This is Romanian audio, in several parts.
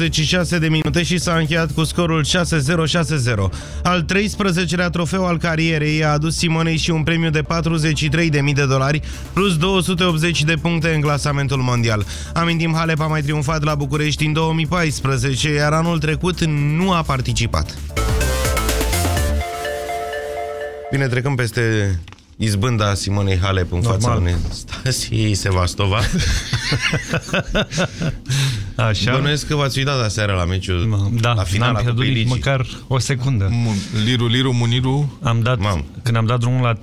46 de minute și s-a încheiat cu scorul 6-0-6-0. Al 13-lea trofeu al carierei a adus Simonei și un premiu de 43.000 de dolari plus 280 de puncte în clasamentul mondial. Amintim, Halep a mai triumfat la București în 2014, iar anul trecut nu a participat. Bine, trecăm peste izbânda Simonei Halep în Normal. fața unei Stasiei Sevastova. Așa. Bănuiesc că v-ați uitat aseară la meciul, da, la finala pierdut măcar o secundă. Liru, Liru, Muniru. Am dat, Mam. când am dat drumul la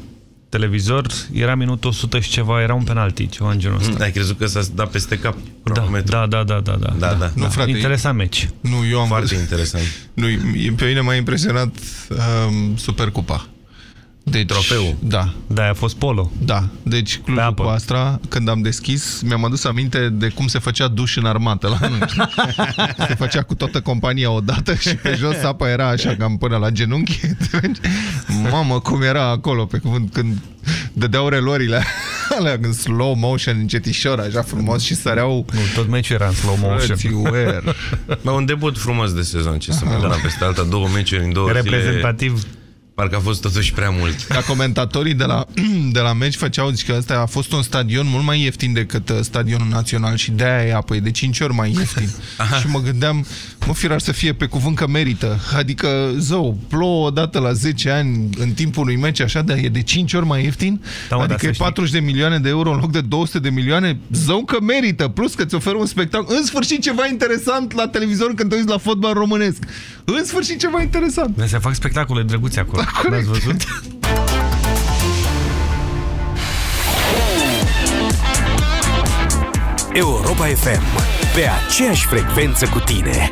televizor, era minutul 100 și ceva, era un penalti, ceva în genul ăsta. Ai crezut că s-a dat peste cap da, da, da, da, da, da, da, da. Nu, da. frate, interesant meci. Nu, eu am Foarte interesant. Nu, pe mine m-a impresionat um, Supercupa. Deci, Trofeu. Da. Da, a fost polo. Da. Deci Clujul cu Astra, când am deschis, mi-am adus aminte de cum se făcea duș în armată la noi. se făcea cu toată compania odată și pe jos apa era așa cam până la genunchi. Mamă, cum era acolo pe cuvânt când dădeau relorile alea în slow motion, încetișor, așa frumos și săreau... Nu, tot meciul era în slow motion. Mă, un debut frumos de sezon, ce să mă una peste alta, două meciuri în două Reprezentativ zile. Parcă a fost totuși prea mult. Ca comentatorii de la, de la meci făceau, zic că ăsta a fost un stadion mult mai ieftin decât uh, stadionul național și de-aia e apă, e de 5 ori mai ieftin. Aha. Și mă gândeam, mă firar să fie pe cuvânt că merită. Adică, zău, plouă odată la 10 ani în timpul unui meci așa, dar e de 5 ori mai ieftin? Da, mă, adică e 40 de milioane de euro în loc de 200 de milioane? Zău că merită, plus că îți oferă un spectacol. În sfârșit ceva interesant la televizor când te uiți la fotbal românesc. În sfârșit ceva interesant. Se fac spectacole drăguțe acolo. Corect. Ați văzut? Europa FM. Pe aceeași frecvență cu tine.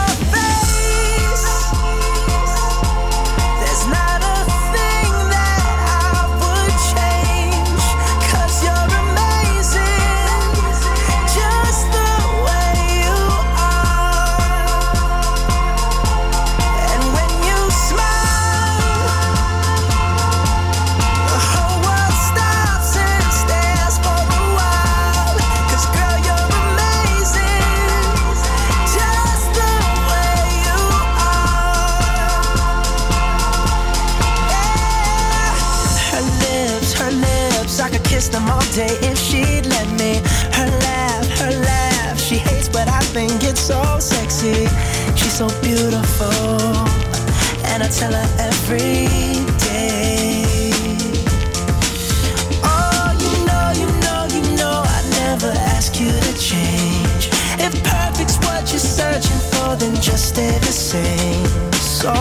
every day. Oh, you know, you know, you know, I never ask you to change. If perfect's what you're searching for, then just stay the same. So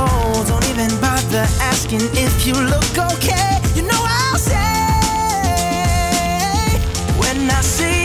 don't even bother asking if you look okay. You know I'll say. When I see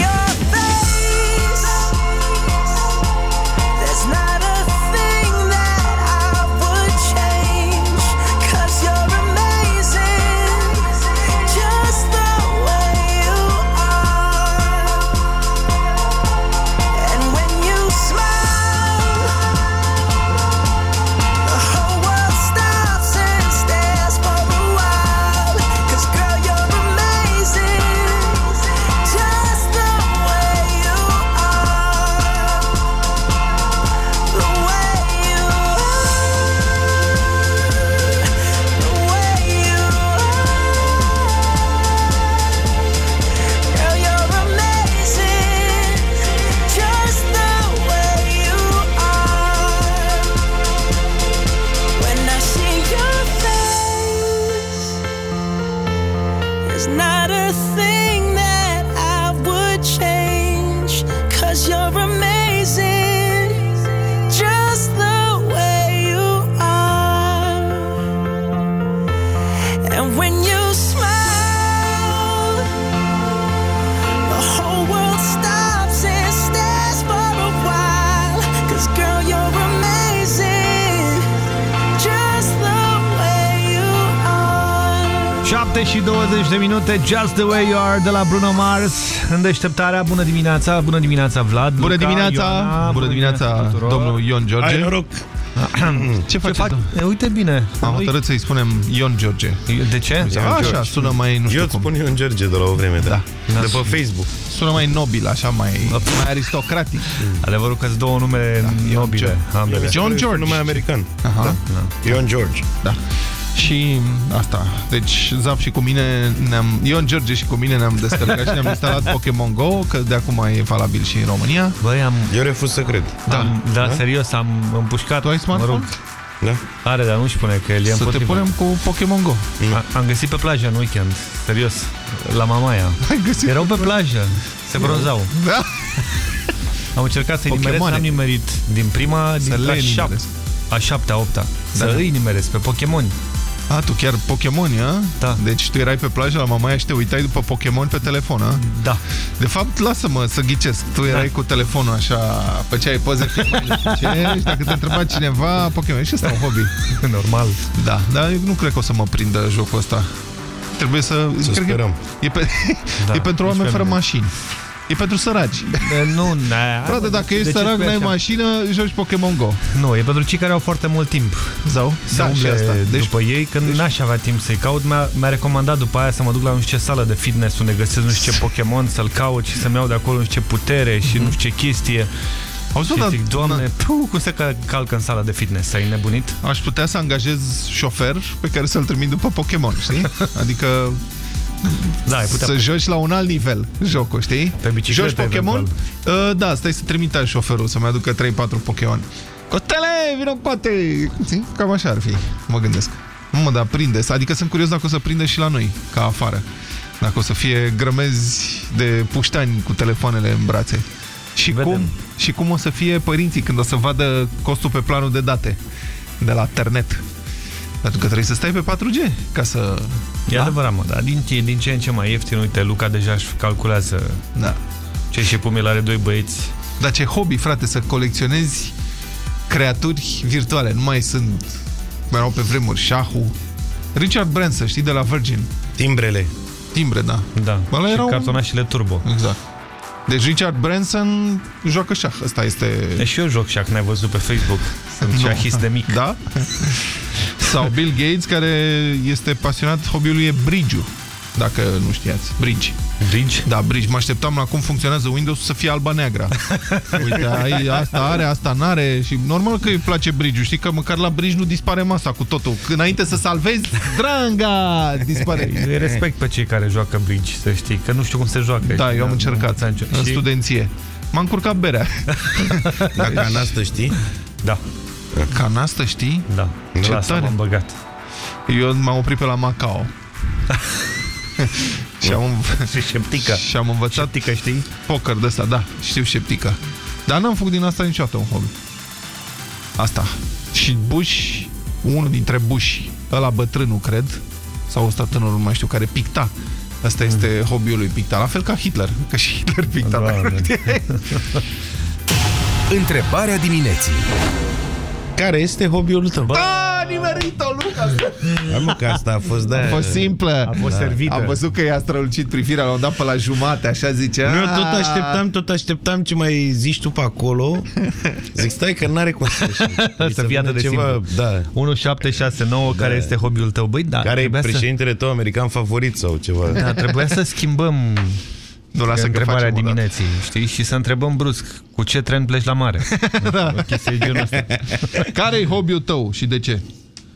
minute, Just the Way You Are de la Bruno Mars. În deșteptarea, bună dimineața, bună dimineața Vlad, Bună Luca, dimineața, Ioana, bună dimineața, tuturor. domnul Ion Ai George. noroc! Ce Ce faci? fac? E, uite bine. Am Ui, hotărât să-i spunem Ion George. De ce? Așa, George. sună mai, nu Eu știu îți cum. spun Ion George de la o vreme, da. Da. De pe Facebook. Sună mai nobil, așa, mai, mai aristocratic. Adevărul că sunt două nume Ion nobile, George. ambele. John Pare George. Numai american. Aha. Ion George. Da. Și asta. Deci, Zap și cu mine ne-am... Ion George și cu mine ne-am descărcat și ne-am instalat Pokémon Go, că de acum e valabil și în România. Băi, am... Eu refuz să cred. Da. am da, serios, am împușcat. Tu ai smartphone? Mă rog, Da? are, dar nu spune că el e Să te împotrivă. punem cu Pokémon Go. A, am găsit pe plajă în weekend, serios, la Mamaia. Ai găsit? Erau pe plajă, se bronzau. Da? Am încercat să-i nimeresc, Pokemoane. n-am nimerit din prima, Să din le a, șap, nimeresc. a șaptea, a opta. Da, să da. îi nimeresc pe Pokémon. A, tu chiar Pokémon, a? Da. Deci tu erai pe plajă la Mamaia și te uitai după Pokémon pe telefon, a? Da. De fapt, lasă-mă să ghicesc. Tu erai cu telefonul așa, pe ce ai poze ce, și dacă te întreba cineva, Pokémon. Și ăsta e un hobby. Normal. Da, dar eu nu cred că o să mă prindă jocul ăsta. Trebuie să... Să cred că sperăm. E, pe, Da, e pentru nici oameni pe fără mine. mașini. E pentru săraci. De, nu, ne Frate, dacă ești sărac, n-ai mașină, joci Pokémon Go. Nu, e pentru cei care au foarte mult timp Zau? să Da, și umble asta. deci, Deci, după ei, când deci... n-aș avea timp să-i caut, mi-a mi recomandat după aia să mă duc la nu știu ce sală de fitness unde găsesc nu știu ce Pokémon, să-l caut și să-mi iau de acolo nu știu ce putere și nu știu ce chestie. auzi, Și bă, zic, dar- doamne, tu, cum se cal- calcă în sala de fitness? Ai nebunit? Aș putea să angajez șofer pe care să-l trimit după Pokémon, știi? Adică Da, ai putea. să joci la un alt nivel jocul, știi? Pe bicicletă, Joci Pokémon? Uh, da, stai să trimit al șoferul să-mi aducă 3-4 Pokémon. Costele, vină coate! Știi? Cam așa ar fi, mă gândesc. Nu mă, dar prinde. Adică sunt curios dacă o să prinde și la noi, ca afară. Dacă o să fie grămezi de puștani cu telefoanele în brațe. Și Vedem. cum, și cum o să fie părinții când o să vadă costul pe planul de date de la internet. Pentru că trebuie să stai pe 4G ca să... E da? adevărat, mă, dar din, ce- din ce în ce mai ieftin, uite, Luca deja își calculează Da. ce și cum el are doi băieți. Dar ce hobby, frate, să colecționezi creaturi virtuale. Nu mai sunt... Mai erau pe vremuri șahul. Richard Branson, știi, de la Virgin. Timbrele. Timbre, da. Da, Ăla și era un- cartonașele turbo. Exact. Deci Richard Branson joacă șah. Ăsta este... E și eu joc șac, n-ai văzut pe Facebook. Sunt Nu. șahist de mic. Da? Sau Bill Gates, care este pasionat, hobby-ul lui e bridge dacă nu știați. Bridge. Bridge? Da, bridge. Mă așteptam la cum funcționează Windows să fie alba-neagra. Uite, ai, asta are, asta n-are și normal că îi place bridge Știi că măcar la bridge nu dispare masa cu totul. Înainte să salvezi, dranga, dispare. Eu îi respect pe cei care joacă bridge, să știi, că nu știu cum se joacă. Da, eu am încercat Nu- în Și- studenție. M-a încurcat berea. Dacă canastă știi? Da, Canastă, știi? da. Ce La asta tare. m-am băgat. Eu m-am oprit pe la Macao. și, am, Și șeptică. și am învățat Șeptică, știi? poker de asta, da, știu șeptică. Dar n-am făcut din asta niciodată un hobby. Asta. Și buși, unul dintre buși, ăla bătrânul, cred, sau ăsta tânărul, nu mai știu, care picta. Asta este hobby-ul lui picta. La fel ca Hitler, că și Hitler picta. Doamne. Întrebarea dimineții. Care este hobby-ul tău? A, nimerit-o, Luca! Hai, mă, că asta a fost de... A fost simplă. A fost servită. Am văzut că i-a strălucit privirea, l-am dat pe la jumate, așa zice. Eu "A, tot așteptam, tot așteptam ce mai zici tu pe acolo. Zic, stai că n-are cum să Să fie atât de simplu. Da. 1769, care este hobby-ul tău? Băi, da, Care e trebuia să, președintele tău american favorit sau ceva? da, trebuia să schimbăm Nu lasă că întrebarea facem o dată. dimineții, știi? Și să întrebăm brusc, cu ce tren pleci la mare? da. O chestie de genul ăsta. Care e hobby-ul tău și de ce?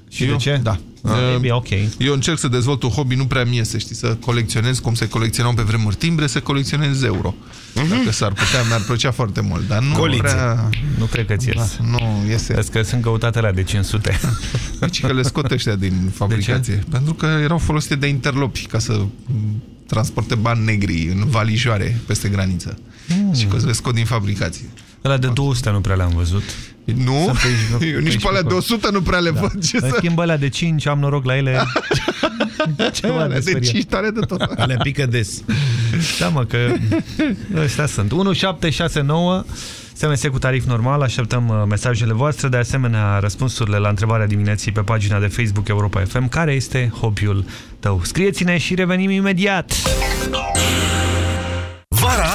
Și de ce? Da. Ah, e bine, ok. Eu încerc să dezvolt un hobby, nu prea mie să știi, să colecționez cum se colecționau pe vremuri timbre, să colecționez euro. Dacă s-ar putea, mi-ar plăcea foarte mult, dar nu Colițe. prea... Nu cred că ți Da, ies. nu, iese. Vezi că sunt căutate la de 500. Nici că le scot ăștia din fabricație. Pentru că erau folosite de interlopi ca să m, transporte bani negri în valijoare peste graniță. Hmm. Și că le scot din fabricație. Ăla de 200 nu prea le-am văzut. Nu? Sunt pe aici, Eu nici aici pe alea pe de acolo. 100 nu prea le Da. văd. Ce În să... schimb alea de 5, am noroc la ele. Ceva Alea de de speriat. 5 tare de tot. Alea pică des. Da, mă, că ăștia sunt. 1769 SMS cu tarif normal, așteptăm uh, mesajele voastre, de asemenea răspunsurile la întrebarea dimineții pe pagina de Facebook Europa FM. Care este hobby-ul tău? Scrieți-ne și revenim imediat! Vara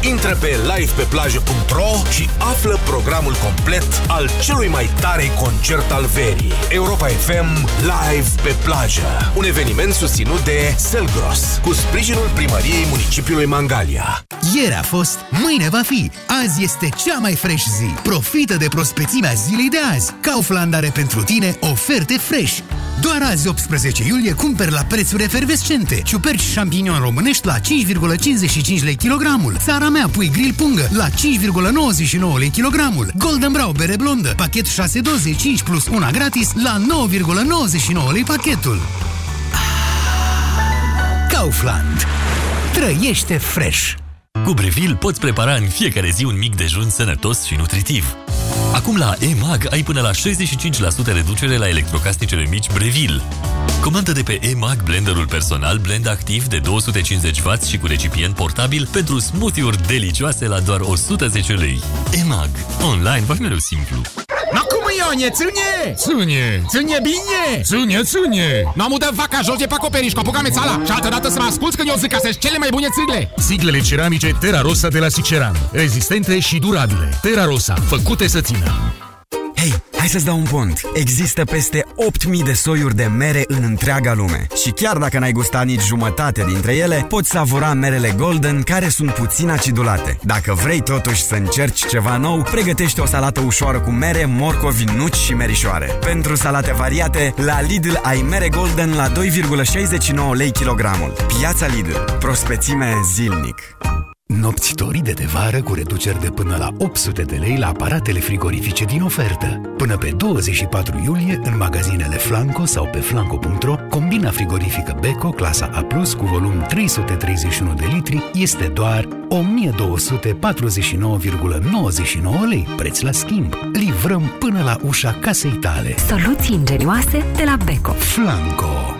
Intră pe livepeplajă.ro și află programul complet al celui mai tare concert al verii. Europa FM Live pe plajă. Un eveniment susținut de Selgros, cu sprijinul primăriei municipiului Mangalia. Ieri a fost, mâine va fi. Azi este cea mai fresh zi. Profită de prospețimea zilei de azi. Kaufland are pentru tine oferte fresh. Doar azi, 18 iulie, cumperi la prețuri efervescente. Ciuperci șampinion românești la 5,55 lei kilogramul. Țara mea, pui grill pungă la 5,99 lei kilogramul. Golden Brown bere blondă, pachet 6 doze, 5 plus 1 gratis la 9,99 lei pachetul. Kaufland. Trăiește fresh! Cu Breville poți prepara în fiecare zi un mic dejun sănătos și nutritiv. Acum la EMAG ai până la 65% reducere la electrocasnicele mici Breville. Comandă de pe EMAG blenderul personal blend activ de 250W și cu recipient portabil pentru smoothie-uri delicioase la doar 110 lei. EMAG. Online va fi mereu simplu. No cum Ionie, ține! Ține! Ține bine! Ține, ține! Nu am udat vaca jos de pe acoperiș, copuca mețala și altă dată să mă asculți când eu zic că sunt cele mai bune țigle! Siglele ceramice Terra Rosa de la Siceran. Rezistente și durabile. Terra Rosa, făcute să țină. Hei, hai să-ți dau un pont. Există peste 8000 de soiuri de mere în întreaga lume. Și chiar dacă n-ai gustat nici jumătate dintre ele, poți savura merele Golden care sunt puțin acidulate. Dacă vrei totuși să încerci ceva nou, pregătește o salată ușoară cu mere, morcovi, nuci și merișoare. Pentru salate variate, la Lidl ai mere Golden la 2,69 lei kilogramul. Piața Lidl. Prospețime zilnic. Nopți toride de vară cu reduceri de până la 800 de lei la aparatele frigorifice din ofertă. Până pe 24 iulie, în magazinele Flanco sau pe flanco.ro, combina frigorifică Beko clasa A+, cu volum 331 de litri, este doar 1249,99 lei, preț la schimb. Livrăm până la ușa casei tale. Soluții ingenioase de la Beko. Flanco.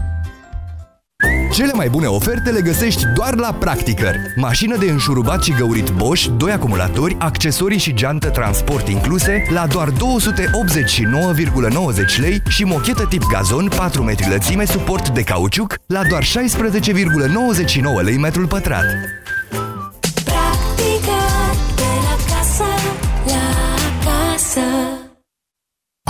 Cele mai bune oferte le găsești doar la Practicăr. Mașină de înșurubat și găurit Bosch, 2 acumulatori, accesorii și geantă transport incluse la doar 289,90 lei și mochetă tip gazon 4 metri lățime suport de cauciuc la doar 16,99 lei metrul pătrat.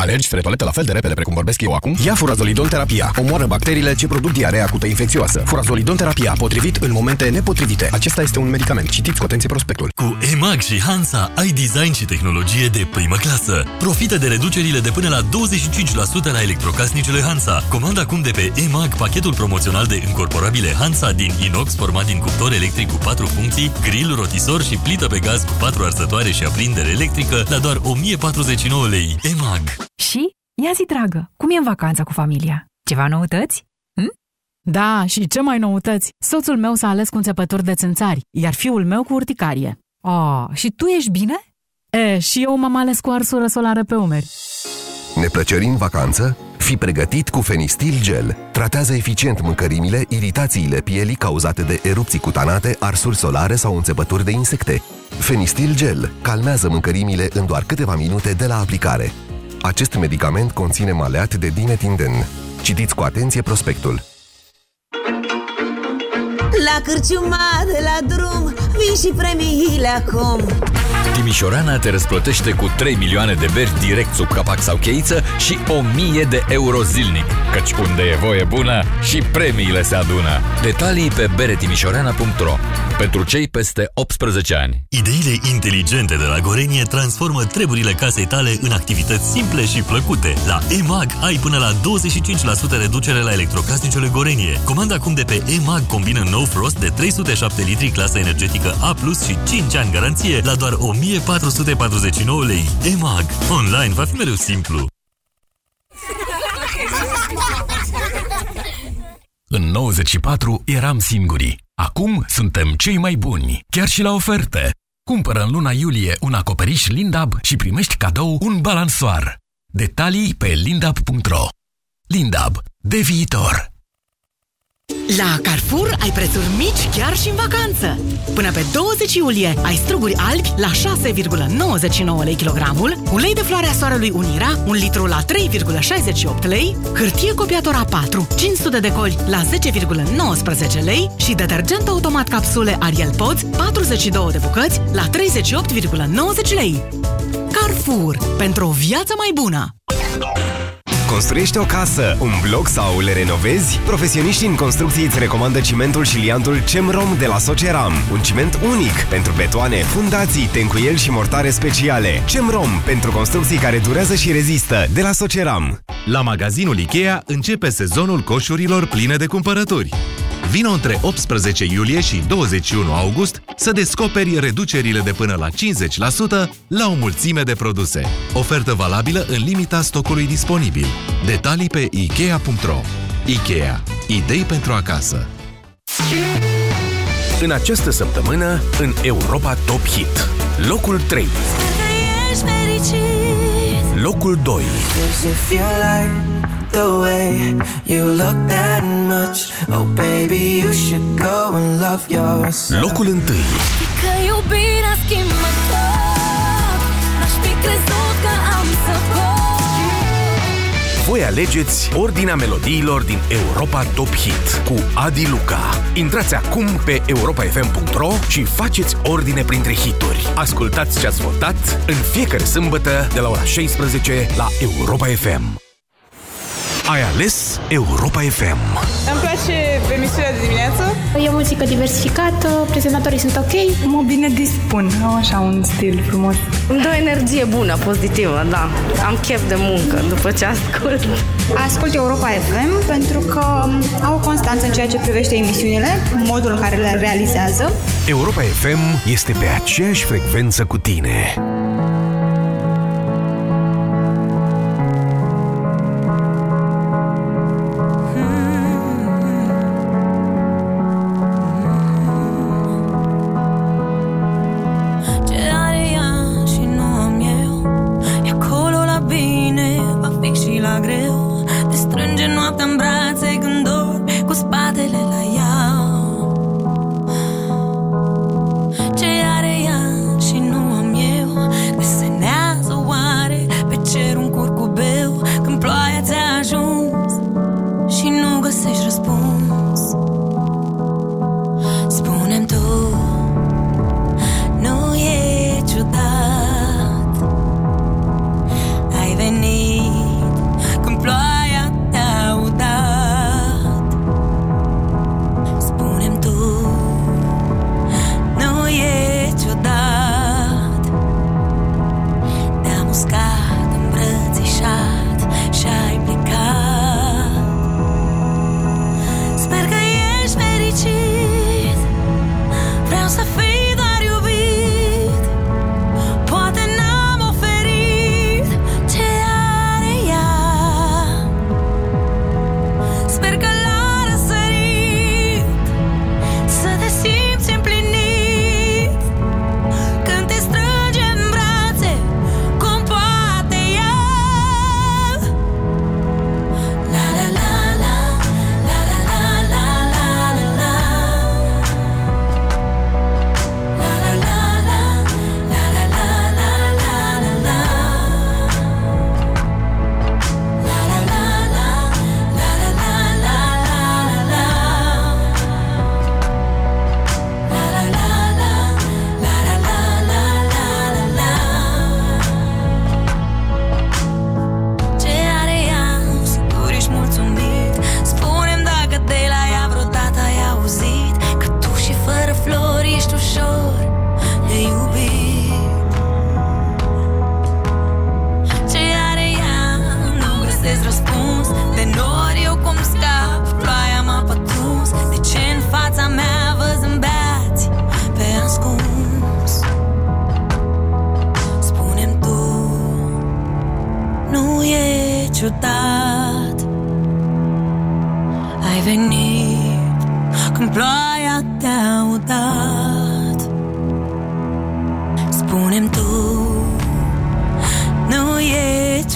Alergi spre toaletă la fel de repede precum vorbesc eu acum? Ia furazolidon terapia. Omoară bacteriile ce produc diarea acută infecțioasă. Furazolidon terapia, potrivit în momente nepotrivite. Acesta este un medicament. Citiți cu atenție prospectul. Cu EMAG și Hansa ai design și tehnologie de primă clasă. Profită de reducerile de până la 25% la electrocasnicele Hansa. Comanda acum de pe EMAG pachetul promoțional de încorporabile Hansa din inox format din cuptor electric cu 4 funcții, grill, rotisor și plită pe gaz cu 4 arsătoare și aprindere electrică la doar 1049 lei. EMAG. Și? Ia zi, dragă, cum e în vacanța cu familia? Ceva noutăți? Hm? Da, și ce mai noutăți? Soțul meu s-a ales cu înțepături de țânțari, iar fiul meu cu urticarie. Oh, și tu ești bine? E, și eu m-am ales cu arsură solară pe umeri. Neplăceri în vacanță? Fi pregătit cu Fenistil Gel. Tratează eficient mâncărimile, iritațiile pielii cauzate de erupții cutanate, arsuri solare sau înțepături de insecte. Fenistil Gel calmează mâncărimile în doar câteva minute de la aplicare. Acest medicament conține maleat de dinetinden. Citiți cu atenție prospectul. La cârciuma de la drum Vin și premiile acum Timișoreana te răsplătește cu 3 milioane de beri direct sub capac sau cheiță și 1000 de euro zilnic. Căci unde e voie bună și premiile se adună. Detalii pe beretimișoreana.ro Pentru cei peste 18 ani. Ideile inteligente de la Gorenie transformă treburile casei tale în activități simple și plăcute. La EMAG ai până la 25% reducere la electrocasnicele Gorenie. Comanda acum de pe EMAG combină No Frost de 307 litri clasă energetică A+, și 5 ani garanție la doar 1449 lei. EMAG. Online va fi mereu simplu. În 94 eram singuri. Acum suntem cei mai buni, chiar și la oferte. Cumpără în luna iulie un acoperiș Lindab și primești cadou un balansoar. Detalii pe lindab.ro Lindab. De viitor. La Carrefour ai prețuri mici chiar și în vacanță. Până pe 20 iulie ai struguri albi la 6,99 lei kilogramul, ulei de floarea soarelui Unira, un litru la 3,68 lei, hârtie copiator A4, 500 de coli la 10,19 lei și detergent automat capsule Ariel Pods, 42 de bucăți la 38,90 lei. Carrefour. Pentru o viață mai bună! Construiești o casă, un bloc sau le renovezi? Profesioniștii în construcții îți recomandă cimentul și liantul CEMROM de la Soceram. Un ciment unic pentru betoane, fundații, tencuieli și mortare speciale. CEMROM pentru construcții care durează și rezistă de la Soceram. La magazinul Ikea începe sezonul coșurilor pline de cumpărături. Vino între 18 iulie și 21 august să descoperi reducerile de până la 50% la o mulțime de produse. Ofertă valabilă în limita stocului disponibil. Detalii pe Ikea.ro Ikea. Idei pentru acasă. În această săptămână, în Europa Top Hit. Locul 3. Ești fericit Locul 2. Does it feel like the way you look that much? Oh baby, you should go and love yourself. Locul 1. Că iubirea schimbă tot N-aș fi crezut că am să pot Voi alegeți ordinea melodiilor din Europa Top Hit cu Adi Luca. Intrați acum pe europafm.ro și faceți ordine printre hituri. Ascultați ce ați votat în fiecare sâmbătă de la ora 16 la Europa FM. Ai ales Europa FM. Îmi place emisiunea de dimineață. E o muzică diversificată, prezentatorii sunt ok. Mă bine dispun, au așa un stil frumos. Îmi dă o energie bună, pozitivă, da. Am chef de muncă după ce ascult. Ascult Europa FM pentru că au o constanță în ceea ce privește emisiunile, modul în care le realizează. Europa FM este pe aceeași frecvență cu tine.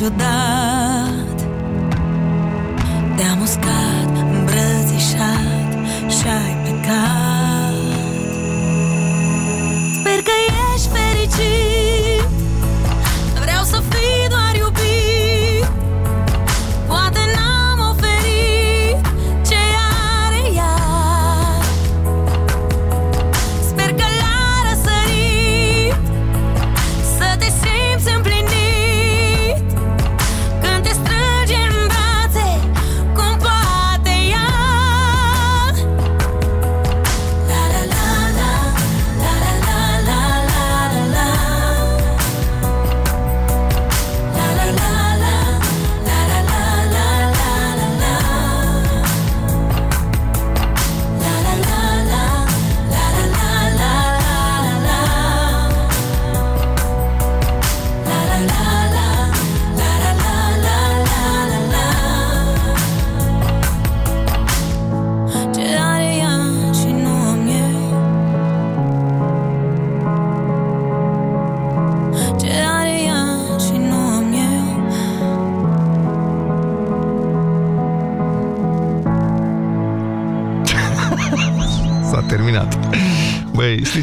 E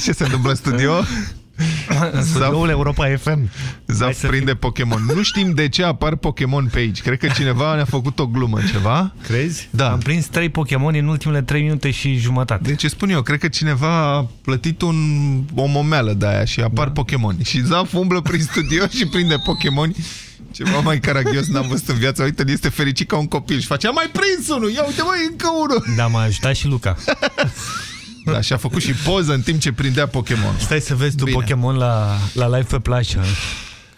ce se întâmplă în studio? În studioul Europa FM. Zaf prinde Pokémon. Nu știm de ce apar Pokémon pe aici. Cred că cineva ne-a făcut o glumă, ceva. Crezi? Da. Am prins trei Pokémon în ultimele 3 minute și jumătate. Deci spun eu, cred că cineva a plătit un, o momeală de aia și apar da. Pokémon. Și Zaf umblă prin studio și prinde Pokémon. Ceva mai caragios n-am văzut în viața. Uite, este fericit ca un copil și face, am mai prins unul, ia uite mai încă unul. Da, m-a ajutat și Luca. Da, și a făcut și poză în timp ce prindea Pokémon. Stai să vezi tu Bine. Pokémon la, la live pe plajă.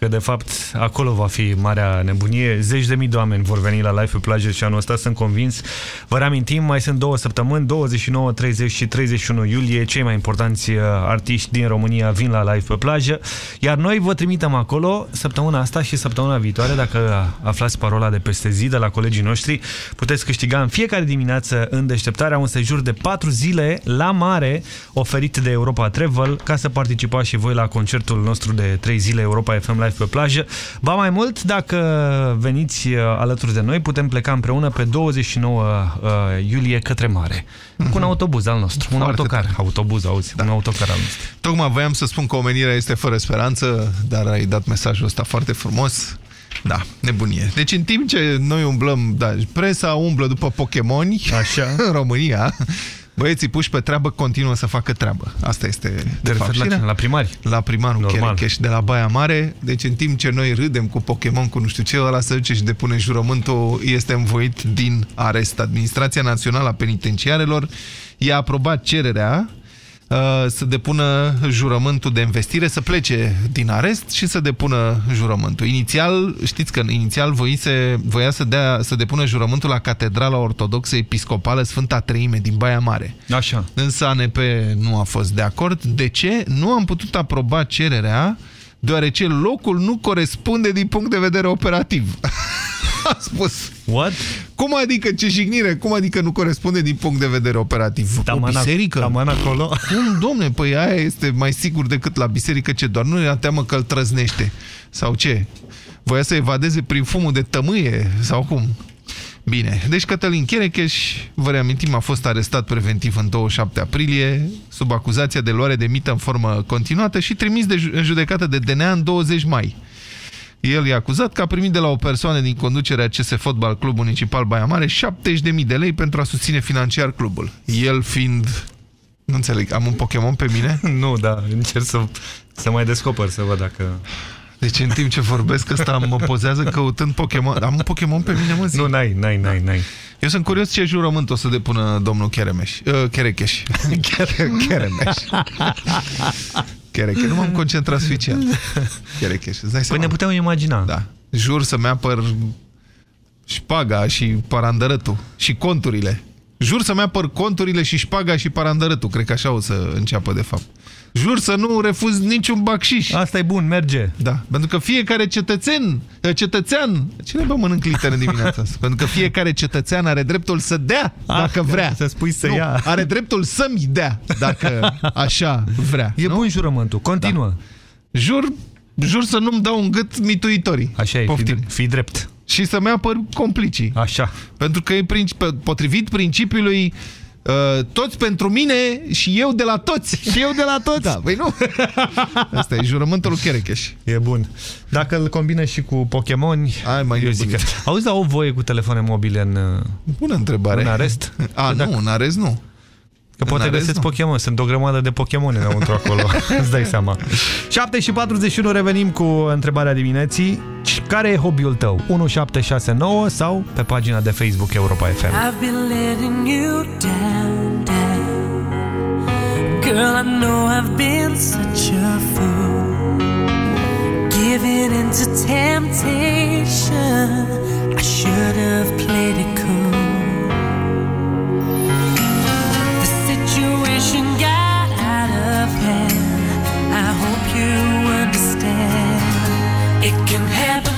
Că de fapt acolo va fi marea nebunie. Zeci de mii de oameni vor veni la live pe plajă și anul ăsta sunt convins. Vă reamintim, mai sunt două săptămâni, 29, 30 și 31 iulie. Cei mai importanți uh, artiști din România vin la live pe plajă. Iar noi vă trimitem acolo săptămâna asta și săptămâna viitoare. Dacă aflați parola de peste zi de la colegii noștri, puteți câștiga în fiecare dimineață în deșteptarea un sejur de 4 zile la mare oferit de Europa Travel ca să participați și voi la concertul nostru de 3 zile Europa FM Live pe plajă. Ba mai mult, dacă veniți uh, alături de noi, putem pleca împreună pe 29 uh, iulie către mare. Cu un autobuz al nostru. Un Foarte autocar. Autobuz, auzi. Da. Un autocar al nostru. Tocmai voiam să spun că omenirea este fără speranță, dar ai dat mesajul ăsta foarte frumos. Da, nebunie. Deci în timp ce noi umblăm, da, presa umblă după Pokémoni Așa. în România, băieții puși pe treabă continuă să facă treabă. Asta este de Te fapt referi la știrea. cine? La primari? La primarul Normal. Cherecheș de la Baia Mare. Deci în timp ce noi râdem cu Pokémon, cu nu știu ce, ăla să duce și depune jurământul, este învoit din arest. Administrația Națională a Penitenciarelor i-a aprobat cererea uh, să depună jurământul de investire, să plece din arest și să depună jurământul. Inițial, știți că inițial voise, voia să, dea, să depună jurământul la Catedrala Ortodoxă Episcopală Sfânta Treime din Baia Mare. Așa. Însă ANP nu a fost de acord. De ce? Nu am putut aproba cererea deoarece locul nu corespunde din punct de vedere operativ. a spus. What? Cum adică, ce jignire, cum adică nu corespunde din punct de vedere operativ? Taman o ac- biserică? taman acolo? Cum, domne, păi aia este mai sigur decât la biserică, ce doar nu era teamă că îl trăznește. Sau ce? Voia să evadeze prin fumul de tămâie? Sau cum? Bine, deci Cătălin Cherecheș, vă reamintim, a fost arestat preventiv în 27 aprilie, sub acuzația de luare de mită în formă continuată și trimis de ju în judecată de DNA în 20 mai. El e acuzat că a primit de la o persoană din conducerea CS Fotbal Club Municipal Baia Mare 70.000 de lei pentru a susține financiar clubul. El fiind... Nu înțeleg, am un Pokémon pe mine? nu, da, încerc să, să mai descoper, să văd dacă... Deci în timp ce vorbesc ăsta mă pozează căutând Pokémon. Am un Pokémon pe mine, mă, zi. Nu, n-ai, n-ai, n-ai, n-ai. Eu sunt curios ce jurământ o să depună domnul Cheremeș. Uh, Cherecheș. Cheremeș. Cherecheș. Nu m-am concentrat suficient. Cherecheș. Îți dai Păi seama? ne putem imagina. Da. Jur să-mi apăr șpaga și parandărătul și conturile. Jur să-mi apăr conturile și șpaga și parandărătul. Cred că așa o să înceapă de fapt. Jur să nu refuz niciun bacșiș. Asta e bun, merge. Da, pentru că fiecare cetățen, cetățean, cine bă mănânc litere în dimineața asta? Pentru că fiecare cetățean are dreptul să dea dacă Ah, vrea. Să spui să nu, ia. Are dreptul să-mi dea dacă așa vrea. E nu? bun jurământul. Continuă. Da. Jur, jur să nu-mi dau în gât mituitorii. Așa e, Poftim. fi, fi drept. Și să-mi apăr complicii. Așa. Pentru că e principi- potrivit principiului uh, toți pentru mine și eu de la toți. Și eu de la toți? Da, păi nu. Asta e jurământul lui Cherecheș. E bun. Dacă îl combină și cu Pokémon, Ai mai eu zic că... Auzi, au voie cu telefoane mobile în, Bună întrebare. în arest? A, Că nu, în arest nu. Că poate În arest, găsesc nu. Pokémon. Sunt o grămadă de Pokémon înăuntru acolo. Îți dai seama. 7 și 41 revenim cu întrebarea dimineții. Care e hobby-ul tău? 1769 sau pe pagina de Facebook Europa FM? I've been letting you down, down. Girl, I know I've been such a fool. Giving into temptation, I should have played it cool. Understand. It can happen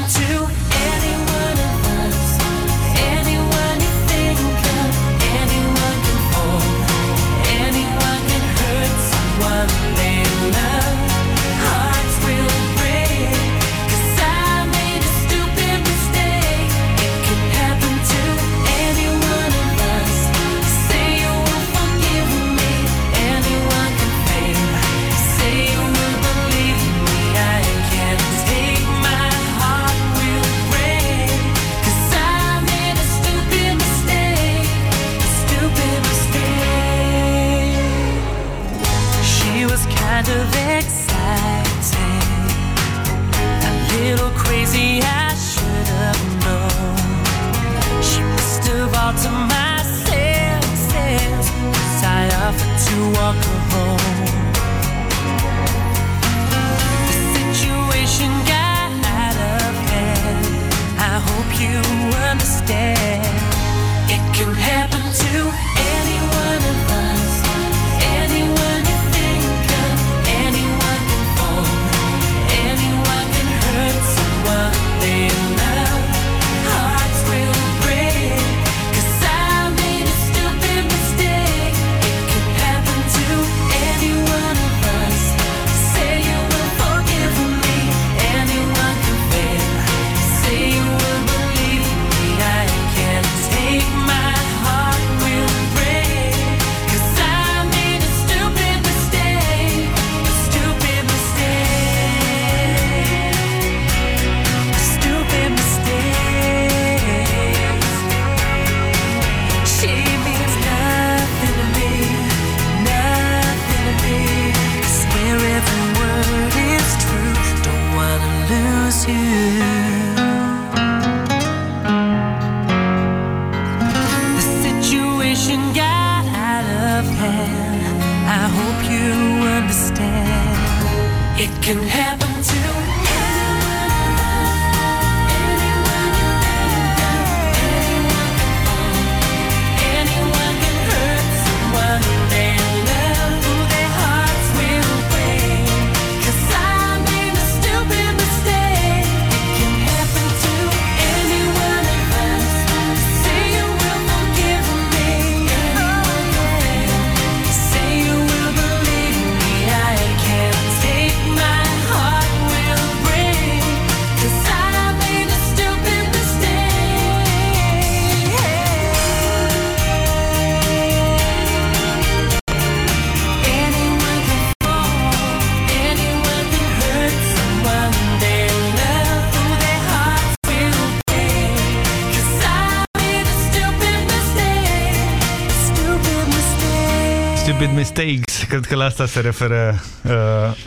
Mistakes. Cred că la asta se referă uh,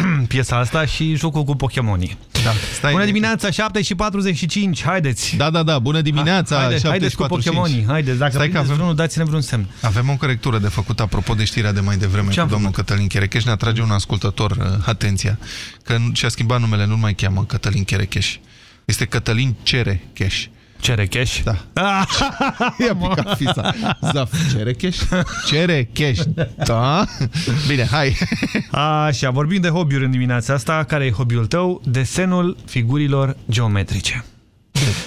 piesa asta și jocul cu Pokémonii. Da, stai. Bună dimineața, 7 și 45, haideți! Da, da, da, bună dimineața, Haide, 7 haideți și cu 45. Pokémonii, haideți, dacă Stai că prindeți avem- vreunul, dați-ne vreun semn. Avem o corectură de făcut apropo de știrea de mai devreme Ce am cu domnul Cătălin Cherecheș. Ne atrage un ascultător uh, atenția că nu- și-a schimbat numele, nu mai cheamă Cătălin Cherecheș. Este Cătălin Cerecheș. Cere cash? Da. Ia pica fisa. Zaf, cere cash? Cere cash. Da? Bine, hai. Așa, vorbim de hobby-uri în dimineața asta. Care e hobby-ul tău? Desenul figurilor geometrice.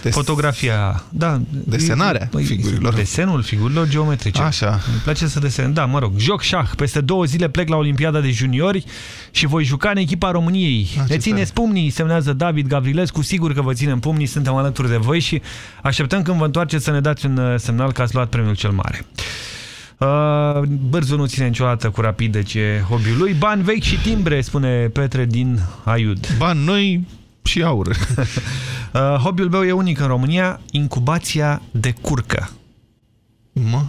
Des... Fotografia, da. Desenarea Păi, figurilor. Desenul figurilor geometrice. Așa. Îmi place să desen. Da, mă rog. Joc șah. Peste două zile plec la Olimpiada de Juniori și voi juca în echipa României. Ah, ce ne țineți pumnii, semnează David Gavrilescu. Sigur că vă ținem pumnii, suntem alături de voi și așteptăm când vă întoarceți să ne dați un uh, semnal că ați luat premiul cel mare. Uh, Bârzu nu ține niciodată cu rapid ce hobby-ul lui. Bani vechi și timbre, spune Petre din Aiud. Bani noi și aur. Uh, hobby-ul meu e unic în România, incubația de curcă. Mă?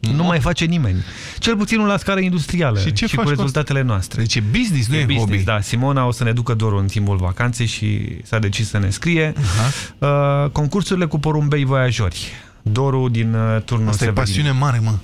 Nu mai face nimeni. Cel puțin nu la scară industrială Și ce și faci cu cu rezultatele noastre. Deci e business, nu e, business, hobby. Da, Simona o să ne ducă dorul în timpul vacanței și s-a decis să ne scrie. Uh, concursurile cu porumbei voiajori. Dorul din uh, turnul Asta e Severin. pasiune mare, mă.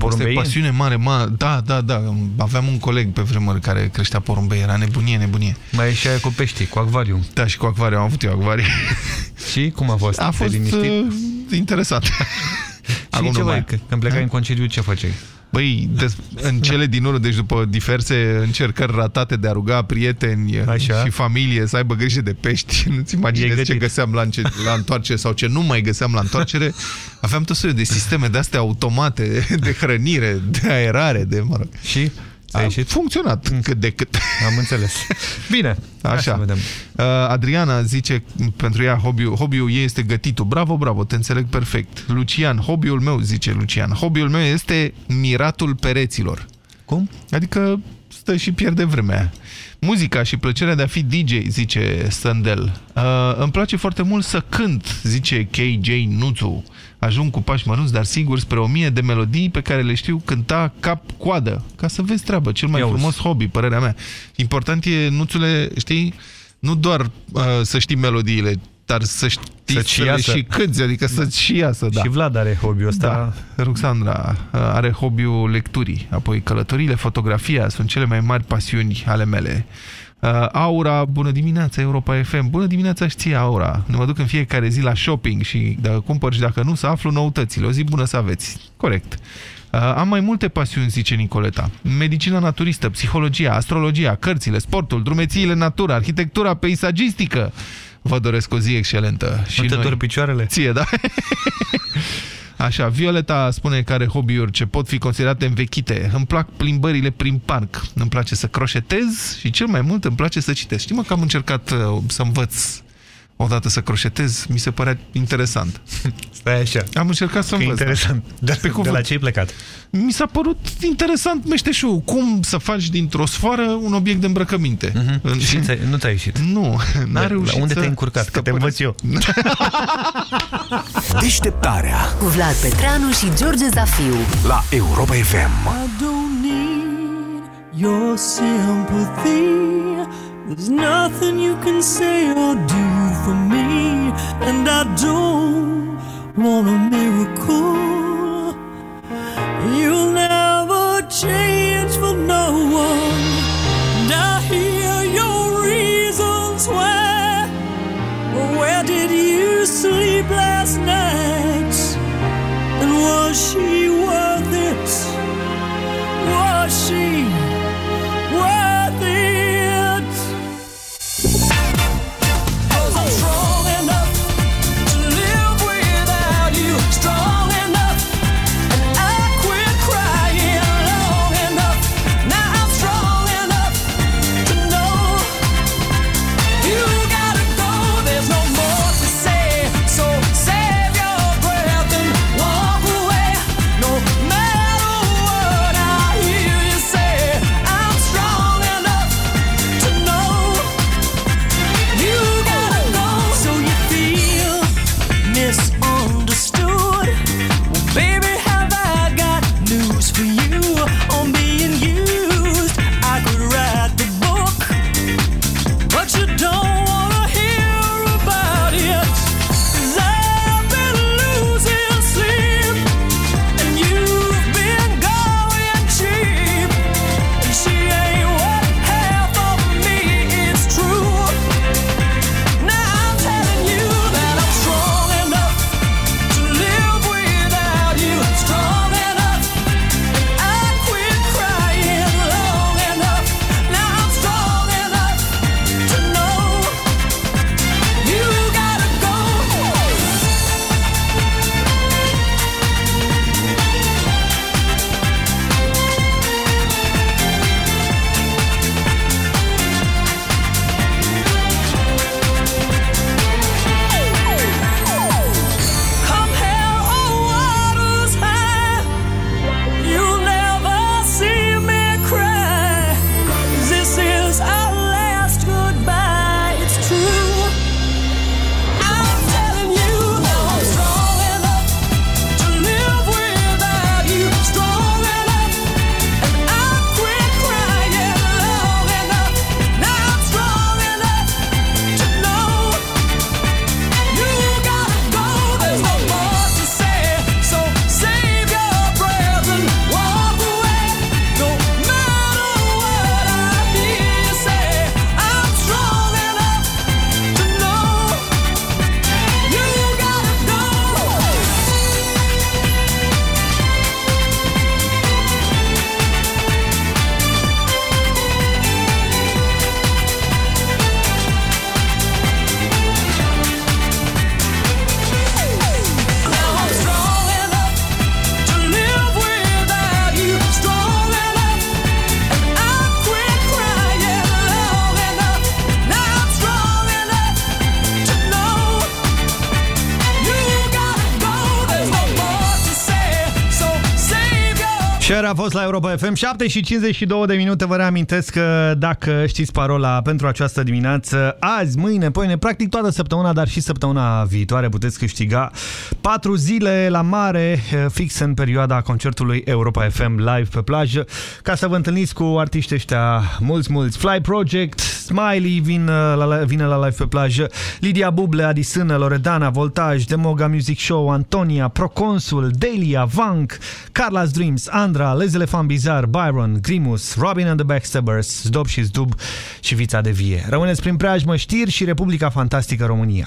Cu Asta e porumbei? pasiune mare, mă. Da, da, da. Aveam un coleg pe vremuri care creștea porumbei. Era nebunie, nebunie. Mai e și aia cu pești, cu acvariu. Da, și cu acvariu. Am avut eu acvariu. Și cum a fost? A fost liniștit? uh, interesant. Și ce mai, când plecai în concediu, ce făceai? Băi, des, în cele din urmă, deci după diverse încercări ratate de a ruga prieteni Așa. și familie să aibă grijă de pești, nu-ți imaginezi ce gătit. găseam la, înce la întoarcere sau ce nu mai găseam la întoarcere. Aveam tot soiul de sisteme de astea automate, de hrănire, de aerare, de, mă rog. Și? A ieșit? funcționat cât de cât. Am înțeles. Bine, Așa. vedem. Uh, Adriana zice, pentru ea, hobby-ul, hobby-ul ei este gătitul. Bravo, bravo, te înțeleg perfect. Lucian, hobby-ul meu, zice Lucian, hobby-ul meu este miratul pereților. Cum? Adică stă și pierde vremea. Muzica și plăcerea de a fi DJ, zice Sandel. Uh, îmi place foarte mult să cânt, zice KJ Nuțu. Ajung cu pași mărunți, dar sigur, spre o mie de melodii pe care le știu cânta cap-coadă. Ca să vezi treabă, cel mai Ia frumos hobby, părerea mea. Important e, Nuțule, știi, nu doar uh, să știi melodiile, dar să știi Să-ți să, și le iasă. și cânti, adică să-ți și iasă, da. Și Vlad are hobby-ul ăsta. Da. Ruxandra uh, are hobby-ul lecturii, apoi călătorile, fotografia sunt cele mai mari pasiuni ale mele. Uh, Aura, bună dimineața, Europa FM. Bună dimineața și ție, Aura. Ne mă duc în fiecare zi la shopping și dacă cumpăr și dacă nu, să aflu noutățile. O zi bună să aveți. Corect. Uh, am mai multe pasiuni, zice Nicoleta. Medicina naturistă, psihologia, astrologia, cărțile, sportul, drumețiile natură, arhitectura peisagistică. Vă doresc o zi excelentă. Și Nu te noi. dor picioarele? Ție, da? Așa, Violeta spune că are hobby-uri ce pot fi considerate învechite. Îmi plac plimbările prin parc. Îmi place să croșetez și cel mai mult îmi place să citesc. Știi mă că am încercat uh, să învăț odată să croșetez, mi se părea interesant. Stai așa. Am încercat să Că învăț. interesant. Da. De, Pe de cuvânt. la ce ai plecat? Mi s-a părut interesant meșteșul. Cum să faci dintr-o sfoară un obiect de îmbrăcăminte. În- Și ți-ai- nu ți-a ieșit? Nu, n-a La- reușit La unde să te-ai încurcat? Că te învăț eu. Deșteptarea Cu Vlad Petreanu și George Zafiu. la Europa FM. I don't need your sympathy. There's nothing you can say or do for me, and I don't want a miracle. You'll never change for no one. And I hear your reasons why. Where did you sleep last night? And was she worth it? Was she fost la Europa FM 7 și 52 de minute. Vă reamintesc că dacă știți parola pentru această dimineață, azi, mâine, poine, practic toată săptămâna, dar și săptămâna viitoare puteți câștiga 4 zile la mare, fix în perioada concertului Europa FM live pe plajă, ca să vă întâlniți cu artiștii ăștia mulți, mulți. Fly Project, Smiley vin la, vine la live pe plajă, Lidia Buble, Adisână, Loredana, Voltaj, Demoga Music Show, Antonia, Proconsul, Delia, Vank, Carla's Dreams, Andra, Les Elefant Bizar, Byron, Grimus, Robin and the Backstabbers, Zdob și Zdub și Vița de Vie. Rămâneți prin preajmă știri și Republica Fantastică România.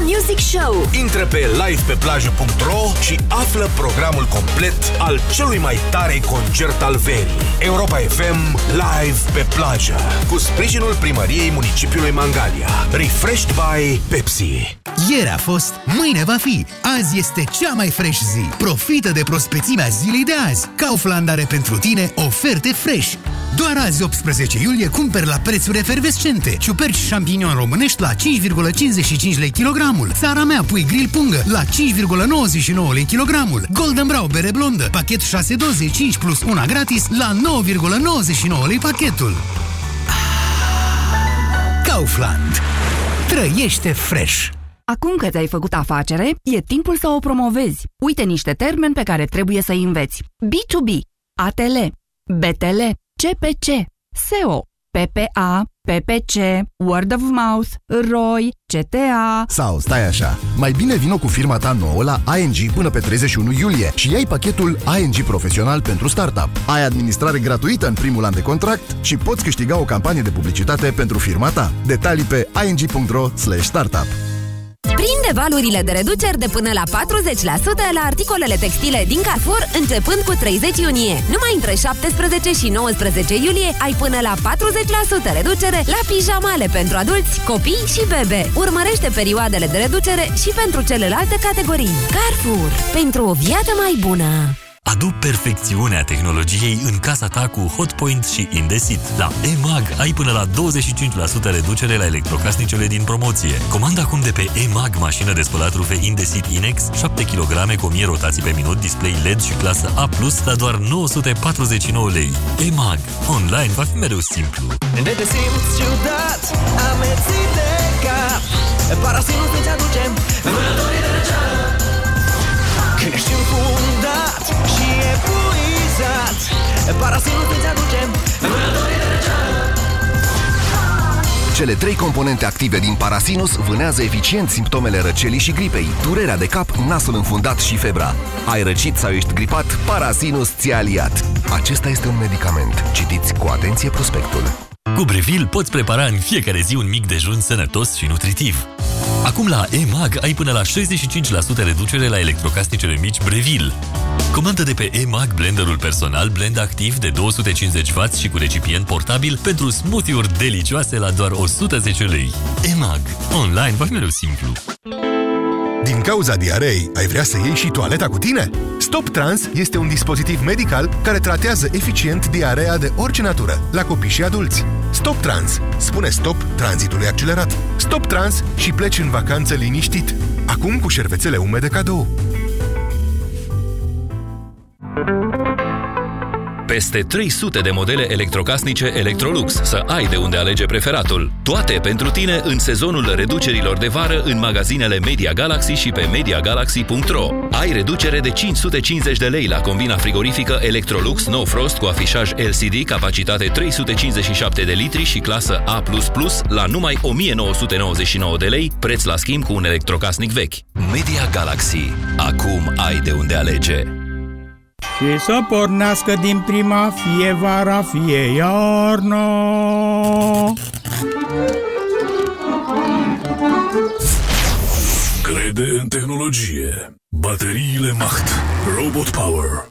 Music Show. Intră pe livepeplajă.ro și află programul complet al celui mai tare concert al verii. Europa FM live pe plajă cu sprijinul primăriei municipiului Mangalia. Refreshed by Pepsi. Ieri a fost, mâine va fi. Azi este cea mai fresh zi. Profită de prospețimea zilei de azi. Kaufland are pentru tine oferte fresh. Doar azi, 18 iulie, cumperi la prețuri efervescente. Ciuperci șampinion românești la 5,55 lei kilogramul. Țara mea, pui grill pungă la 5,99 lei kilogramul. Golden Brown bere blondă, pachet 6 doze, 5 plus 1 gratis la 9,99 lei pachetul. Kaufland. Trăiește fresh! Acum că ți-ai făcut afacere, e timpul să o promovezi. Uite niște termeni pe care trebuie să-i înveți. B2B, ATL, BTL, CPC, SEO, PPA, PPC, Word of Mouth, ROI, CTA... Sau stai așa, mai bine vino cu firma ta nouă la ING până pe 31 iulie și iei pachetul ING Profesional pentru Startup. Ai administrare gratuită în primul an de contract și poți câștiga o campanie de publicitate pentru firma ta. Detalii pe ing.ro startup. Prinde valurile de reduceri de până la 40% la articolele textile din Carrefour începând cu 30 iunie. Numai între 17 și 19 iulie ai până la 40% reducere la pijamale pentru adulți, copii și bebe. Urmărește perioadele de reducere și pentru celelalte categorii. Carrefour. Pentru o viață mai bună. Adu perfecțiunea tehnologiei în casa ta cu Hotpoint și Indesit. La EMAG ai până la 25% reducere la electrocasnicele din promoție. Comanda acum de pe EMAG mașină de spălat rufe Indesit Inex, 7 kg cu 1000 rotații pe minut, display LED și clasă A+, la doar 949 lei. EMAG. Online va fi mereu simplu. De te simți ciudat, amețit de cap Parasinul să-ți aducem vânătorii de răceală Când ești înfundat și epuizat Parasinul să-ți aducem vânătorii de răceală Cele trei componente active din Parasinus vânează eficient simptomele răcelii și gripei, durerea de cap, nasul înfundat și febra. Ai răcit sau ești gripat? Parasinus ți-a aliat. Acesta este un medicament. Citiți cu atenție prospectul. Cu Breville poți prepara în fiecare zi un mic dejun sănătos și nutritiv. Acum la EMAG ai până la 65% reducere la electrocasnicele mici Breville. Comandă de pe EMAG blenderul personal blend activ de 250W și cu recipient portabil pentru smoothie-uri delicioase la doar 110 lei. EMAG. Online va fi mereu simplu. Din cauza diarei, ai vrea să iei și toaleta cu tine? Stop Trans este un dispozitiv medical care tratează eficient diarea de orice natură, la copii și adulți. Stop Trans. Spune stop tranzitului accelerat. Stop Trans și pleci în vacanță liniștit. Acum cu șervețele umede cadou. Peste 300 de modele electrocasnice Electrolux, să ai de unde alege preferatul. Toate pentru tine în sezonul reducerilor de vară în magazinele Media Galaxy și pe MediaGalaxy.ro. Ai reducere de 550 de lei la combina frigorifică Electrolux No Frost cu afișaj LCD, capacitate 357 de litri și clasă A++ la numai 1999 de lei, preț la schimb cu un electrocasnic vechi. Media Galaxy. Acum ai de unde alege. Și să pornească din prima fie vara, fie iarna. Crede în tehnologie. Bateriile Macht. Robot Power.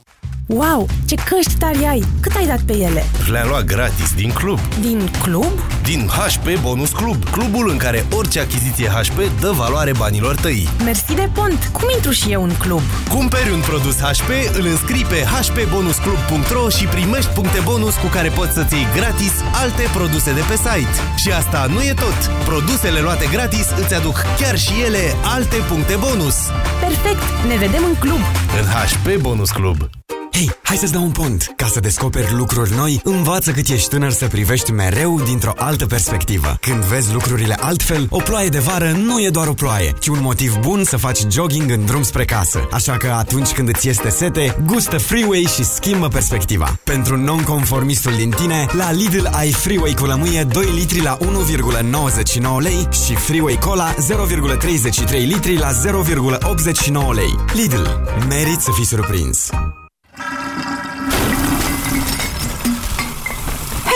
Wow, ce căști tari ai! Cât ai dat pe ele? Le-am luat gratis din club. Din club? Din HP Bonus Club. Clubul în care orice achiziție HP dă valoare banilor tăi. Mersi de pont! Cum intru și eu în club? Cumperi un produs HP, îl înscrii pe hpbonusclub.ro și primești puncte bonus cu care poți să-ți iei gratis alte produse de pe site. Și asta nu e tot. Produsele luate gratis îți aduc chiar și ele alte puncte bonus. Perfect! Ne vedem în club! În HP Bonus Club. Hei, hai să-ți dau un pont! Ca să descoperi lucruri noi, învață cât ești tânăr să privești mereu dintr-o altă perspectivă. Când vezi lucrurile altfel, o ploaie de vară nu e doar o ploaie, ci un motiv bun să faci jogging în drum spre casă. Așa că atunci când îți este sete, gustă Freeway și schimbă perspectiva. Pentru nonconformistul din tine, la Lidl ai Freeway cu lămâie 2 litri la 1,99 lei și Freeway Cola 0,33 litri la 0,89 lei. Lidl. Merit să fii surprins! you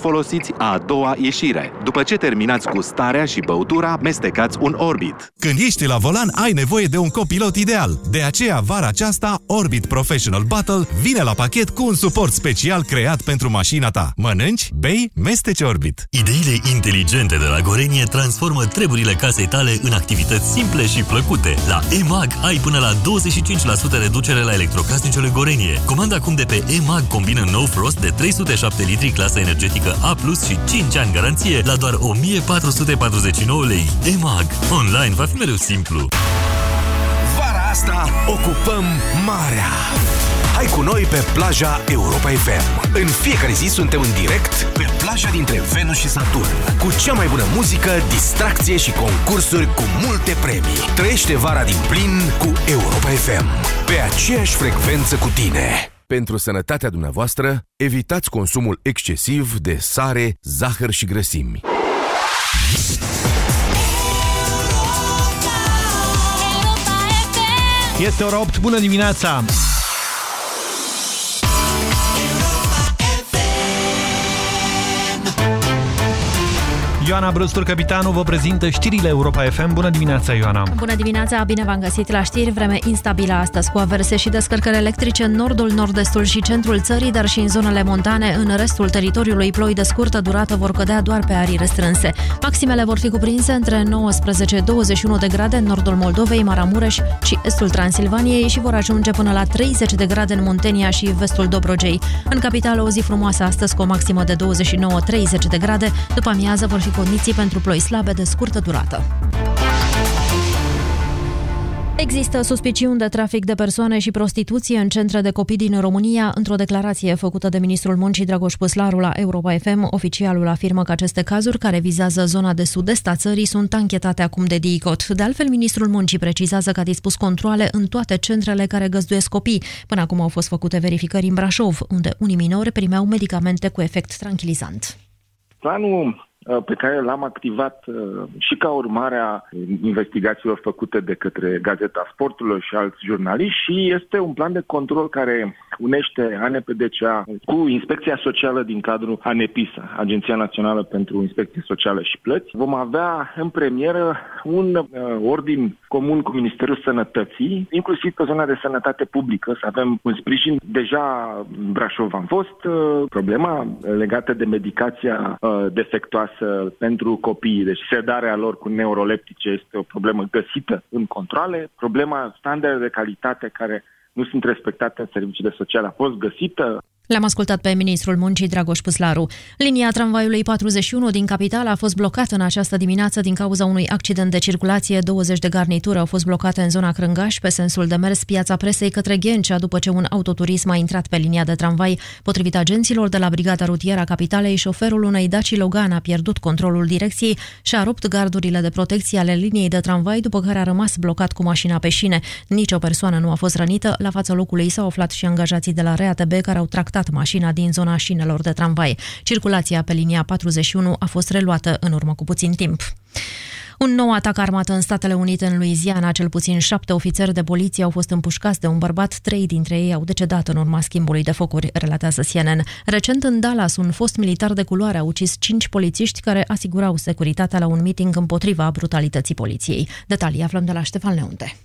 folosiți a doua ieșire. După ce terminați cu starea și băutura, mestecați un Orbit. Când ești la volan, ai nevoie de un copilot ideal. De aceea, vara aceasta, Orbit Professional Battle vine la pachet cu un suport special creat pentru mașina ta. Mănânci, bei, mesteci Orbit. Ideile inteligente de la Gorenie transformă treburile casei tale în activități simple și plăcute. La EMAG ai până la 25% reducere la electrocasnicele Gorenie. Comanda acum de pe EMAG combină No Frost de 307 litri clasă energetică A+, și 5 ani garanție la doar 1449 lei. EMAG. Online va fi mereu simplu. Vara asta ocupăm marea. Hai cu noi pe plaja Europa FM. În fiecare zi suntem în direct pe plaja dintre Venus și Saturn. Cu cea mai bună muzică, distracție și concursuri cu multe premii. Trăiește vara din plin cu Europa FM. Pe aceeași frecvență cu tine. Pentru sănătatea dumneavoastră, evitați consumul excesiv de sare, zahăr și grăsimi. Este ora 8, bună dimineața! Ioana Brustur, capitanul, vă prezintă știrile Europa FM. Bună dimineața, Ioana! Bună dimineața, bine v-am găsit la știri. Vreme instabilă astăzi cu averse și descărcări electrice în nordul, nord-estul și centrul țării, dar și în zonele montane. În restul teritoriului ploi de scurtă durată vor cădea doar pe arii restrânse. Maximele vor fi cuprinse între 19-21 de grade în nordul Moldovei, Maramureș și estul Transilvaniei și vor ajunge până la 30 de grade în Muntenia și vestul Dobrogei. În capitală o zi frumoasă astăzi cu o maximă de 29-30 de grade. După amiază vor fi condiții pentru ploi slabe de scurtă durată. Există suspiciuni de trafic de persoane și prostituție în centre de copii din România. Într-o declarație făcută de ministrul muncii Dragoș Păslaru la Europa FM, oficialul afirmă că aceste cazuri care vizează zona de sud-est a țării sunt anchetate acum de DICOT. De altfel, ministrul muncii precizează că a dispus controle în toate centrele care găzduiesc copii. Până acum au fost făcute verificări în Brașov, unde unii minori primeau medicamente cu efect tranquilizant. Planul uh, pe care l-am activat uh, și ca urmare a investigațiilor făcute de către Gazeta Sportului și alți jurnaliști și este un plan de control care unește ANPDCA cu Inspecția Socială din cadrul ANEPISA, Agenția Națională pentru Inspecție Socială și Plăți. Vom avea în premieră un uh, ordin comun cu Ministerul Sănătății, inclusiv pe zona de sănătate publică, să avem un sprijin. Deja în Brașov am fost, uh, problema legată de medicația uh, defectuoasă pentru copii, deci sedarea lor cu neuroleptice este o problemă găsită în controle. Problema standarde de calitate care nu sunt respectate în serviciile sociale a fost găsită. Le-am ascultat pe ministrul muncii Dragoș Puslaru. Linia tramvaiului 41 din capital a fost blocată în această dimineață din cauza unui accident de circulație. 20 de garnituri au fost blocate în zona Crângaș pe sensul de mers piața presei către Ghencea după ce un autoturism a intrat pe linia de tramvai. Potrivit agenților de la Brigada Rutieră a Capitalei, șoferul unei Daci Logan a pierdut controlul direcției și a rupt gardurile de protecție ale liniei de tramvai, după care a rămas blocat cu mașina pe șine. Nici o persoană nu a fost rănită. La fața locului s-au aflat și angajații de la RATB care au tractat mașina din zona șinelor de tramvai. Circulația pe linia 41 a fost reluată în urmă cu puțin timp. Un nou atac armat în Statele Unite, în Louisiana, cel puțin șapte ofițeri de poliție au fost împușcați de un bărbat, trei dintre ei au decedat în urma schimbului de focuri, relatează CNN. Recent, în Dallas, un fost militar de culoare a ucis cinci polițiști care asigurau securitatea la un meeting împotriva brutalității poliției. Detalii aflăm de la Ștefan Leunte.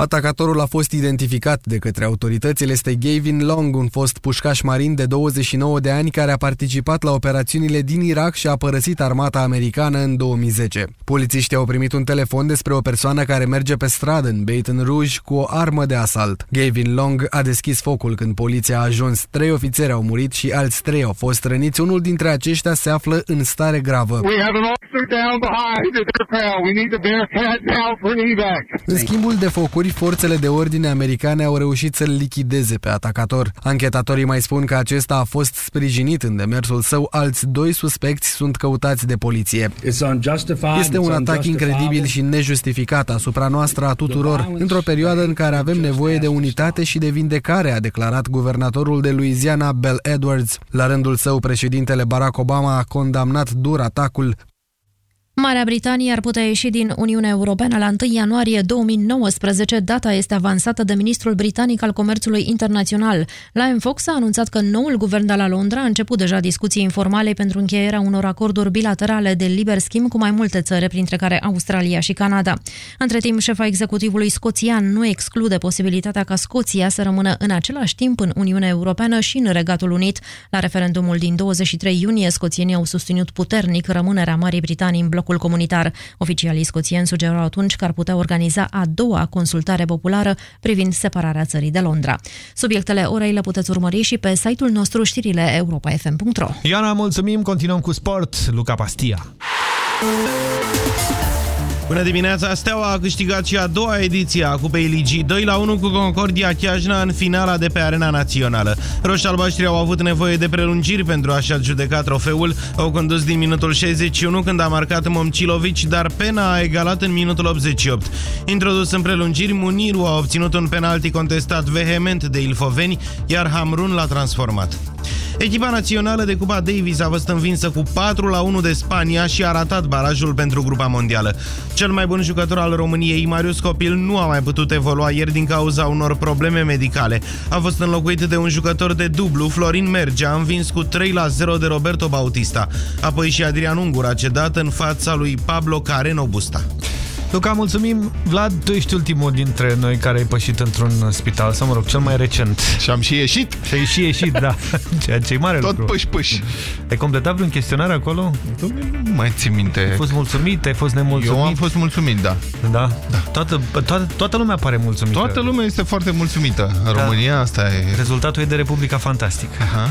Atacatorul a fost identificat de către autoritățile. Este Gavin Long, un fost pușcaș marin de 29 de ani care a participat la operațiunile din Irak și a părăsit armata americană în 2010. Polițiștii au primit un telefon despre o persoană care merge pe stradă în Baton Rouge cu o armă de asalt. Gavin Long a deschis focul când poliția a ajuns. Trei ofițeri au murit și alți trei au fost răniți. Unul dintre aceștia se află în stare gravă. În schimbul de focuri, ori forțele de ordine americane au reușit să-l lichideze pe atacator. Anchetatorii mai spun că acesta a fost sprijinit în demersul său, alți doi suspecți sunt căutați de poliție. Este un atac incredibil și nejustificat asupra noastră a tuturor, într-o perioadă în care avem nevoie de unitate și de vindecare, a declarat guvernatorul de Louisiana, Bell Edwards. La rândul său, președintele Barack Obama a condamnat dur atacul, Marea Britanie ar putea ieși din Uniunea Europeană la 1 ianuarie 2019. Data este avansată de ministrul britanic al comerțului internațional. Liam Fox a anunțat că noul guvern de la Londra a început deja discuții informale pentru încheierea unor acorduri bilaterale de liber schimb cu mai multe țări, printre care Australia și Canada. Între timp, șefa executivului scoțian nu exclude posibilitatea ca Scoția să rămână în același timp în Uniunea Europeană și în Regatul Unit. La referendumul din 23 iunie, scoțienii au susținut puternic rămânerea Marii Britanii în bloc blocul comunitar. Oficialii scoțienți sugerau atunci că ar putea organiza a doua consultare populară privind separarea țării de Londra. Subiectele orei le puteți urmări și pe site-ul nostru știrile europa.fm.ro Iana, mulțumim, continuăm cu sport. Luca Pastia. Bună dimineața! Steaua a câștigat și a doua ediție a Cupei Ligii 2 la 1 cu Concordia Chiajna în finala de pe Arena Națională. Roșalbaștri au avut nevoie de prelungiri pentru a-și adjudeca trofeul. Au condus din minutul 61 când a marcat Momcilovici, dar pena a egalat în minutul 88. Introdus în prelungiri, Muniru a obținut un penalti contestat vehement de Ilfoveni, iar Hamrun l-a transformat. Echipa națională de Cupa Davis a fost învinsă cu 4 la 1 de Spania și a ratat barajul pentru Grupa Mondială. Cel mai bun jucător al României, Marius Copil, nu a mai putut evolua ieri din cauza unor probleme medicale. A fost înlocuit de un jucător de dublu, Florin Merge, a învins cu 3 la 0 de Roberto Bautista. Apoi și Adrian Ungur a cedat în fața lui Pablo Careno Busta. Luca, mulțumim. Vlad, tu ești ultimul dintre noi care ai pășit într-un spital, sau mă rog, cel mai recent. Și am și ieșit. Și ai și ieșit, da. Ceea ce e mare Tot lucru. pâș, pâș. Ai completat vreun chestionar acolo? Nu mai țin minte. Ai fost mulțumit? Ai fost nemulțumit? Eu am fost mulțumit, da. Da? da. Toată, toată, toată lumea pare mulțumită. Toată lumea este foarte mulțumită. În da. România asta e... Rezultatul e de Republica Fantastic. Aha.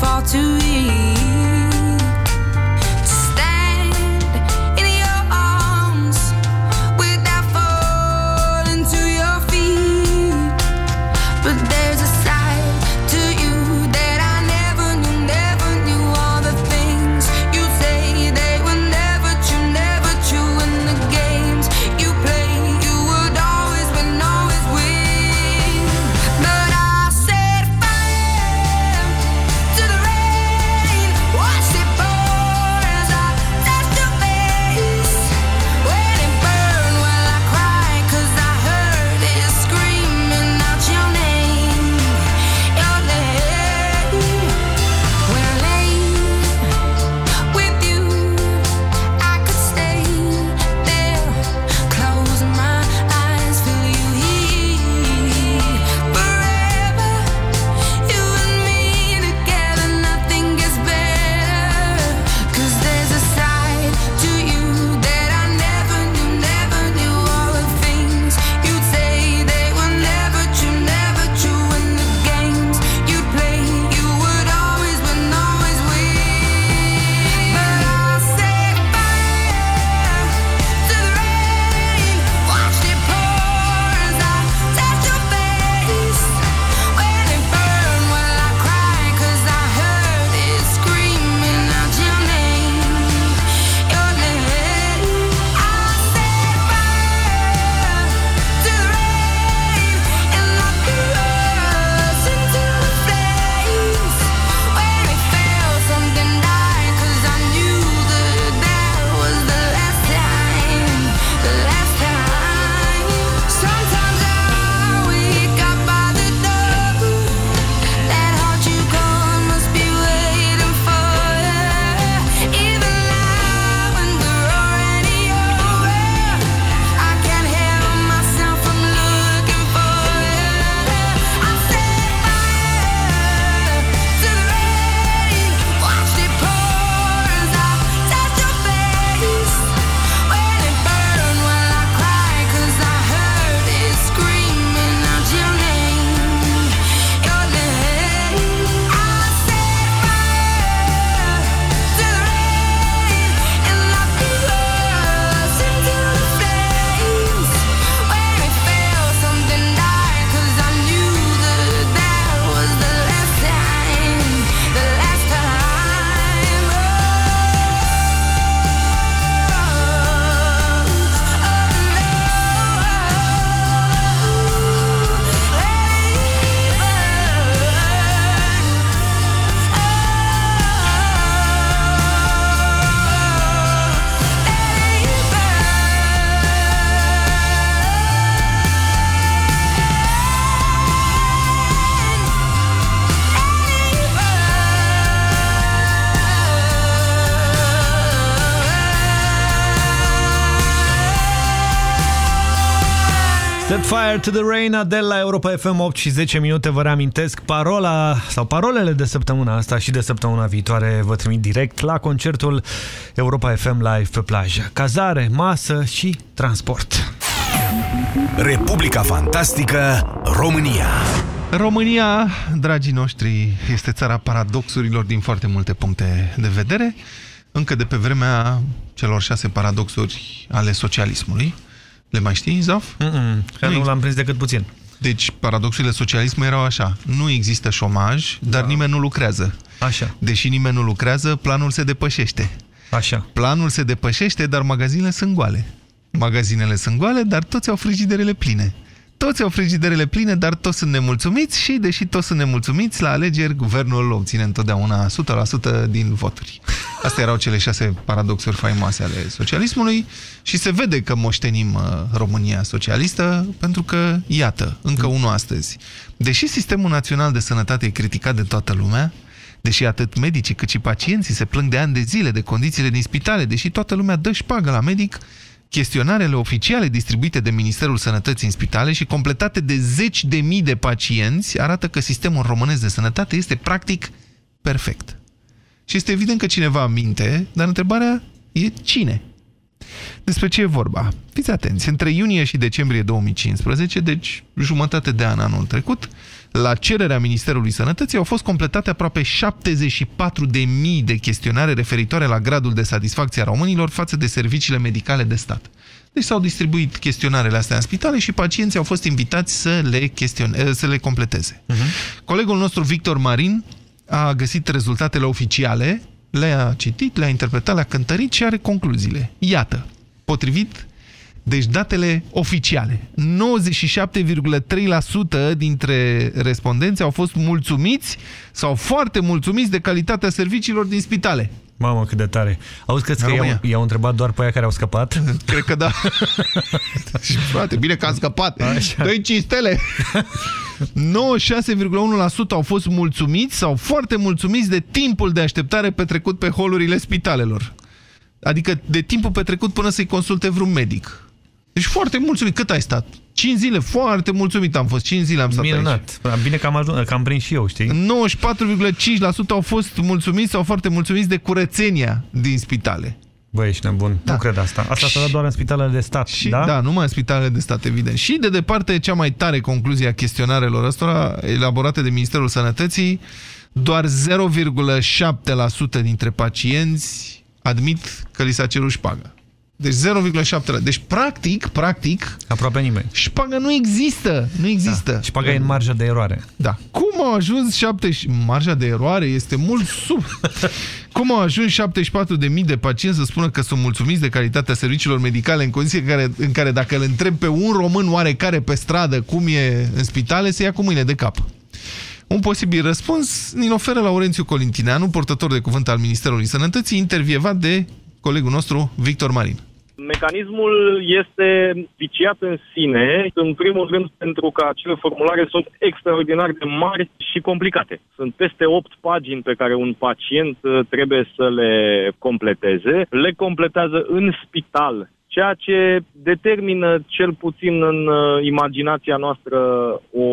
fall too easy. Fire to the rain, Adele la Europa FM 8 și 10 minute. Vă reamintesc parola sau parolele de săptămâna asta și de săptămâna viitoare vă trimit direct la concertul Europa FM Live pe plajă. Cazare, masă și transport. Republica Fantastică România România, dragii noștri, este țara paradoxurilor din foarte multe puncte de vedere, încă de pe vremea celor șase paradoxuri ale socialismului. Le mai știi, Zaf? Mm -mm, că nu, nu l-am prins decât puțin. Deci, paradoxurile socialismului erau așa. Nu există șomaj, dar da. nimeni nu lucrează. Așa. Deși nimeni nu lucrează, planul se depășește. Așa. Planul se depășește, dar magazinele sunt goale. Magazinele sunt goale, dar toți au frigiderele pline. Toți au frigiderele pline, dar toți sunt nemulțumiți și, deși toți sunt nemulțumiți, la alegeri guvernul obține întotdeauna 100% din voturi. Astea erau cele șase paradoxuri faimoase ale socialismului și se vede că moștenim uh, România socialistă pentru că, iată, încă unul astăzi. Deși Sistemul Național de Sănătate e criticat de toată lumea, deși atât medicii cât și pacienții se plâng de ani de zile de condițiile din spitale, deși toată lumea dă șpagă la medic, chestionarele oficiale distribuite de Ministerul Sănătății în spitale și completate de zeci de mii de pacienți arată că sistemul românesc de sănătate este practic perfect. Și este evident că cineva minte, dar întrebarea e cine? Despre ce e vorba? Fiți atenți, între iunie și decembrie 2015, deci jumătate de an anul trecut, la cererea Ministerului Sănătății au fost completate aproape 74.000 de chestionare referitoare la gradul de satisfacție a românilor față de serviciile medicale de stat. Deci s-au distribuit chestionarele astea în spitale și pacienții au fost invitați să le, să le completeze. Uh -huh. Colegul nostru Victor Marin a găsit rezultatele oficiale, le-a citit, le-a interpretat, le-a cântărit și are concluziile. Iată, potrivit deci datele oficiale. 97,3% dintre respondenți au fost mulțumiți sau foarte mulțumiți de calitatea serviciilor din spitale. Mamă, cât de tare. Auzi că i-au întrebat doar pe aia care au scăpat? Cred că da. și frate, bine că am scăpat. Dă-i 5 stele. 96,1% au fost mulțumiți sau foarte mulțumiți de timpul de așteptare petrecut pe holurile spitalelor. Adică de timpul petrecut până să-i consulte vreun medic. Deci foarte mulțumit. Cât ai stat? 5 zile. Foarte mulțumit am fost. 5 zile am stat Minunat. aici. Bine că am, ajuns, că am prins și eu, știi? 94,5% au fost mulțumiți sau foarte mulțumiți de curățenia din spitale. Băi, ești nebun. Da. Nu cred asta. Asta s-a dat doar în spitalele de stat, și, da? Da, numai în spitalele de stat, evident. Și de departe, cea mai tare concluzie a chestionarelor ăstora, elaborate de Ministerul Sănătății, doar 0,7% dintre pacienți admit că li s-a cerut șpagă. Deci 0,7. Deci practic, practic... Aproape nimeni. Șpaga nu există. Nu există. Da. Șpaga e în marja de eroare. Da. Cum au ajuns 70... Marja de eroare este mult sub... Cum au ajuns 74.000 de pacienți să spună că sunt mulțumiți de calitatea serviciilor medicale în condiții în care, în care dacă îl întreb pe un român oarecare pe stradă cum e în spitale, se ia cu mâine de cap. Un posibil răspuns îl oferă Laurențiu Colintineanu, portător de cuvânt al Ministerului Sănătății, intervievat de colegul nostru Victor Marin. Mecanismul este viciat în sine, în primul rând pentru că acele formulare sunt extraordinar de mari și complicate. Sunt peste 8 pagini pe care un pacient uh, trebuie să le completeze. Le completează în spital ceea ce determină cel puțin în uh, imaginația noastră o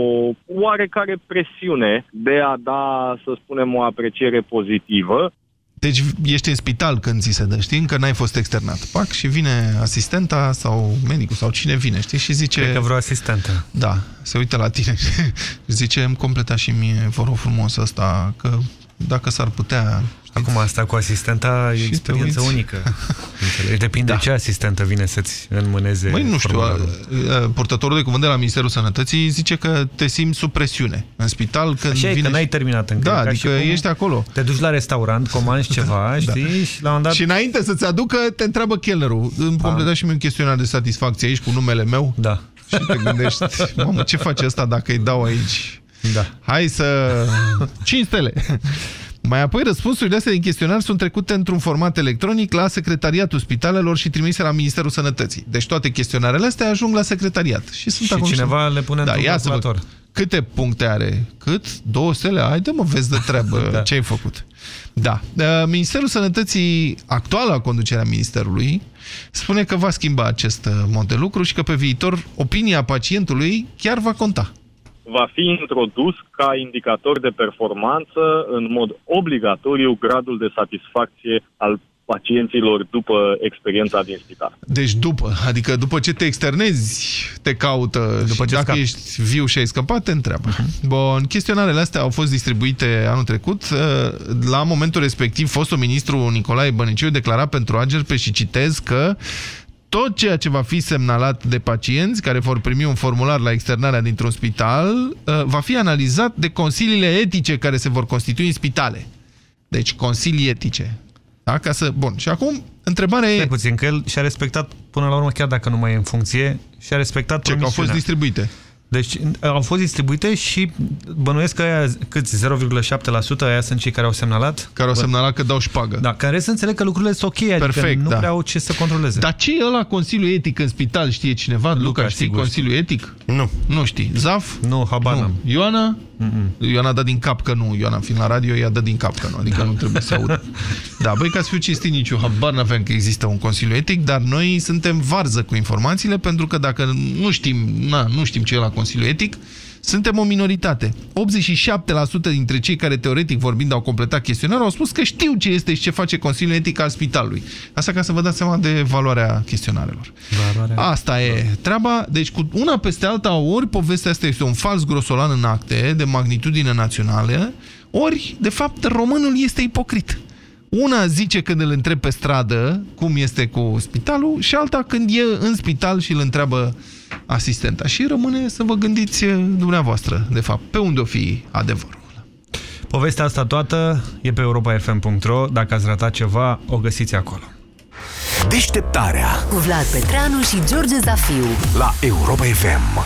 oarecare presiune de a da, să spunem, o apreciere pozitivă. Deci ești în spital când ți se dă, știi? Încă n-ai fost externat. Pac, și vine asistenta sau medicul sau cine vine, știi? Și zice... Cred că vreo asistentă. Da, se uită la tine și zice, îmi completa și mie, vă rog frumos asta, că dacă s-ar putea... Știți? Acum asta cu asistenta e o experiență unică. Depinde da. ce asistentă vine să-ți înmâneze Măi, nu știu, purtătorul de cuvânt de la Ministerul Sănătății zice că te simți sub presiune în spital când Așa vine... e, că n-ai terminat încă. Da, adică ești acolo. Te duci la restaurant, comanzi ceva, da. știi, și la un dat... Și înainte să-ți aducă, te întreabă chelnerul. Îmi da. completa și mie un chestionar de satisfacție aici cu numele meu. Da. Și te gândești, mamă, ce face ăsta dacă îi dau aici? Da. Hai să... 5 stele! Mai apoi, răspunsurile astea din chestionar sunt trecute într-un format electronic la Secretariatul Spitalelor și trimise la Ministerul Sănătății. Deci toate chestionarele astea ajung la secretariat. Și, sunt și acolo cineva le pune da, într-un calculator. Câte puncte are? Cât? Două stele? Haide mă, vezi de treabă da. ce ai făcut. Da. Uh, Ministerul Sănătății, actuala conducerea Ministerului, spune că va schimba acest uh, mod de lucru și că pe viitor opinia pacientului chiar va conta. Va fi introdus ca indicator de performanță în mod obligatoriu gradul de satisfacție al pacienților după experiența din spital. Deci după, adică după ce te externezi, te caută după și ce dacă scapi. ești viu și ai scăpat, te întreabă. Uh -huh. Bun, chestionarele astea au fost distribuite anul trecut. La momentul respectiv, fostul ministru Nicolae Băniciu declara pentru Agerpe și citez că tot ceea ce va fi semnalat de pacienți care vor primi un formular la externarea dintr-un spital va fi analizat de consiliile etice care se vor constitui în spitale. Deci consilii etice. Da? Ca să... Bun. Și acum, întrebarea e... puțin, că el și-a respectat, până la urmă, chiar dacă nu mai e în funcție, și-a respectat Ce, că au fost distribuite. Deci au fost distribuite și bănuiesc că aia, câți, 0,7% aia sunt cei care au semnalat? Care au semnalat că dau șpagă. Da, care să înțeleg că lucrurile sunt ok, adică Perfect, nu da. prea au ce să controleze. Dar ce e ăla Consiliul Etic în spital, știe cineva? Luca, Luca știi sigur. Consiliul Etic? Nu. Nu știi. Zaf? Nu, habar nu. Ioana? Mm -mm. Ioana dă din cap că nu. Ioana fiind la radio, ea dă din cap că nu. Adică nu trebuie să audă. Da, băi, ca să fiu cinstit, nici eu habar n-aveam că există un Consiliu Etic, dar noi suntem varză cu informațiile, pentru că dacă nu știm, na, nu știm ce e la Consiliul Etic, suntem o minoritate. 87% dintre cei care teoretic vorbind au completat chestionarul au spus că știu ce este și ce face Consiliul Etic al Spitalului. Asta ca să vă dați seama de valoarea chestionarelor. Valoarea... Asta e treaba. Deci cu una peste alta, ori povestea asta este un fals grosolan în acte de magnitudine națională, ori, de fapt, românul este ipocrit. Una zice când îl întreb pe stradă cum este cu spitalul și alta când e în spital și îl întreabă asistenta. Și rămâne să vă gândiți eh, dumneavoastră, de fapt, pe unde o fi adevărul. Povestea asta toată e pe europa.fm.ro. Dacă ați ratat ceva, o găsiți acolo. Deșteptarea cu Vlad Petreanu și George Zafiu la Europa FM.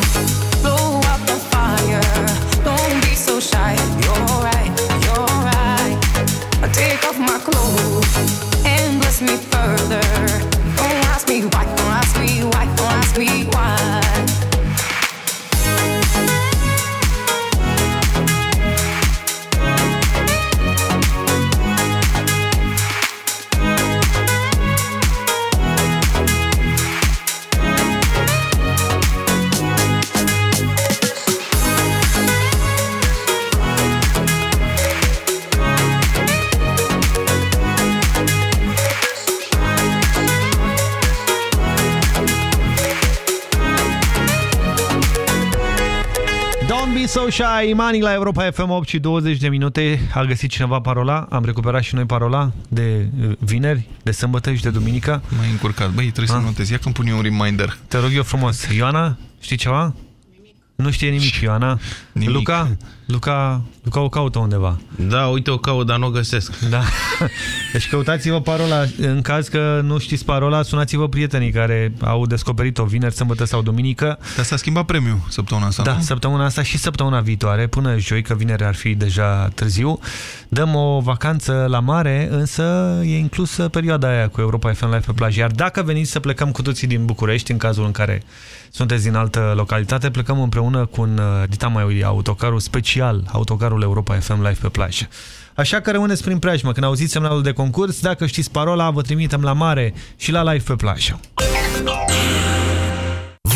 Don't be so shy, Money la Europa FM 8 și 20 de minute. A găsit cineva parola? Am recuperat și noi parola de uh, vineri, de sâmbătă și de duminică. M-ai încurcat. Băi, trebuie Ah. să notezi. Ia că pun eu un reminder. Te rog eu frumos. Ioana, știi ceva? Nu știe nimic, Ioana. Nimic. Luca? Luca, Luca o caută undeva. Da, uite o caut, dar nu o găsesc. Da. Deci căutați-vă parola. În caz că nu știți parola, sunați-vă prietenii care au descoperit-o vineri, sâmbătă sau duminică. Dar s-a schimbat premiul săptămâna asta, Da, nu? săptămâna asta și săptămâna viitoare, până joi, că vineri ar fi deja târziu. Dăm o vacanță la mare, însă e inclusă perioada aia cu Europa FM Live pe plajă. Iar dacă veniți să plecăm cu toții din București, în cazul în care sunteți din altă localitate, plecăm împreună cu un uh, Dita Maiulia, autocarul special, autocarul Europa FM Live pe plajă. Așa că rămâneți prin preajmă. Când auziți semnalul de concurs, dacă știți parola, vă trimitem la mare și la live pe plajă.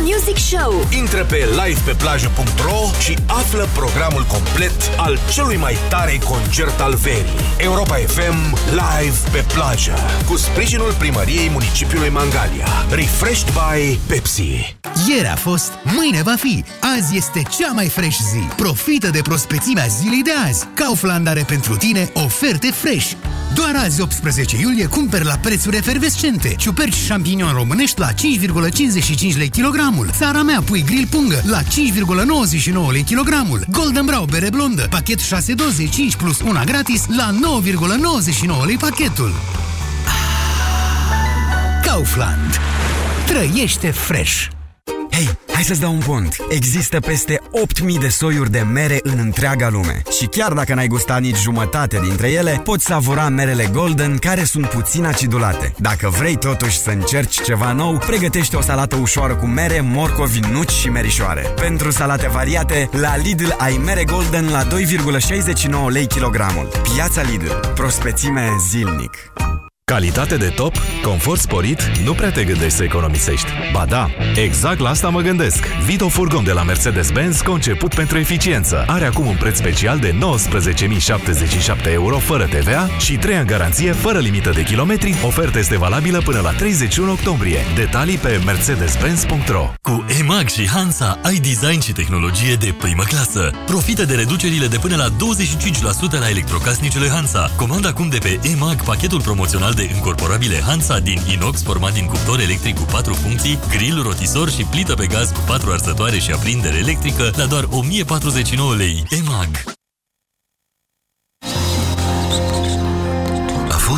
Music Show Intră pe livepeplajă.ro și află programul complet al celui mai tare concert al verii. Europa FM Live pe plajă. Cu sprijinul primăriei municipiului Mangalia. Refreshed by Pepsi. Ieri a fost, mâine va fi. Azi este cea mai fresh zi. Profită de prospețimea zilei de azi. Kaufland are pentru tine oferte fresh. Doar azi, 18 iulie, cumperi la prețuri efervescente. Ciuperci șampinion românești la 5,55 lei kilogramul. Țara mea, pui grill pungă la 5,99 lei kilogramul. Golden Brown bere blondă, pachet 6 doze, 5 plus 1 gratis la 9,99 lei pachetul. Kaufland. Trăiește fresh! Hei, hai să-ți dau un pont. Există peste 8000 de soiuri de mere în întreaga lume. Și chiar dacă n-ai gustat nici jumătate dintre ele, poți savura merele Golden care sunt puțin acidulate. Dacă vrei totuși să încerci ceva nou, pregătește o salată ușoară cu mere, morcovi, nuci și merișoare. Pentru salate variate, la Lidl ai mere Golden la 2,69 lei kilogramul. Piața Lidl. Prospețime zilnic. Calitate de top, confort sporit, nu prea te gândești să economisești. Ba da, exact la asta mă gândesc. Vito Furgon de la Mercedes-Benz, conceput pentru eficiență. Are acum un preț special de 19.077 euro fără TVA și 3 ani garanție fără limită de kilometri. Oferta este valabilă până la 31 octombrie. Detalii pe mercedes-benz.ro Cu EMAG și Hansa ai design și tehnologie de primă clasă. Profită de reducerile de până la 25% la electrocasnicele Hansa. Comanda acum de pe EMAG pachetul promoțional de încorporabile Hansa din inox format din cuptor electric cu 4 funcții, grill, rotisor și plită pe gaz cu 4 arsătoare și aprindere electrică la doar 1049 lei. EMAG.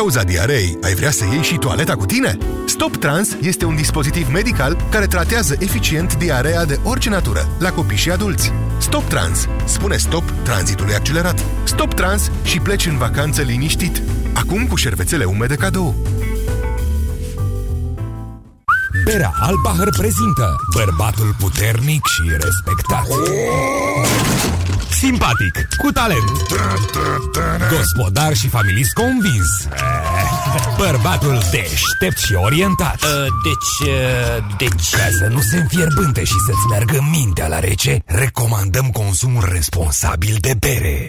Din cauza diarei, ai vrea să iei și toaleta cu tine? Stop Trans este un dispozitiv medical care tratează eficient diareea de orice natură, la copii și adulți. Stop Trans spune stop tranzitului accelerat. Stop Trans și pleci în vacanță liniștit. Acum cu șervețele umede cadou. Berea Albahăr prezintă Bărbatul puternic și respectat Simpatic, cu talent. Gospodar și familist convins. Bărbatul deștept și orientat. Uh, deci, uh, deci... Ca să nu se înfierbânte și să-ți meargă mintea la rece Recomandăm consumul responsabil de bere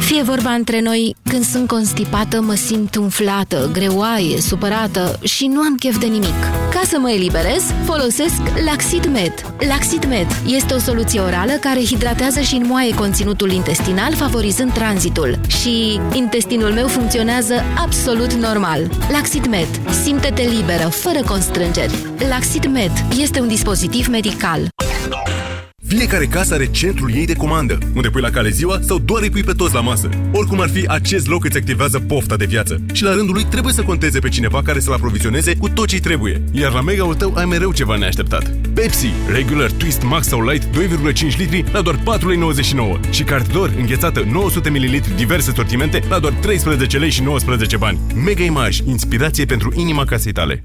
Fie vorba între noi, când sunt constipată, mă simt umflată, greoaie, supărată și nu am chef de nimic. Ca să mă eliberez, folosesc Laxid Med. Laxid Med este o soluție orală care hidratează și înmoaie conținutul intestinal, favorizând tranzitul. Și intestinul meu funcționează absolut normal. Laxid Med. Simte-te liberă, fără constrângeri. Laxid Med este un dispozitiv medical. Fiecare casă are centrul ei de comandă, unde pui la cale ziua sau doar îi pui pe toți la masă. Oricum ar fi, acest loc îți activează pofta de viață și la rândul lui trebuie să conteze pe cineva care să-l aprovizioneze cu tot ce trebuie. Iar la mega-ul tău ai mereu ceva neașteptat. Pepsi, regular, twist, max sau light 2,5 litri la doar 4,99 lei și cartidor înghețată 900 ml diverse sortimente la doar 13 lei și 19 bani. Mega Image, inspirație pentru inima casei tale.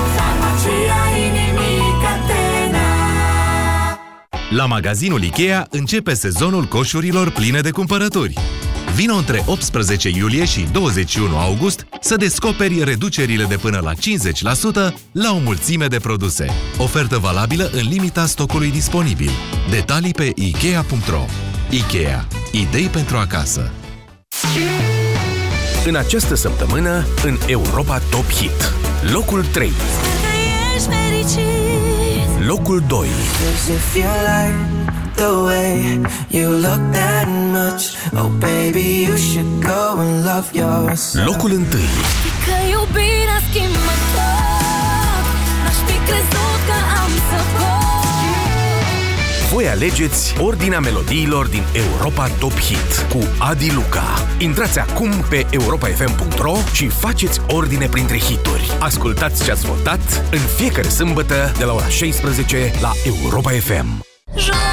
La magazinul Ikea începe sezonul coșurilor pline de cumpărături. Vino între 18 iulie și 21 august să descoperi reducerile de până la 50% la o mulțime de produse. Ofertă valabilă în limita stocului disponibil. Detalii pe Ikea.ro Ikea. Idei pentru acasă. În această săptămână, în Europa Top Hit. Locul 3. Locul 2. Does it feel like the way you look that much? Oh baby, you should go and love yourself. Locul 1. Că iubirea schimbă tot N-aș fi crezut Voi alegeți ordinea melodiilor din Europa Top Hit cu Adi Luca. Intrați acum pe europafm.ro și faceți ordine printre hituri. Ascultați ce ați votat în fiecare sâmbătă de la ora 16 la Europa FM. Jamais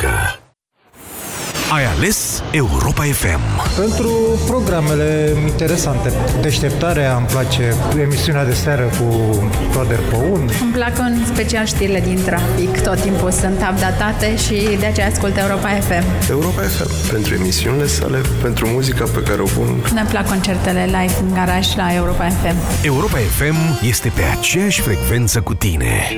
muzică. Ai ales Europa FM. Pentru programele interesante. Deșteptarea îmi place, emisiunea de seară cu Toader Păun. Îmi plac în special știrile din trafic. Tot timpul sunt updatate și de aceea ascult Europa FM. Europa FM, pentru emisiunile sale, pentru muzica pe care o pun. Ne plac concertele live în garaj la Europa FM. Europa FM este pe aceeași frecvență cu tine.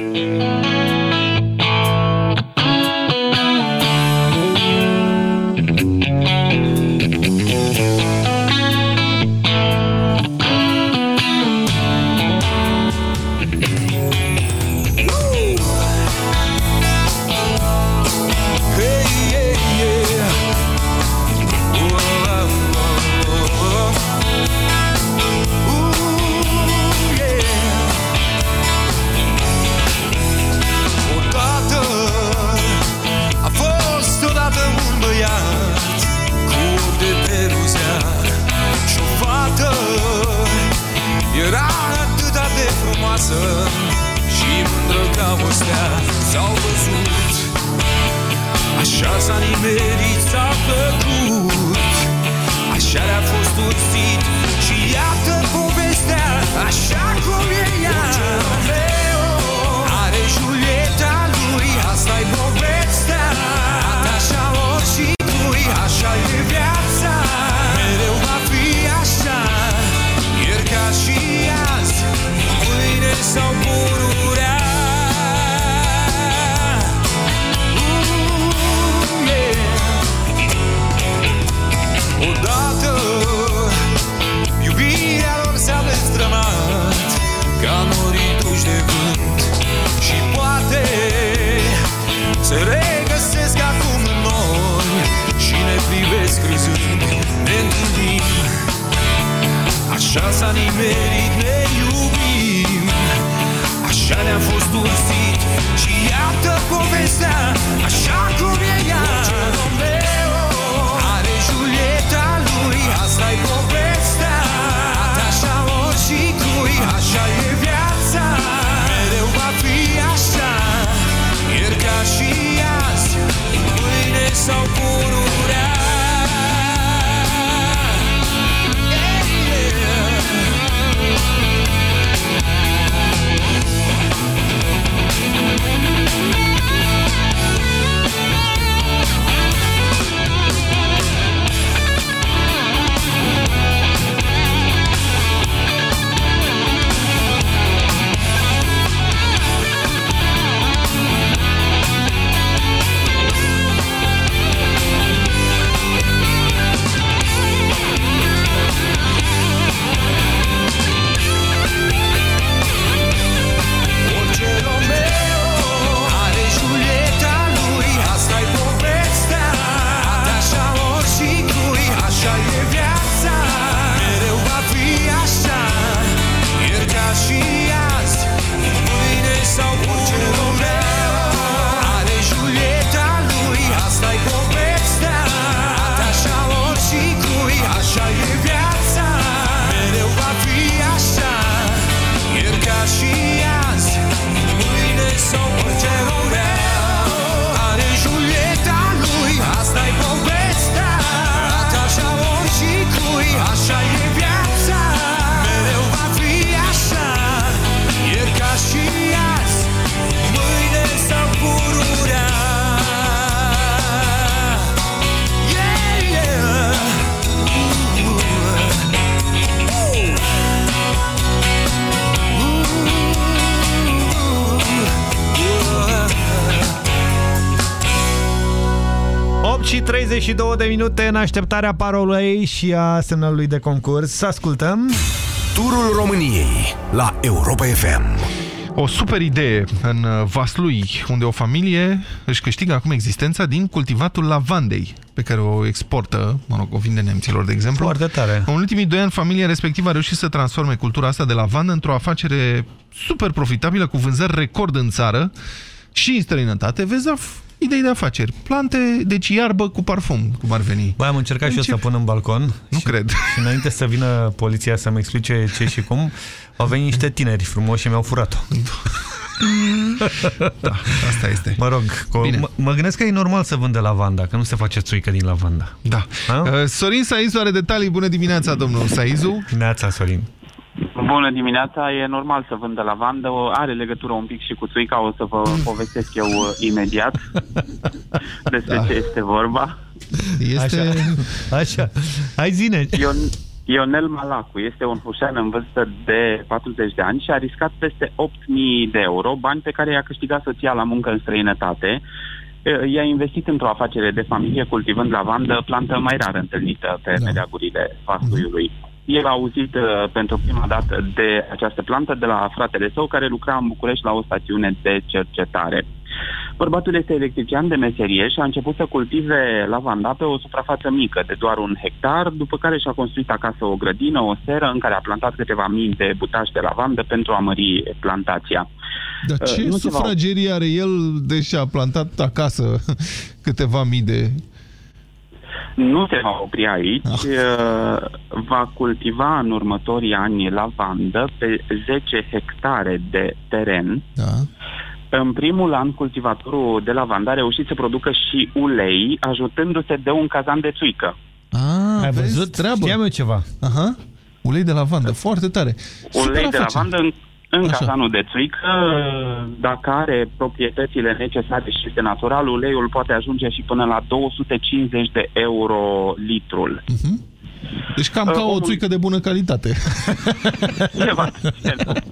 Așa s-a 22 de minute în așteptarea parolei și a semnalului de concurs. Să ascultăm! Turul României la Europa FM o super idee în Vaslui, unde o familie își câștigă acum existența din cultivatul lavandei, pe care o exportă, mă rog, o vinde nemților, de exemplu. Foarte tare. În ultimii doi ani, familia respectivă a reușit să transforme cultura asta de lavandă într-o afacere super profitabilă, cu vânzări record în țară și în străinătate. Vezi, idei de afaceri. Plante, deci iarbă cu parfum, cum ar veni. Băi, am încercat și eu să pun în balcon. Nu și, cred. Și înainte să vină poliția să-mi explice ce și cum, au venit niște tineri frumoși și mi-au furat-o. da, asta este. Mă rog, mă, mă gândesc că e normal să vândă lavanda, că nu se face țuică din lavanda. Da. Uh, Sorin Saizu are detalii. Bună dimineața, domnul Saizu. Neața, Sorin. Bună dimineața, e normal să vândă lavandă, are legătură un pic și cu țuica, o să vă povestesc eu uh, imediat despre Da. ce este vorba. Este... Așa, așa. Hai zine. Ion, Ionel Malacu este un hușean în vârstă de 40 de ani și a riscat peste 8.000 de euro, bani pe care i-a câștigat soția la muncă în străinătate. Uh, I-a investit într-o afacere de familie cultivând lavandă, plantă mai rar întâlnită pe da. meleagurile Vastuiului. El a auzit uh, pentru prima dată de această plantă de la fratele său care lucra în București la o stațiune de cercetare. Bărbatul este electrician de meserie și a început să cultive lavanda pe o suprafață mică de doar un hectar, după care și-a construit acasă o grădină, o seră în care a plantat câteva mii de butași de lavandă pentru a mări plantația. Dar Uh, ce nu se va- sufragerie are el, deși a plantat acasă câteva mii de... Nu se va opri aici, ah. va cultiva în următorii ani lavandă pe 10 hectare de teren. Da. În primul an, cultivatorul de lavandă a reușit să producă și ulei, ajutându-se de un cazan de țuică. Ah, Ai vezi? văzut? Treabă. Știam eu ceva. Aha. Ulei de lavandă, foarte tare. Super Ulei de afacere. lavandă în, în Așa. cazanul de țuică, dacă are proprietățile necesare și este natural, uleiul poate ajunge și până la 250 de euro litrul. Deci cam ca Uh, o omul- țuică de bună calitate. Ceva de genul.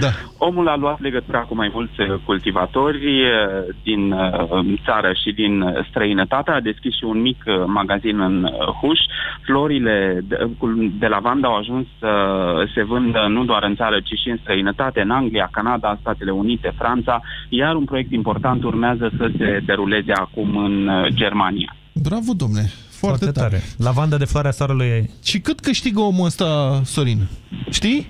Da. Omul a luat legătura cu mai mulți uh, cultivatori uh, din uh, țară și din uh, străinătate, a deschis și un mic uh, magazin în uh, Huș. Florile de, cu- de lavandă au ajuns să se vândă nu doar în țară, ci și în străinătate, în Anglia, Canada, Statele Unite, Franța, iar un proiect important urmează să se deruleze acum în uh, Germania. Bravo, domne. Foarte, Foarte tare. Lavanda de floarea soarelui. Și cât câștigă omul ăsta, Sorin? Știi?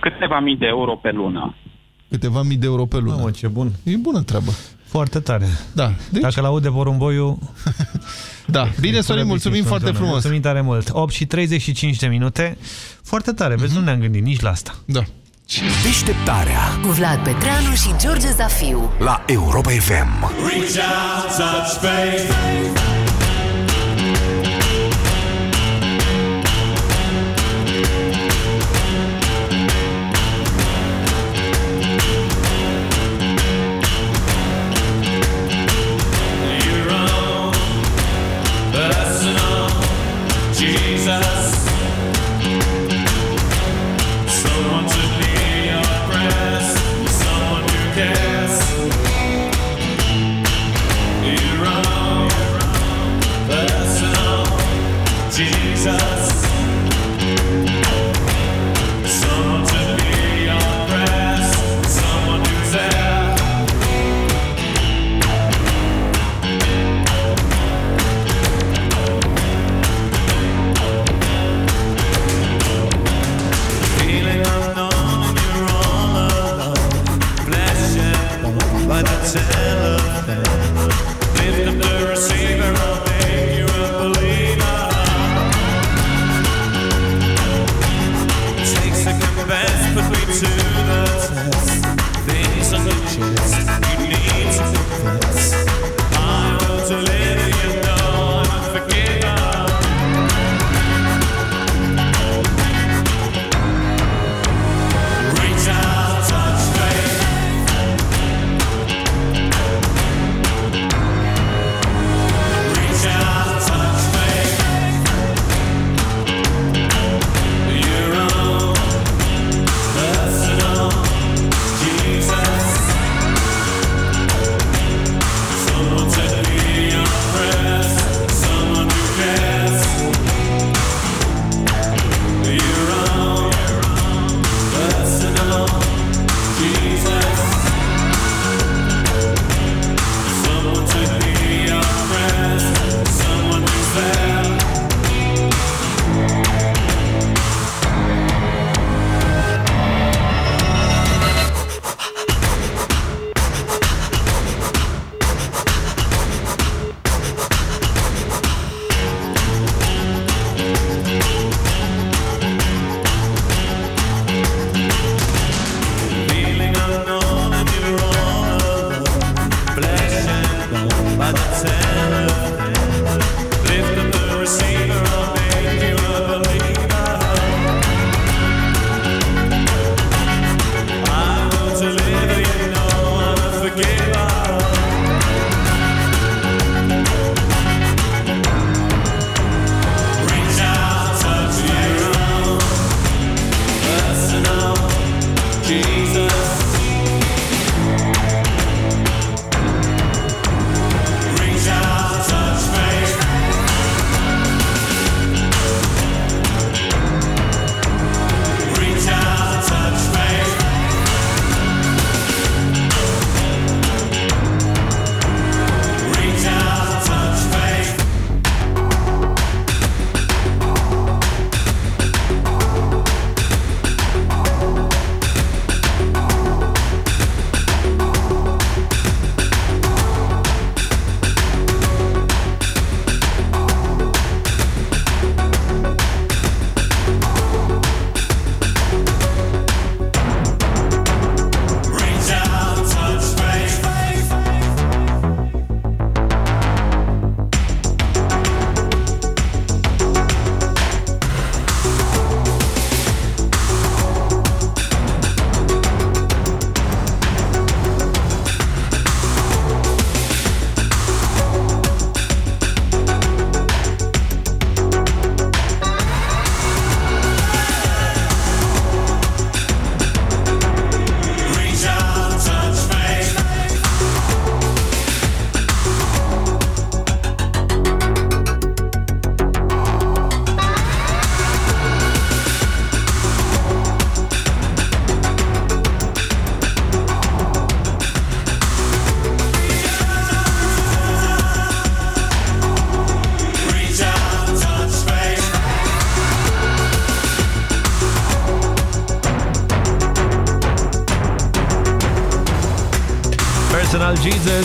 Câteva mii de euro pe lună. Câteva mii de euro pe lună. Mamă, ce bun. E bună treabă. Foarte tare. Da. Deci... Dacă l-aude porumboiul... da. Bine, Sorin, mulțumim foarte frumos. Mulțumim tare mult. 8 și 35 de minute. Foarte tare. Vezi, nu ne-am gândit nici la asta. Da. Deșteptarea Cu Vlad Petreanu și George Zafiu. la Europa FM. Reach out, touch faith.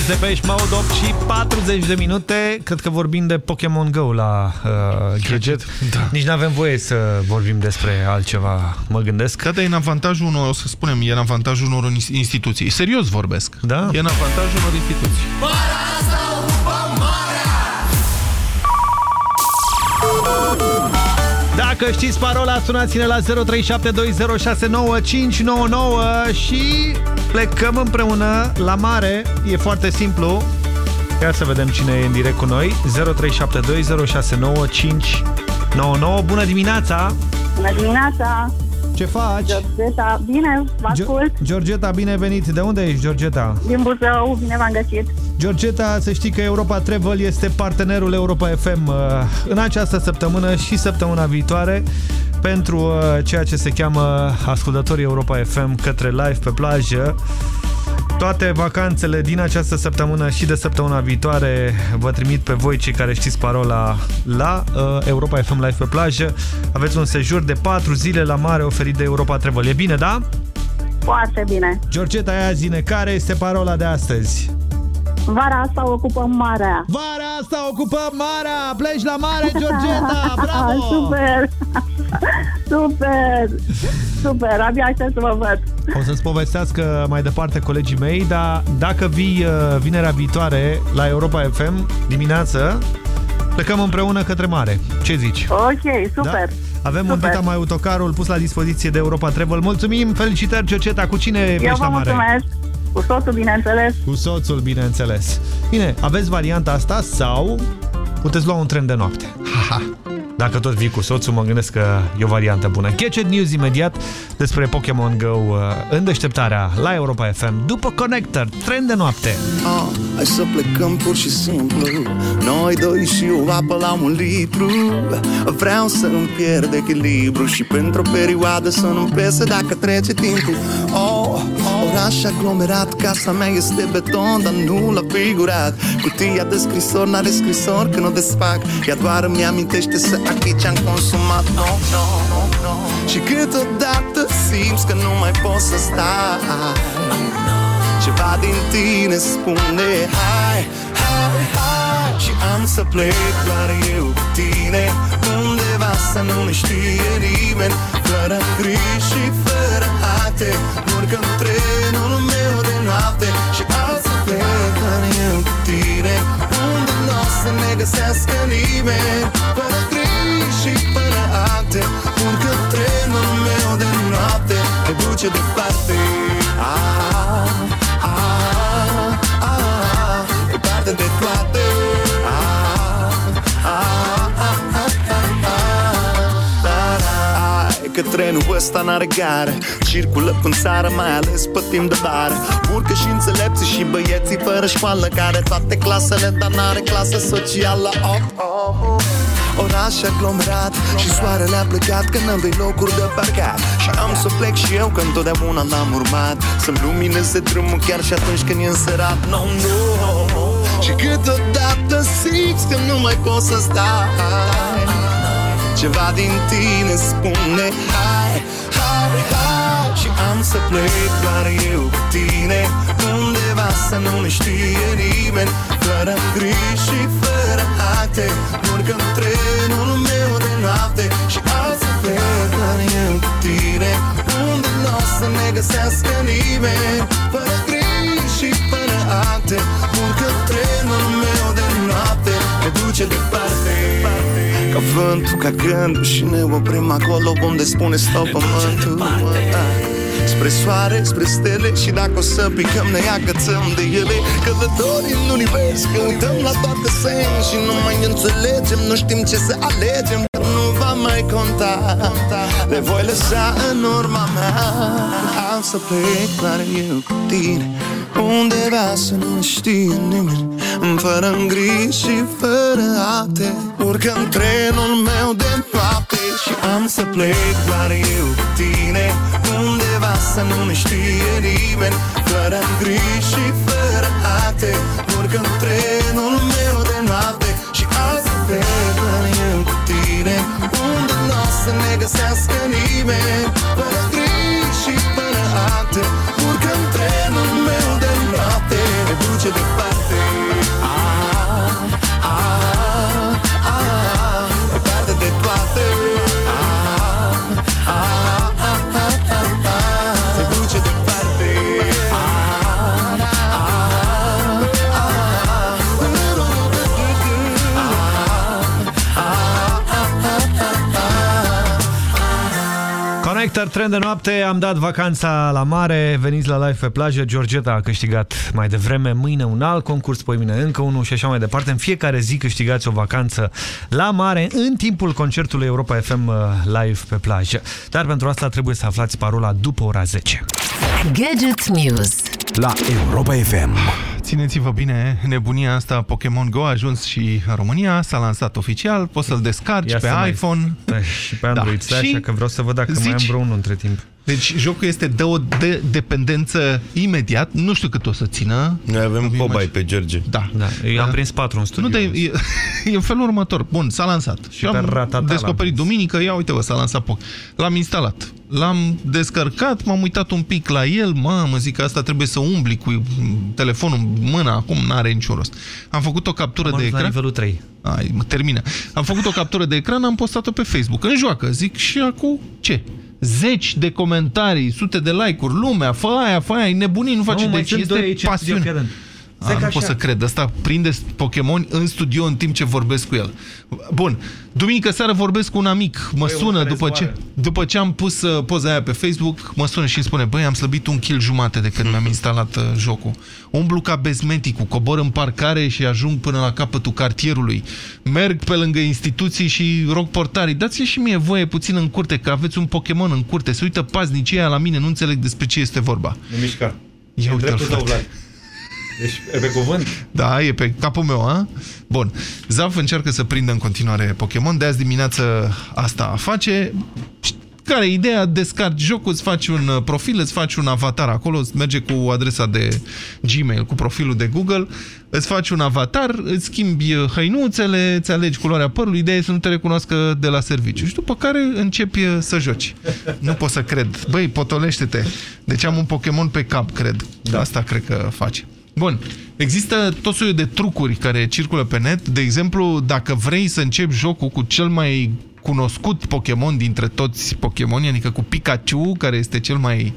Depeche Mode, 8 și 40 de minute. Cred că vorbim de Pokémon Go la uh, Gadget. Da. Nici nu avem voie să vorbim despre altceva, mă gândesc. Da, dar e în avantajul unor, o să spunem, e în avantajul unor instituții. Serios vorbesc. Da? E în avantajul unor instituții. Dacă știți parola, sunați-ne la 0372069599 și plecăm împreună la mare. E foarte simplu. Ia să vedem cine e în direct cu noi. 0372069599. Bună dimineața! Bună dimineața! Ce faci? Georgeta, bine, vă ascult. Georgeta, bine venit! De unde ești, Georgeta? Din Buzău, bine v-am găsit. Georgeta, să știi că Europa Travel este partenerul Europa FM uh, în această săptămână și săptămâna viitoare pentru uh, ceea ce se cheamă ascultătorii Europa FM către live pe plajă. Toate vacanțele din această săptămână și de săptămâna viitoare vă trimit pe voi cei care știți parola la uh, Europa FM Live pe plajă. Aveți un sejur de 4 zile la mare oferit de Europa Travel. E bine, da? Foarte bine. Georgeta, ia zine, care este parola de astăzi? Vara asta ocupăm marea. Vara asta ocupăm marea! Pleci la mare, Georgeta! Bravo! Super! Super! Super! Abia aștept să vă văd. O să-ți povestească mai departe colegii mei, dar dacă vii uh, vinerea viitoare la Europa FM dimineață, plecăm împreună către mare. Ce zici? Ok, super! Da? Avem Super. un dita mai autocarul pus la dispoziție de Europa Travel. Mulțumim! Felicitări, Georgeta! Cu cine Eu pleci vă la mare? mulțumesc. Cu soțul, bineînțeles. Cu soțul, bineînțeles. Bine, aveți varianta asta sau puteți lua un tren de noapte. Ha, ha. Dacă tot vii cu soțul, mă gândesc că e o variantă bună. Gadget News imediat despre Pokémon Go uh, în deșteptarea la Europa FM după Connector, tren de noapte. Ah, hai să plecăm pur și simplu Noi doi și o apă la un litru Vreau să îmi pierd echilibru Și pentru o perioadă să nu-mi pese dacă trece timpul Oh, oraș aglomerat Casa mea este beton, dar nu l-a figurat. Cutia de scrisori n-are scrisori când o desfac. Ea doar îmi amintește să achit ce-am consumat. No, no, no, no. Și câteodată simți că nu mai poți să stai. Ceva din tine spune Hai, hai, hai. Și am să plec doar eu cu tine. Undeva să nu ne știe nimeni Fără griji și fără ate Urcăm trenul meu de noapte Și am să plec doar eu cu tine Unde nu o să ne găsească nimeni Fără griji și fără ate Urcăm trenul meu de noapte Ne duce departe ah, ah, ah, departe de toate. Că trenul ăsta n-are gare. Circulă în țară, mai ales pe timp de bară Urcă și înțelepții și băieții fără școală Care toate clasele, dar n-are clasă socială. Oh, oh. Oraș aglomerat Și soarele a plecat că n-am doi locuri de parcat Și am să plec și eu că întotdeauna l-am urmat. Să-mi lumineze drumul chiar și atunci când e înserat. No, no. Și câteodată simți că nu mai poți să stai Ceva din tine spune Hai, hai, hai. Și am să plec doar eu cu tine. Undeva să nu ne știe nimeni. Fără griji și fără acte Urcăm trenul meu de noapte. Și am să plec doar eu cu tine. Unde nu o să ne găsească nimeni? Fără griji și fără acte Urcăm trenul meu de noapte. Ne duce departe ca vântul, ca gândul Și ne oprim acolo unde spune stop pământul. Spre soare, spre stele Și dacă o să picăm ne agățăm de ele. Călători în univers Că uităm la toate semn Și nu mai înțelegem Nu știm ce să alegem. Dar nu va mai conta Le voi lăsa în urma mea. Am să plec doar eu cu tine. Undeva să nu știe nimeni. Fără griji și fără ate Urcăm trenul meu de noapte Și am să plec doar eu cu tine. Undeva să nu ne știe nimeni. Fără griji și fără ate Urcăm trenul meu de noapte Și am să plec unde nu o să ne găsească nimeni? Fără griji și fără acte Urcă în trenul meu de noapte. Me duce departe. Ah, ah. Connector, trend de noapte, am dat vacanța la mare, veniți la live pe plajă, Georgeta a câștigat mai devreme, mâine un alt concurs, poi mâine încă unul și așa mai departe. În fiecare zi câștigați o vacanță la mare în timpul concertului Europa FM uh, live pe plajă. Dar pentru asta trebuie să aflați parola după ora 10. Gadget News la Europa FM. Țineți-vă bine, nebunia asta Pokémon Go a ajuns și în România, s-a lansat oficial, poți să-l descarci Ia pe să mai iPhone. stai și pe Android, Da. stai Și așa că vreau să văd dacă mai am zici- vreo unul între timp. Deci jocul este de o de dependență imediat, nu știu cât o să țină. Noi avem cobai pe George. Da. Da, eu am prins patru în studiu. Nu, dar e, e, e în felul următor. Bun, s-a lansat. Și pe am ratata descoperit duminică, ia uite-vă, s-a lansat poc. L-am instalat. L-am descărcat, m-am uitat un pic la el, mamă, zic că asta trebuie să umbli cu telefonul în mână, acum n-are niciun rost. Am făcut o captură Am de ajuns la ecran. nivelul 3. Ai, mă, termină. Am făcut o captură de ecran, am postat-o pe Facebook. În joacă, zic, și acum ce? Zeci de comentarii, sute de like-uri, lumea, fă aia, fă aia, e nebunii, nu face. Nu, mai deci sunt doi este aici în studio, fii pasiune. Atent. A, Zic nu așa. pot să cred. Asta prinde Pokémon în studio în timp ce vorbesc cu el. Bun. Duminică seară vorbesc cu un amic. Mă Băi, sună care după ce, zboară. după ce am pus uh, poza aia pe Facebook, mă sună și îmi spune, băi, am slăbit un kill jumate de când mi-am instalat uh, jocul. Umblu ca bezmeticul, cobor în parcare și ajung până la capătul cartierului. Merg pe lângă instituții și rog portarii, dați-mi și mie voie puțin în curte, că aveți un Pokémon în curte. Se uită paznicii aia la mine, nu înțeleg despre ce este vorba. Nu mișca. Ia E uite-l, dreptul tău, frate. Vlad. Deci, e pe cuvânt? Da, e pe capul meu, a? Bun. Zaf încearcă să prindă în continuare Pokémon. De azi dimineață asta face. Care e ideea? Descarci jocul, îți faci un uh, profil, îți faci un avatar acolo, îți merge cu adresa de Gmail, cu profilul de Google, îți faci un avatar, îți schimbi uh, hăinuțele, îți alegi culoarea părului, ideea e să nu te recunoască de la serviciu. Și după care începi uh, să joci. Nu pot să cred. Băi, potolește-te. Deci am un Pokémon pe cap, cred. Da. Asta cred că face. Bun. Există tot soiul de trucuri care circulă pe net. De exemplu, dacă vrei să începi jocul cu cel mai cunoscut Pokémon dintre toți Pokémoni, adică cu Pikachu, care este cel mai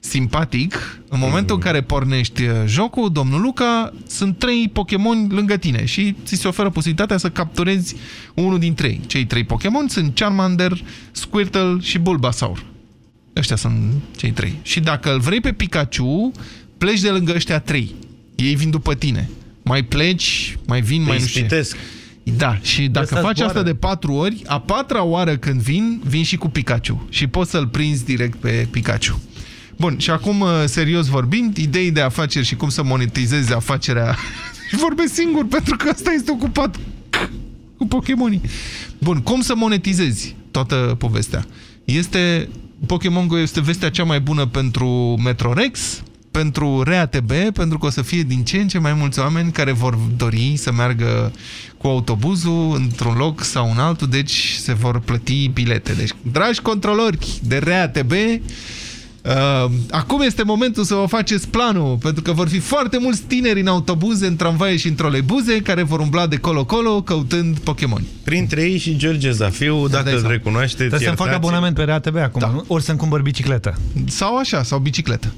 simpatic, în momentul în care pornești uh, jocul, domnul Luca, sunt trei Pokémon lângă tine și ți se oferă posibilitatea să capturezi unul dintre ei. Cei trei Pokémon sunt Charmander, Squirtle și Bulbasaur. Ăștia sunt cei trei. Și dacă îl vrei pe Pikachu, pleci de lângă ăștia trei. Ei vin după tine. Mai pleci, mai vin, mai nu știu. ce. Da, și dacă Ăsta faci zboară. asta de patru ori, a patra oară când vin, vin și cu Pikachu. Și poți să-l prinzi direct pe Pikachu. Bun, și acum, uh, serios vorbind, idei de afaceri și cum să monetizezi afacerea. și vorbesc singur, pentru că asta este ocupat cu Pokémonii. Bun, cum să monetizezi toată povestea? Este, Pokémon Go este vestea cea mai bună pentru Metrorex, pentru RATB, pentru că o să fie din ce în ce mai mulți oameni care vor dori să meargă cu autobuzul într-un loc sau în altul, deci se vor plăti bilete. Deci, dragi controlori de RATB, Uh, acum este momentul să vă faceți planul, pentru că vor fi foarte mulți tineri în autobuze, în tramvaie și în troleibuze care vor umbla de colo-colo căutând Pokémon. Printre ei și George Zafiu, dacă îl recunoașteți, Trebuie să-mi fac iertați- abonament pe RATB acum, da. ori să-mi cumpăr bicicletă. Sau așa, sau bicicletă.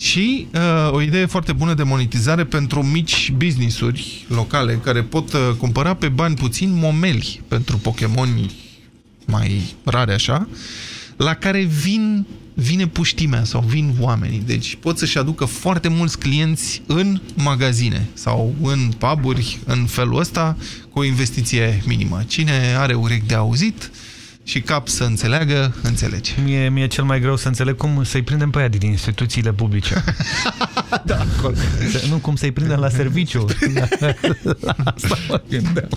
Și uh, o idee foarte bună de monetizare pentru mici business-uri locale care pot uh, cumpăra pe bani puțin momeli pentru Pokémon mai rare așa, la care vin, vine puștimea sau vin oamenii. Deci pot să-și aducă foarte mulți clienți în magazine sau în puburi în felul ăsta cu o investiție minimă. Cine are urechi de auzit și cap să înțeleagă, înțelege. Mie, mie e cel mai greu să înțeleg cum să-i prindem pe aia din instituțiile publice. da, acolo. Nu, cum să-i prindem la serviciu. Asta mă gândeam.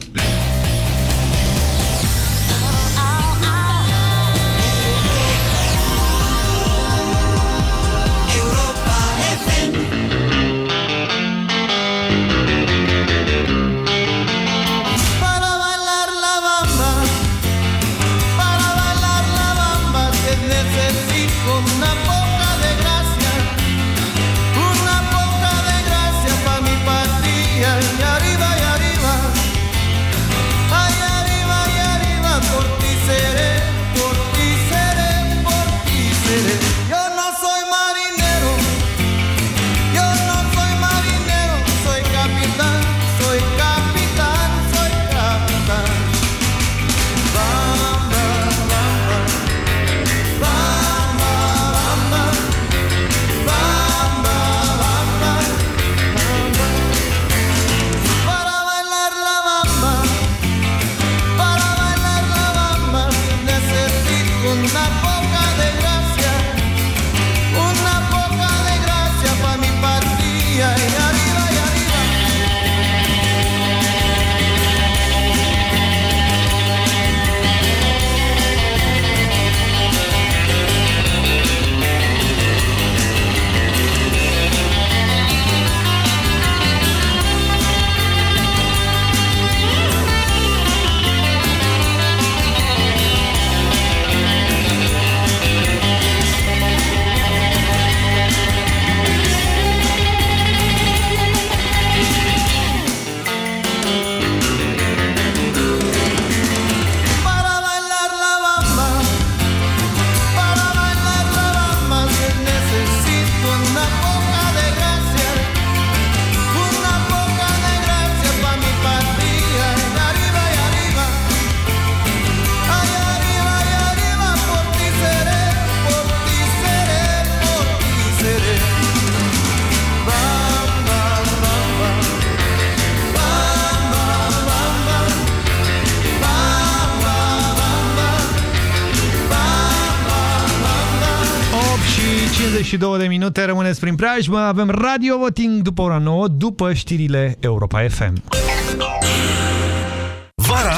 22 de minute, rămâneți prin preajmă, avem radio voting după ora 9, după știrile Europa FM.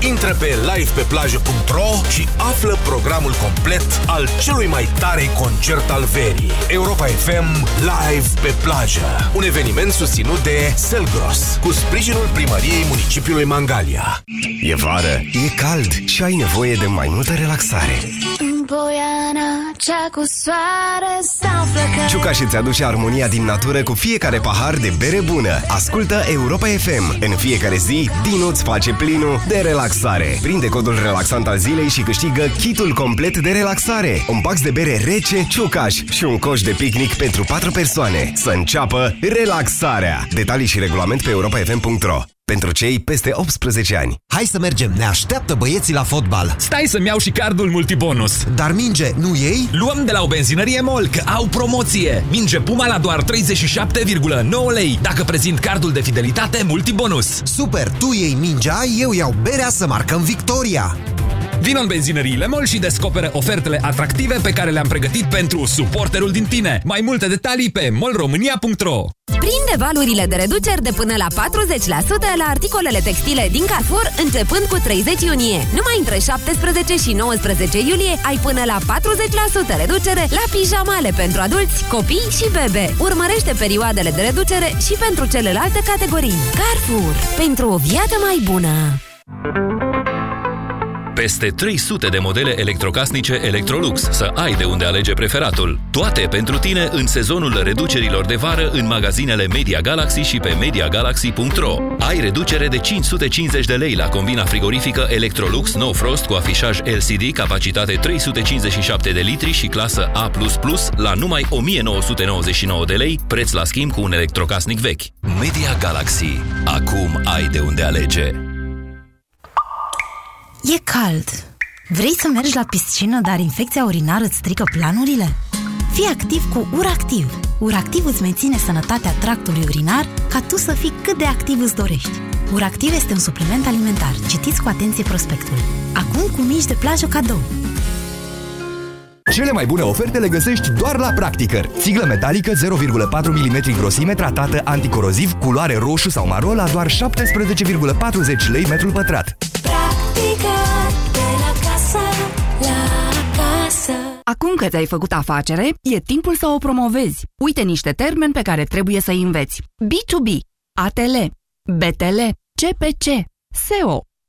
Intră pe livepeplajă.ro și află programul complet al celui mai tare concert al verii. Europa FM Live pe plajă. Un eveniment susținut de Selgros, cu sprijinul primăriei municipiului Mangalia. E vară, e cald și ai nevoie de mai multă relaxare. În Poiana, cea cu soare sau flăcări Ciucaș și-ți aduce armonia din natură cu fiecare pahar de bere bună. Ascultă Europa FM. În fiecare zi, Dinu îți face plinul de relaxare. Prinde codul relaxant al zilei și câștigă kitul complet de relaxare. Un pax de bere rece, ciucaș și un coș de picnic pentru 4 persoane. Să înceapă relaxarea. Detalii și regulament pe europafm.ro pentru cei peste 18 ani. Hai să mergem, ne așteaptă băieții la fotbal. Stai să-mi iau și cardul multibonus. Dar minge, nu ei? Luăm de la o benzinărie MOL, că au promoție. Minge Puma la doar 37,9 lei, dacă prezint cardul de fidelitate multibonus. Super, tu iei mingea, eu iau berea să marcăm victoria. Vino în benzinăriile MOL și descoperă ofertele atractive pe care le-am pregătit pentru suporterul din tine. Mai multe detalii pe molromânia.ro Prinde valurile de reduceri de până la 40% la articolele textile din Carrefour începând cu 30 iunie. Numai între 17 și 19 iulie ai până la 40% reducere la pijamale pentru adulți, copii și bebe. Urmărește perioadele de reducere și pentru celelalte categorii. Carrefour. Pentru o viață mai bună. Peste 300 de modele electrocasnice Electrolux, să ai de unde alege preferatul. Toate pentru tine în sezonul reducerilor de vară în magazinele Media Galaxy și pe MediaGalaxy.ro. Ai reducere de 550 de lei la combina frigorifică Electrolux No Frost cu afișaj LCD, capacitate 357 de litri și clasă A++ la numai 1999 de lei, preț la schimb cu un electrocasnic vechi. Media Galaxy. Acum ai de unde alege. E cald. Vrei să mergi la piscină, dar infecția urinară îți strică planurile? Fii activ cu URACTIV. URACTIV îți menține sănătatea tractului urinar ca tu să fii cât de activ îți dorești. URACTIV este un supliment alimentar. Citiți cu atenție prospectul. Acum cu mici de plajă cadou. Cele mai bune oferte le găsești doar la Practicăr. Țiglă metalică 0,4 mm grosime tratată anticoroziv, culoare roșu sau maro la doar 17,40 lei metrul pătrat. Practică de la casă la casă Acum că ți-ai făcut afacere, e timpul să o promovezi. Uite niște termeni pe care trebuie să-i înveți. B2B, ATL, BTL, CPC, SEO,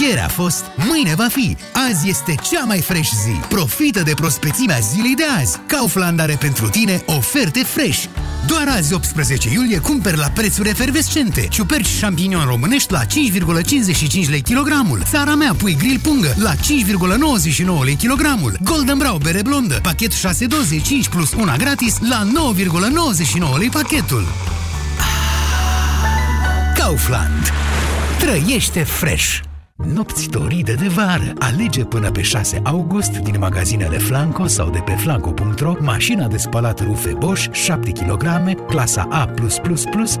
Ieri a fost, mâine va fi. Azi este cea mai fresh zi. Profită de prospețimea zilei de azi. Kaufland are pentru tine oferte fresh. Doar azi, 18 iulie, cumperi la prețuri efervescente. Ciuperci șampinion românești la 5,55 lei kilogramul. Țara mea, pui grill pungă la 5,99 lei kilogramul. Golden Brown bere blondă, pachet 6 doze, 5 plus 1 gratis la 9,99 lei pachetul. Kaufland. Trăiește fresh! Nopți dorite de vară. Alege până pe 6 august din magazinele Flanco sau de pe flanco.ro mașina de spălat rufe Bosch 7 kg, clasa A+++,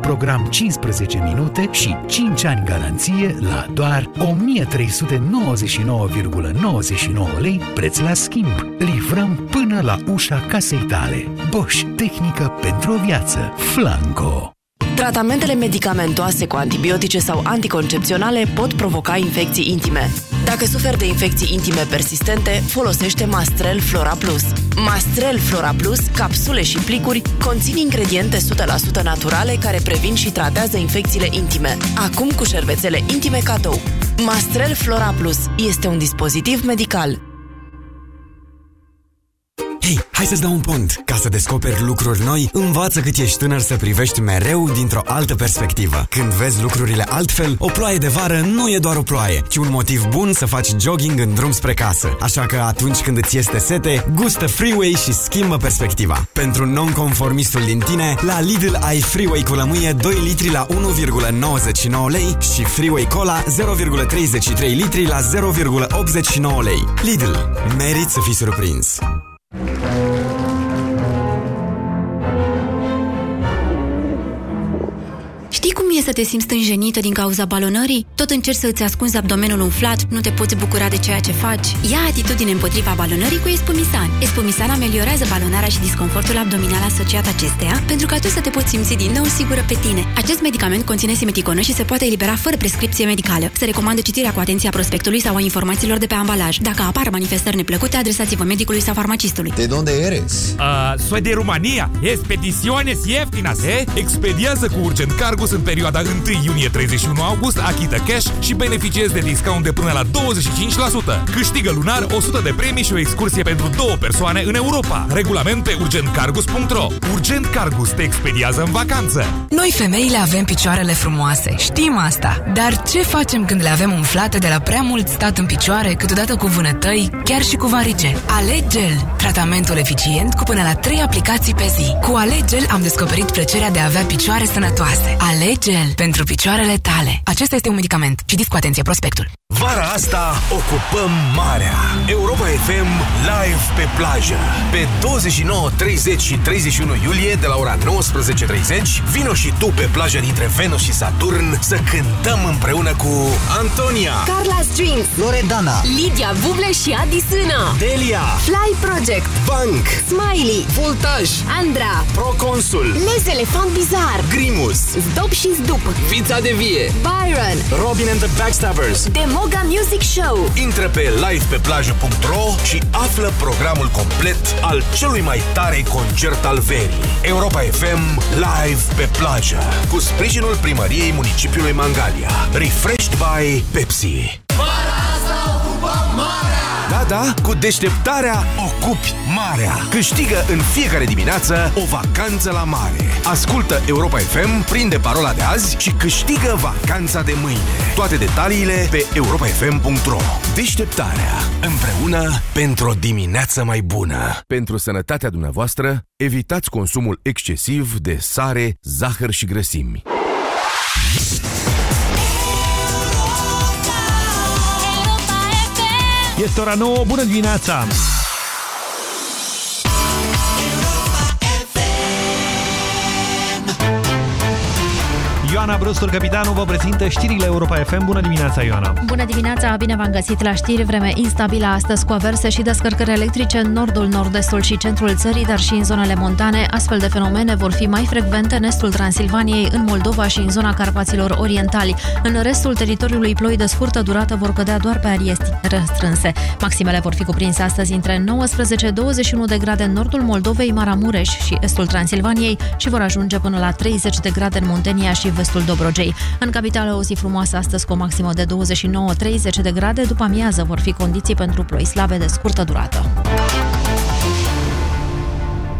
program 15 minute și 5 ani garanție la doar 1399,99 lei preț la schimb. Livrăm până la ușa casei tale. Bosch, tehnică pentru o viață. Flanco. Tratamentele medicamentoase cu antibiotice sau anticoncepționale pot provoca infecții intime. Dacă suferi de infecții intime persistente, folosește Mastrel Flora Plus. Mastrel Flora Plus, capsule și plicuri, conțin ingrediente 100% naturale care previn și tratează infecțiile intime. Acum cu șervețele intime cadou. Mastrel Flora Plus este un dispozitiv medical. Hei, hai să-ți dau un pont. Ca să descoperi lucruri noi, învață cât ești tânăr să privești mereu dintr-o altă perspectivă. Când vezi lucrurile altfel, o ploaie de vară nu e doar o ploaie, ci un motiv bun să faci jogging în drum spre casă. Așa că atunci când îți este sete, gustă Freeway și schimbă perspectiva. Pentru nonconformistul din tine, la Lidl ai Freeway cu lămâie 2 litri la 1,99 lei și Freeway Cola 0,33 litri la 0,89 lei. Lidl. Merit să fii surprins. Știi cum e să te simți stânjenită din cauza balonării? Tot încerci să îți ascunzi abdomenul umflat, nu te poți bucura de ceea ce faci? Ia atitudine împotriva balonării cu Espumisan. Espumisan ameliorează balonarea și disconfortul abdominal asociat acesteia, pentru ca tu să te poți simți din nou sigură pe tine. Acest medicament conține simeticonă și se poate elibera fără prescripție medicală. Se recomandă citirea cu atenție a prospectului sau a informațiilor de pe ambalaj. Dacă apar manifestări neplăcute, adresați-vă medicului sau farmacistului. De unde eres? Uh, soy de România. Expediciones ieftinas, eh? Expediază cu Urgent Cargus în perioada 1 iunie-31 august, achită cash și beneficiezi de discount de până la 25%. Câștigă lunar 100 de premii și o excursie pentru două persoane în Europa. Regulament pe urgentcargus.ro Urgent Cargus te expediază în vacanță. Noi femeile avem picioarele frumoase, știm asta. Dar ce facem când le avem umflate de la prea mult stat în picioare, câteodată cu vânătăi, chiar și cu varice? Alegel, tratamentul eficient cu până la 3 aplicații pe zi. Cu Alegel am descoperit plăcerea de a avea picioare sănătoase. Alegel pentru picioarele tale. Acesta este un medicament. Citiți cu atenție prospectul. Vara asta ocupăm marea. Europa FM live pe plajă. Pe 29, 30 și 31 iulie de la ora 19.30 vino și tu pe plaja dintre Venus și Saturn să cântăm împreună cu Antonia, Carla Strings Loredana Lidia Buble și Adi Sână Delia, Fly Project Bank, Smiley Voltaj, Andra Proconsul, Les Elefant Bizar Grimus, Zdop și Zdup Fița de Vie, Byron Robin and the Backstabbers. Demoga Music Show Intră pe livepeplajă.ro și află programul complet al celui mai tare concert al verii. Europa FM Live pe plajă cu sprijinul primăriei municipiului Mangalia. Refreshed by Pepsi. Da, da, cu deșteptarea ocupi marea. Câștigă în fiecare dimineață o vacanță la mare. Ascultă Europa FM, prinde parola de azi și câștigă vacanța de mâine. Toate detaliile pe europafm.ro Deșteptarea. Împreună pentru o dimineață mai bună. Pentru sănătatea dumneavoastră, evitați consumul excesiv de sare, zahăr și grăsimi. Este ora 9, bună dimineața! Ioana Brustur, capitanul, vă prezintă știrile Europa FM. Bună dimineața, Ioana! Bună dimineața, bine v-am găsit la știri. Vreme instabilă astăzi cu averse și descărcări electrice în nordul, nord-estul și centrul țării, dar și în zonele montane. Astfel de fenomene vor fi mai frecvente în estul Transilvaniei, în Moldova și în zona Carpaților Orientali. În restul teritoriului ploi de scurtă durată vor cădea doar pe arii restrânse. Maximele vor fi cuprinse astăzi între 19-21 de grade în nordul Moldovei, Maramureș și estul Transilvaniei și vor ajunge până la 30 de grade în Muntenia și vestul Dobrogei. În capitală o zi frumoasă astăzi cu o maximă de 29-30 de grade, după amiază vor fi condiții pentru ploi slabe de scurtă durată.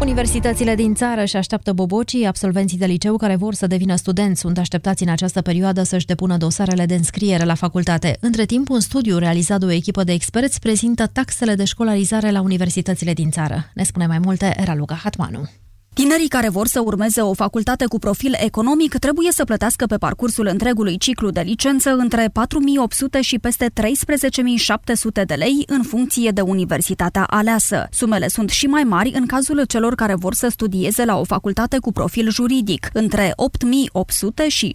Universitățile din țară și așteaptă bobocii, absolvenții de liceu care vor să devină studenți sunt așteptați în această perioadă să-și depună dosarele de înscriere la facultate. Între timp, un studiu realizat de o echipă de experți prezintă taxele de școlarizare la universitățile din țară. Ne spune mai multe Raluca Hatmanu. Tinerii care vor să urmeze o facultate cu profil economic trebuie să plătească pe parcursul întregului ciclu de licență între 4.800 și peste 13.700 de lei în funcție de universitatea aleasă. Sumele sunt și mai mari în cazul celor care vor să studieze la o facultate cu profil juridic, între 8.800 și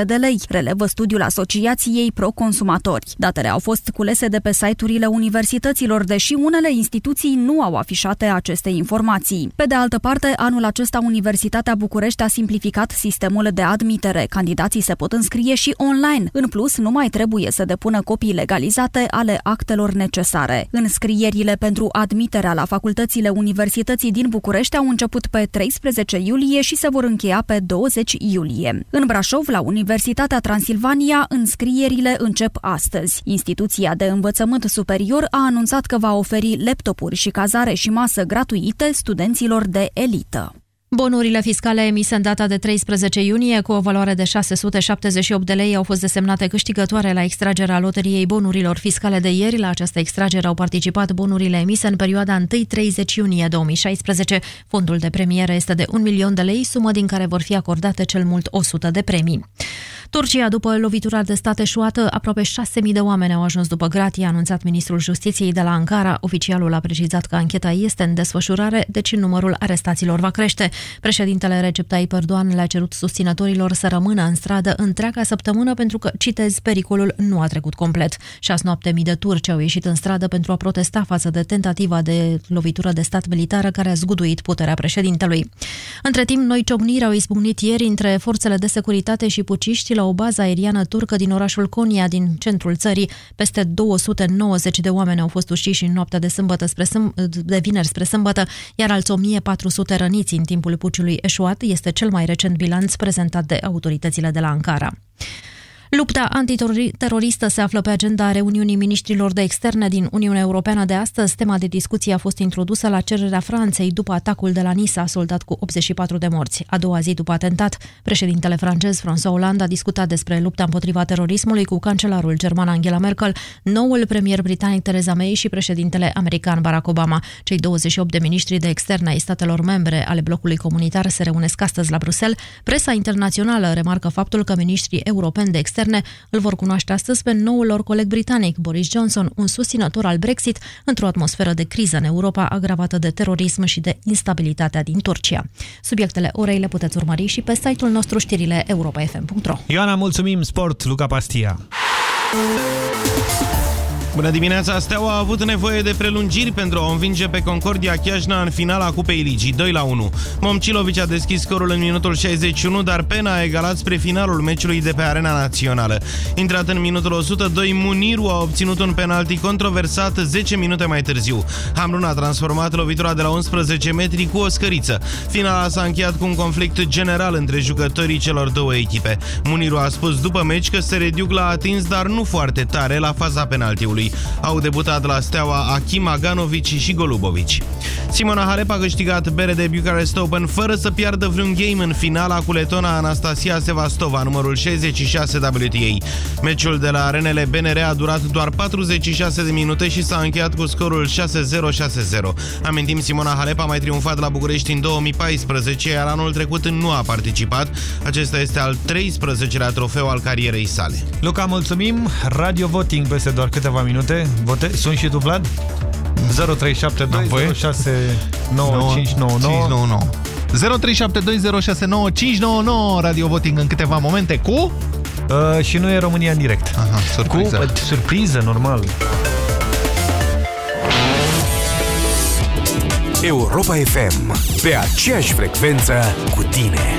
16.200 de lei, relevă studiul Asociației Pro Consumatori. Datele au fost culese de pe site-urile universităților, deși unele instituții nu au afișate aceste informații. Pe de altă parte, anul acesta Universitatea București a simplificat sistemul de admitere. Candidații se pot înscrie și online. În plus, nu mai trebuie să depună copii legalizate ale actelor necesare. Înscrierile pentru admiterea la facultățile Universității din București au început pe 13 iulie și se vor încheia pe 20 iulie. În Brașov, la Universitatea Transilvania, înscrierile încep astăzi. Instituția de învățământ superior a anunțat că va oferi laptopuri și cazare și masă gratuite studenților de elită. Bonurile fiscale emise în data de 13 iunie cu o valoare de 678 de lei au fost desemnate câștigătoare la extragerea loteriei bonurilor fiscale de ieri. La această extragere au participat bonurile emise în perioada 1-30 iunie 2016. Fondul de premiere este de 1 milion de lei, sumă din care vor fi acordate cel mult 100 de premii. Turcia, după lovitura de stat eșuată, aproape 6.000 de oameni au ajuns după gratie, a anunțat ministrul justiției de la Ankara. Oficialul a precizat că ancheta este în desfășurare, deci numărul arestaților va crește. Președintele Recep Tayyip Erdogan le-a cerut susținătorilor să rămână în stradă întreaga săptămână pentru că, citez, pericolul nu a trecut complet. Șase noapte mii de turci au ieșit în stradă pentru a protesta față de tentativa de lovitură de stat militară care a zguduit puterea președintelui. Între timp, noi ciocniri au izbucnit ieri între forțele de securitate și puciști la o bază aeriană turcă din orașul Konya, din centrul țării. Peste 290 de oameni au fost uciși în noaptea de, sâmbătă spre sâm- de vineri spre sâmbătă, iar alți 1400 răniți în timpul puciului eșuat este cel mai recent bilanț prezentat de autoritățile de la Ankara. Lupta antiteroristă se află pe agenda reuniunii ministrilor de externe din Uniunea Europeană de astăzi. Tema de discuție a fost introdusă la cererea Franței după atacul de la Nisa, soldat cu 84 de morți. A doua zi după atentat, președintele francez François Hollande a discutat despre lupta împotriva terorismului cu cancelarul german Angela Merkel, noul premier britanic Theresa May și președintele american Barack Obama. Cei 28 de ministri de externe ai statelor membre ale blocului comunitar se reunesc astăzi la Bruxelles. Presa internațională remarcă faptul că ministrii europeni de externe externe îl vor cunoaște astăzi pe noul lor coleg britanic, Boris Johnson, un susținător al Brexit, într-o atmosferă de criză în Europa agravată de terorism și de instabilitatea din Turcia. Subiectele orei le puteți urmări și pe site-ul nostru știrile europa.fm.ro Ioana, mulțumim! Sport, Luca Pastia! Bună dimineața! Steaua a avut nevoie de prelungiri pentru a învinge pe Concordia Chiajna în finala Cupei Ligii, 2 la 1. Momcilovici a deschis scorul în minutul 61, dar Pena a egalat spre finalul meciului de pe Arena Națională. Intrat în minutul 102, Muniru a obținut un penalti controversat 10 minute mai târziu. Hamrun a transformat lovitura de la 11 metri cu o scăriță. Finala s-a încheiat cu un conflict general între jucătorii celor două echipe. Muniru a spus după meci că se reduc la atins, dar nu foarte tare, la faza penaltiului lui. Au debutat la steaua Achim Aganovici și Golubovici. Simona Halep a câștigat bere de Bucharest Open fără să piardă vreun game în finala cu letona Anastasia Sevastova, numărul 66 WTA. Meciul de la arenele BNR a durat doar 46 de minute și s-a încheiat cu scorul 6-0-6-0. Amintim, Simona Halep a mai triumfat la București în 2014, iar anul trecut nu a participat. Acesta este al 13-lea trofeu al carierei sale. Luca, mulțumim! Radio Voting peste doar câteva minute minute. Vote. Sunt și tu, Vlad? 0372 06 9599 0372069599 Radio Voting în câteva momente cu... Uh, și nu e România în direct. Aha, surpriză. Cu, uh, surpriză, normal. Europa FM. Pe aceeași frecvență cu tine.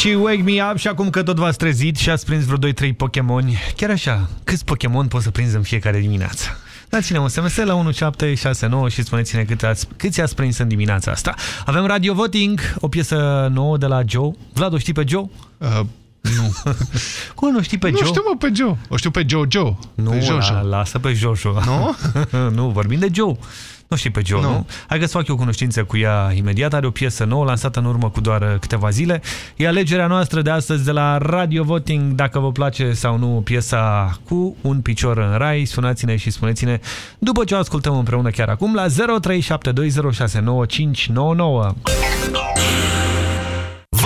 Avicii, Wake Me Up și acum că tot v-ați trezit și ați prins vreo 2-3 Pokémon, chiar așa, câți Pokémon poți să prinzi în fiecare dimineață? Dați-ne un SMS la 1769 și spuneți-ne cât ați, câți ați prins în dimineața asta. Avem Radio Voting, o piesă nouă de la Joe. Vlad, o știi pe Joe? Uh, nu. Cum nu știi pe nu Joe? știu, mă, pe Joe. O știu pe Jojo. Nu, pe Jojo. La, lasă pe Jojo. Nu? nu, vorbim de Joe. Nu știi pe Joe, nu? nu? Hai că-ți fac eu cunoștință cu ea imediat. Are o piesă nouă, lansată în urmă cu doar câteva zile. E alegerea noastră de astăzi de la Radio Voting, dacă vă place sau nu piesa cu un picior în rai. Sunați-ne și spuneți-ne după ce o ascultăm împreună chiar acum la 0372069599.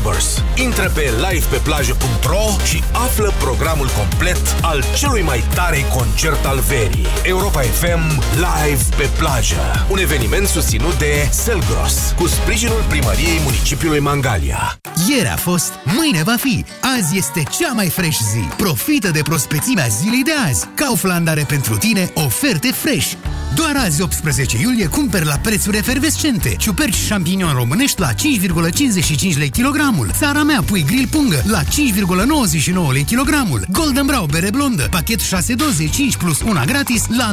Backstabbers. Intră pe livepeplajă.ro și află programul complet al celui mai tare concert al verii. Europa FM Live pe plajă. Un eveniment susținut de Selgros, cu sprijinul primăriei municipiului Mangalia. Ieri a fost, mâine va fi. Azi este cea mai fresh zi. Profită de prospețimea zilei de azi. Kaufland are pentru tine oferte fresh. Doar azi, 18 iulie, cumperi la prețuri efervescente. Ciuperci șampinion românești la 5,55 lei kilogramul. Țara mea, pui grill pungă la 5,99 lei kilogramul. Golden Brown bere blondă, pachet 6 doze, 5 plus 1 gratis la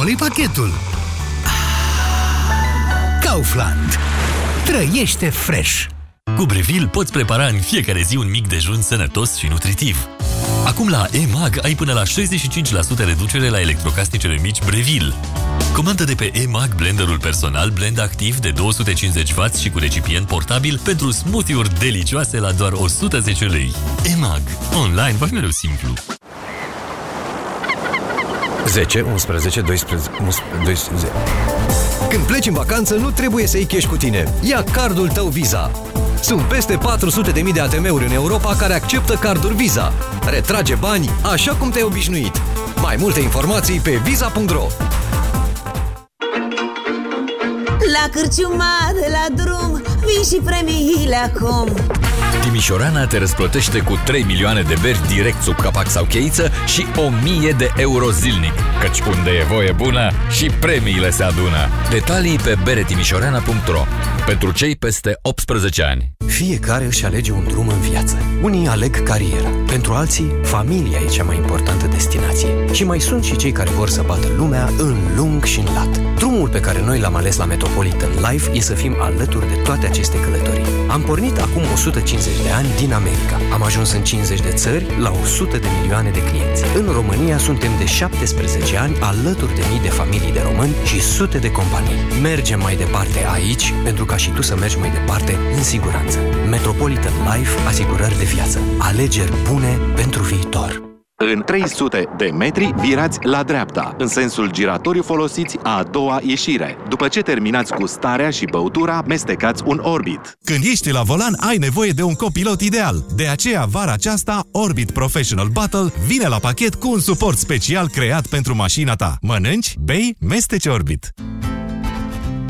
9,99 lei pachetul. Kaufland. Trăiește fresh! Cu Breville poți prepara în fiecare zi un mic dejun sănătos și nutritiv. Acum la EMAG ai până la 65% reducere la electrocasnicele mici Breville. Comandă de pe EMAG blenderul personal blend activ de 250W și cu recipient portabil pentru smoothie-uri delicioase la doar 110 lei. EMAG. Online va fi mereu simplu. 10, 11, 12, 12... Când pleci în vacanță, nu trebuie să iei cash cu tine. Ia cardul tău Visa. Sunt peste 400.000 de ATM-uri în Europa care acceptă carduri Visa. Retrage bani așa cum te-ai obișnuit. Mai multe informații pe visa.ro La cârciuma de la drum Vin și premiile acum Timișorana te răsplătește cu 3 milioane de beri direct sub capac sau cheiță și 1000 de euro zilnic. Căci unde e voie bună și premiile se adună. Detalii pe beretimișorana.ro Pentru cei peste 18 ani. Fiecare își alege un drum în viață. Unii aleg cariera, pentru alții, familia e cea mai importantă destinație. Și mai sunt și cei care vor să bată lumea în lung și în lat. Drumul pe care noi l-am ales la Metropolitan Life e să fim alături de toate aceste călătorii. Am pornit acum 150 de ani din America. Am ajuns în 50 de țări la 100 de milioane de clienți. În România suntem de 17 ani alături de mii de familii de români și sute de companii. Mergem mai departe aici pentru ca și tu să mergi mai departe în siguranță. Metropolitan Life, asigurări de viață. Alegeri bune pentru viitor. În 300 de metri virați la dreapta, în sensul giratoriu folosiți a doua ieșire. După ce terminați cu starea și băutura, mestecați un Orbit. Când ești la volan, ai nevoie de un copilot ideal. De aceea, vara aceasta, Orbit Professional Battle vine la pachet cu un suport special creat pentru mașina ta. Mănânci, bei, mesteci Orbit.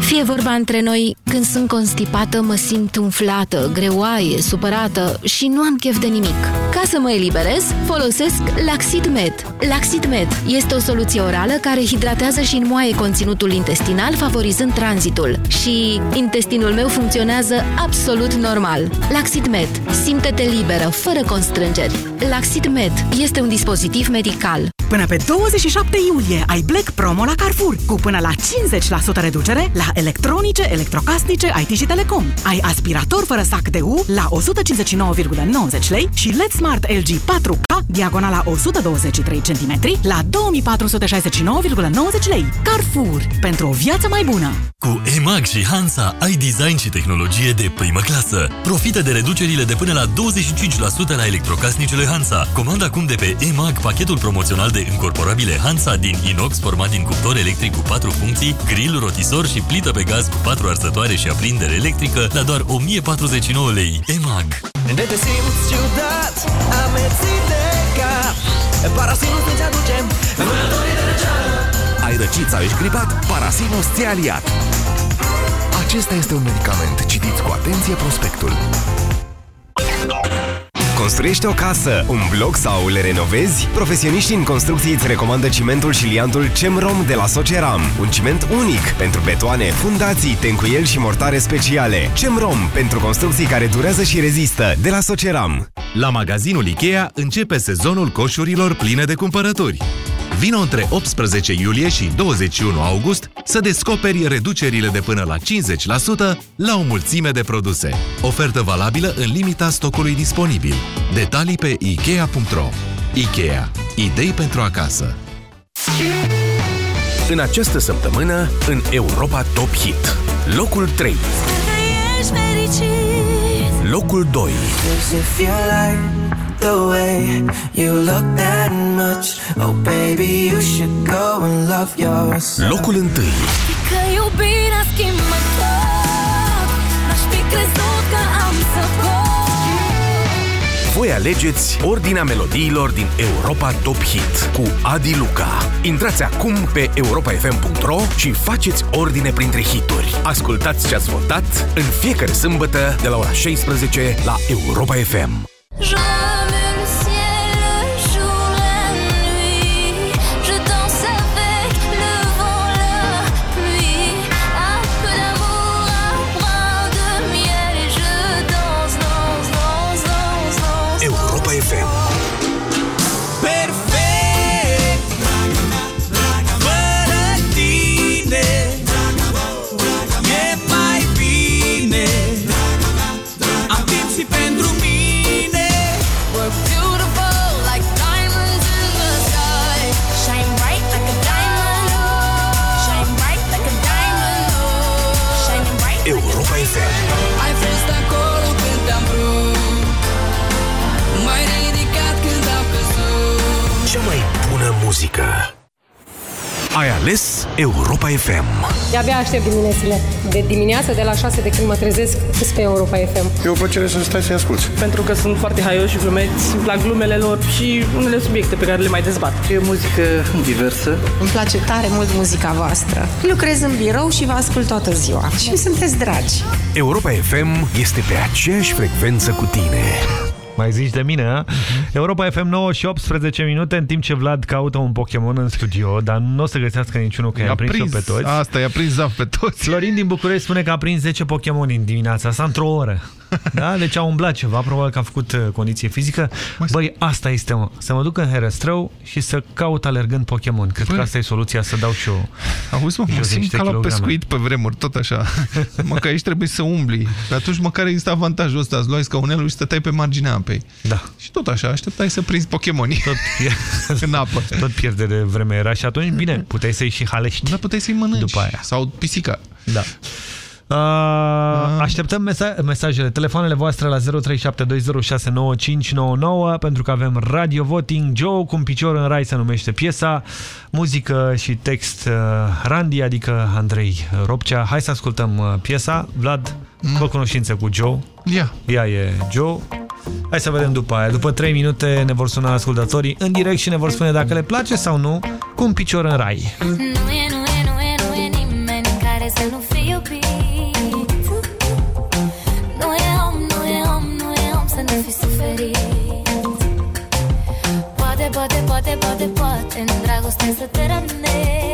Fie vorba între noi, când sunt constipată, mă simt umflată, greoaie, supărată și nu am chef de nimic. Ca să mă eliberez, folosesc Laxid Med. Laxid Med este o soluție orală care hidratează și înmoaie conținutul intestinal, favorizând tranzitul. Și intestinul meu funcționează absolut normal. Laxid Med. Simte-te liberă, fără constrângeri. Laxid Med este un dispozitiv medical. Până pe 27 iulie ai Black Promo la Carrefour cu până la 50% reducere la electronice, electrocasnice, IT și telecom. Ai aspirator fără sac de U la 159,90 lei și LED Smart LG 4K diagonala 123 cm la 2469,90 lei. Carrefour. Pentru o viață mai bună. Cu EMAG și Hansa ai design și tehnologie de primă clasă. Profită de reducerile de până la 25% la electrocasnicele Hansa. Comanda acum de pe EMAG pachetul promoțional de încorporabile Hansa din inox format din cuptor electric cu 4 funcții, grill, rotisor și plită pe gaz cu 4 arsătoare și aprindere electrică la doar 1049 lei. EMAG. De te simți ciudat, amețit de cap Parasinus îți aduce vânătorii de răceală Ai răcit sau ești gripat? Parasinus ți-a aliat. Acesta este un medicament. Citiți cu atenție prospectul. Construiești o casă, un bloc sau le renovezi? Profesioniștii în construcții îți recomandă cimentul și liantul CEMROM de la Soceram. Un ciment unic pentru betoane, fundații, tencuieli și mortare speciale. CEMROM pentru construcții care durează și rezistă de la Soceram. La magazinul Ikea începe sezonul coșurilor pline de cumpărături. Vino între 18 iulie și 21 august să descoperi reducerile de până la 50% la o mulțime de produse. Ofertă valabilă în limita stocului disponibil. Detalii pe Ikea.ro Ikea. Idei pentru acasă. În această săptămână, în Europa Top Hit. Locul 3. Ești fericit Locul 2. Does it feel like the way you look that much? Oh baby, you should go and love yourself Locul 1. Că iubirea schimbă tot N-aș fi crezut că am să pot Voi alegeți ordinea melodiilor din Europa Top Hit cu Adi Luca. Intrați acum pe europafm.ro și faceți ordine printre hituri. Ascultați ce ați votat în fiecare sâmbătă de la ora 16 la Europa FM. Jamais muzică. Ai ales Europa FM. De-abia aștept diminețile. De dimineață, de la 6 de când mă trezesc, sunt pe Europa FM. E o plăcere să stai să asculti. Pentru că sunt foarte haioși și glumeți, îmi plac glumele lor și unele subiecte pe care le mai dezbat. E muzică diversă. Îmi place tare mult muzica voastră. Lucrez în birou și vă ascult toată ziua. Și sunteți dragi. Europa FM este pe aceeași frecvență cu tine. Mai zici de mine, a? Europa FM 9 și 18 minute, în timp ce Vlad caută un Pokémon în studio, dar nu o să găsească niciunul, că i-a prins, prins pe toți. Asta, i-a prins zaf pe toți. Florin din București spune că a prins 10 Pokémon în dimineața asta, într-o oră. Da? Deci a umblat ceva, probabil că a făcut uh, condiție fizică. Băi, asta este, mă. Să mă duc în herăstrău și să caut alergând Pokémon. Cred că asta e soluția, să dau și eu Auzi, mă, mă jos simt niște ca la kilograme. pescuit pe vremuri, tot așa. mă, că aici trebuie să umbli. Pe atunci măcar există avantajul ăsta. Îți luai scaunelul și stăteai pe marginea apei. Da. Și tot așa, așteptai să prinzi Pokémoni. Tot în apă. Tot pierde de vreme era și atunci, bine, puteai să-i și halești. Da, puteai să-i mănânci. După aia. Sau pisica. Da. Uh, așteptăm mesa mesajele, telefoanele voastre la 0372069599 pentru că avem radio voting. Joe cu un picior în rai se numește piesa, muzică și text uh, Randy, adică Andrei Robcea. Hai să ascultăm uh, piesa. Vlad, fă cunoștință cu Joe. Ia. Ea e Joe. Hai să vedem după aia. După 3 minute ne vor suna ascultătorii în direct și ne vor spune dacă le place sau nu cu un picior în rai. Nu e, nu în dragoste să te rănești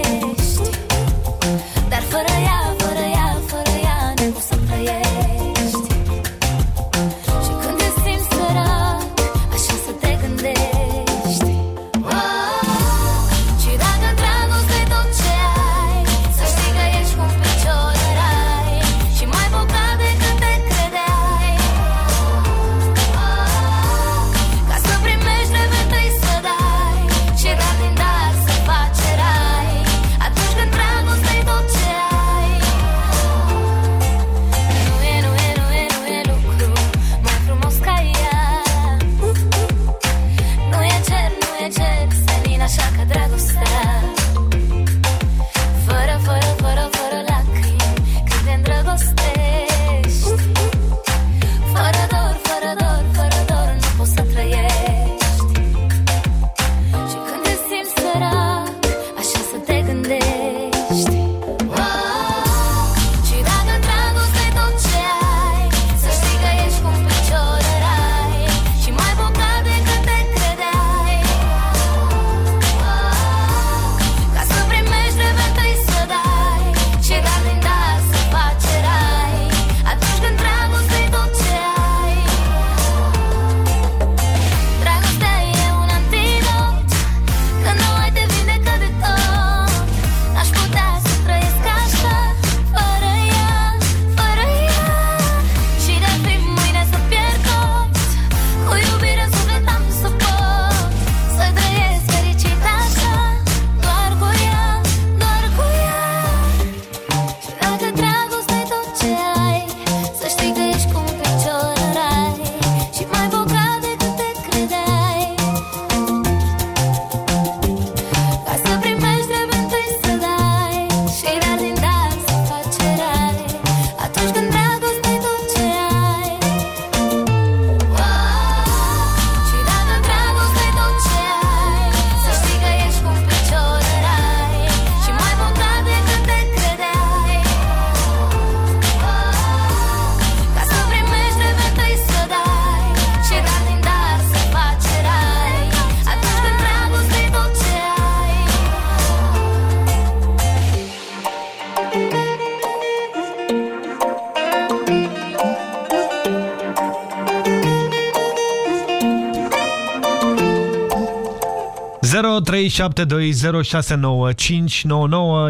...0372069599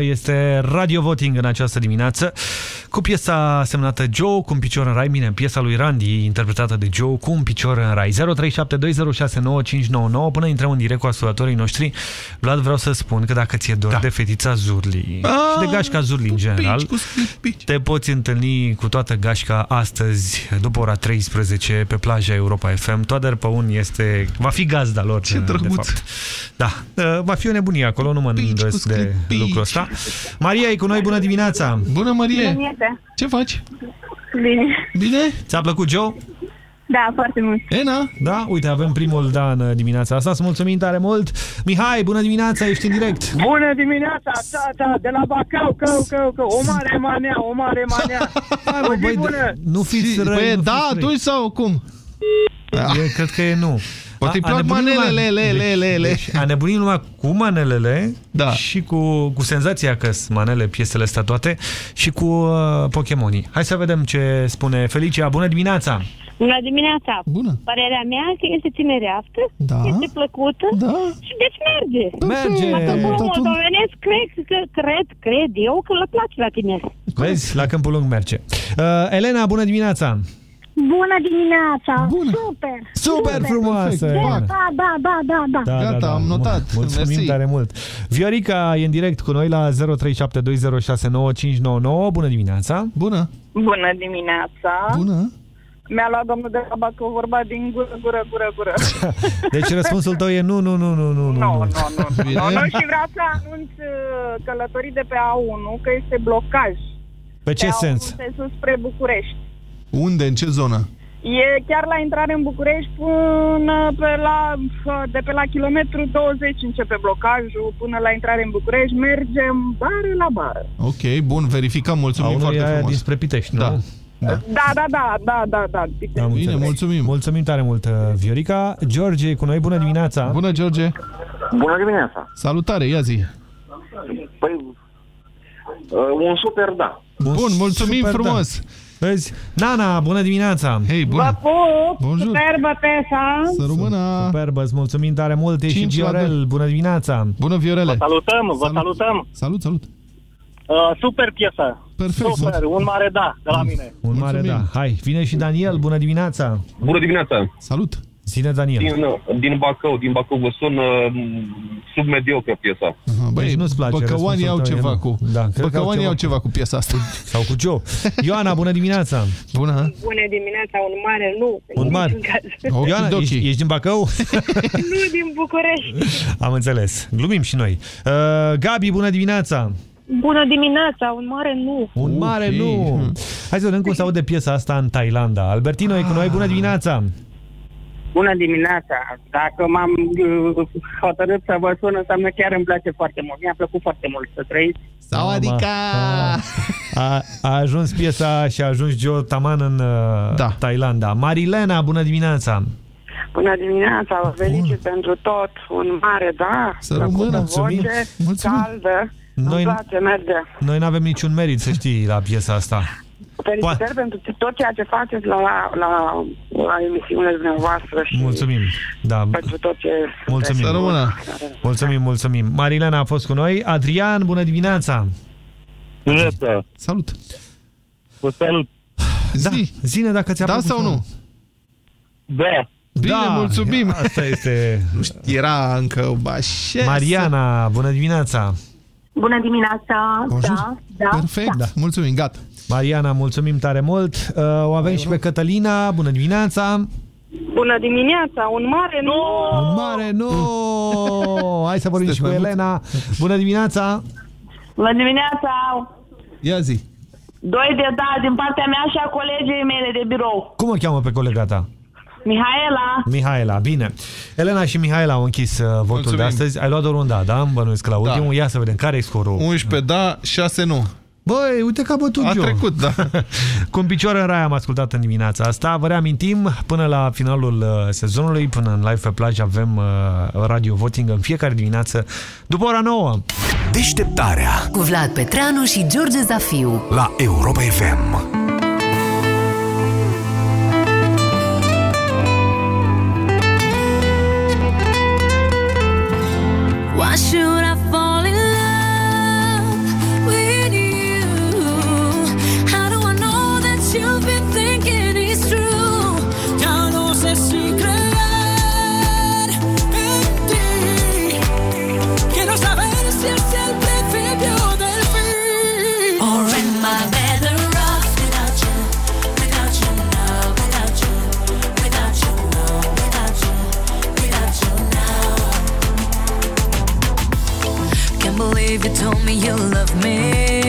este Radio Voting în această dimineață. Cu piesa semnată Joe, cu un picior în rai, bine, piesa lui Randy, interpretată de Joe, cu un picior în rai. 0372069599, până intrăm în direct cu ascultătorii noștri, Vlad, vreau să spun că dacă ți-e dor da. de fetița Zurli Ah, și de gașca Zurli în general, Pici cu scripici. te poți întâlni cu toată gașca astăzi, după ora 13, pe plaja Europa FM. Toader Păun este, va fi gazda lor, Ce de drăguț. fapt. Da, uh, va fi o nebunie acolo, nu mă îndoiesc de lucrul ăsta. Maria e cu noi, bună dimineața! Bună, Marie! Bine. Ce faci? Bine. Bine? Ți-a plăcut, Joe? Da, foarte mult. Ena? Da? Uite, avem primul da în dimineața asta. Să mulțumim tare mult. Mihai, bună dimineața, ești în direct. Bună dimineața, da, da, de la Bacău, cău, cău, cău, o mare manea, o mare manea. Hai, mă, băi, bună. nu fiți răi, Băi, nu da, fiți răi. atunci sau cum? Eu cred că e nu. Poate îi A- a plac nebunit lumea- manelele, le, le, le, le. Deci, a nebunit lumea cu manelele da. și cu, cu senzația că sunt manele piesele astea toate și cu uh, Pokémonii. Hai să vedem ce spune Felicia. Bună dimineața! Bună dimineața! Bună! Părerea mea că este tinereaftă, Da. este plăcută da. și deci merge. Merge. Dacă Tot- moldovenesc, cred, că, cred, cred eu că le place la tineri. Vezi, la Câmpul Lung merge. Uh, Elena, bună dimineața! Bună dimineața! Bună. Super! Super frumoasă! Da, Elena. da, da, da, da, da. Da, Gata, da, da. am notat. Mul- Mulțumim Mersi. tare mult. Viorica e în direct cu noi la 0372069599. Bună dimineața! Bună! Bună dimineața. Bună! Mi-a luat domnul de la Bacău vorba din gură, gură, gură, gură. Deci răspunsul tău e nu, nu, nu, nu, nu, nu. Nu, nu, nu. Bine. nu, nu. Și vreau să anunț uh, călătorii de pe A1 că este blocaj. Pe ce Pe sens? A1 sensul spre București. Unde? În ce zonă? E chiar la intrare în București până pe la, de pe la kilometru 20 începe blocajul până la intrare în București. Mergem bară la bară. Ok, bun, verificăm, mulțumim A1 foarte e aia frumos. dinspre Pitești, Da. nu? Da. Da, da, da, da, da, da. Am Bine, înțeles. mulțumim. Mulțumim tare mult, uh, Viorica. George e cu noi, bună dimineața! Bună, George! Bună dimineața! Salutare, ia zi! Păi, uh, un super da. Bun, mulțumim super, frumos! Da. Vezi? Nana, bună dimineața! Hei, Vă pup! Bonjour. Superbă piesa! Să rămână! Superbă, îți mulțumim tare mult. E și Cinci la Viorel, bună dimineața! Bună, Viorele! Salutăm, vă salutăm! Salut, salut! Uh, super piesă! Perfect! Super, un mare da de la mine. Un mare da. Hai, vine și Daniel, bună dimineața! Bună dimineața! Salut! Zine, Daniel. Din, din Bacău, din Bacău vă sun uh, submediocră piesa. Aha, Băi, Deci nu-ți place băcăoanii au răspunsul tău, ceva e nu. cu... Da, cred că au băcăoanii ceva au cu- ceva cu piesa asta. Sau cu Joe. Ioana, bună dimineața! Bună! Bună dimineața, un mare nu. Un mare. Ioana, ești, ești din Bacău? nu din București. Am înțeles. Glumim și noi. Uh, Gabi, bună dimineața! Bună dimineața, un mare nu. Un mare nu! Hai să vedem cum se aude piesa asta în Thailanda. Albertino e cu noi, bună dimineața! Bună dimineața! Dacă m-am uh, hotărât să vă sun, înseamnă chiar îmi place foarte mult. Mi-a plăcut foarte mult să trăiți. Sau adică... A, a ajuns piesa și a ajuns Joe Taman în uh, da. Thailanda. Marilena, bună dimineața! Bună dimineața, vă felicit pentru tot. Un mare, da. Să rămână. Mulțumim. Voce, Mulțumim. caldă. Noi- Îmi place, merge. Noi nu avem niciun merit, să știi, la piesa asta. Felicitări pentru tot ceea ce faceți la, la, la emisiunile dumneavoastră și Mulțumim. Da. pentru tot ce Mulțumim. sunteți. Să rămână. Mulțumim, mulțumim. Marilena a fost cu noi. Adrian, bună dimineața! Dimineața! Salut! Vă salut! Da, zine dacă ți-a Da plăcut sau nu? Da! Bine, Da, mulțumim! Asta este... Nu știu, era încă... Așa, Mariana, bună dimineața! Bună dimineața! Bonjour. Da, da, Perfect, da. mulțumim, gata. Mariana, mulțumim tare mult. Uh, o avem și pe Cătălina. Bună dimineața! Bună dimineața, un mare nu! Un mare nu! Hai să vorbim și cu Elena. Bună dimineața! Bună dimineața! Ia zi. Doi de da din partea mea și a colegii mele de birou. Cum o cheamă pe colega ta? Mihaela, Mihaela, bine. Elena și Mihaela au închis uh, votul Mulțumim. de astăzi. Ai luat doar un da, da? Îmi bănuiesc la ultimul. Ia să vedem. Care e scorul? 11 da, 6 nu. Băi, uite că a bătut A Joe. trecut, da. Cu un picior în rai am ascultat în dimineața asta. Vă reamintim, până la finalul uh, sezonului, până în live pe plajă, avem uh, radio voting în fiecare dimineață, după ora 9. Deșteptarea Cu Vlad Petreanu și George Zafiu. la Europa FM. if you told me you love me.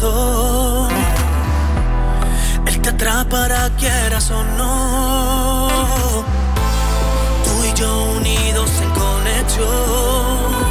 Corazón. Él te atrapará quieras o no. Tú y yo unidos en conexión.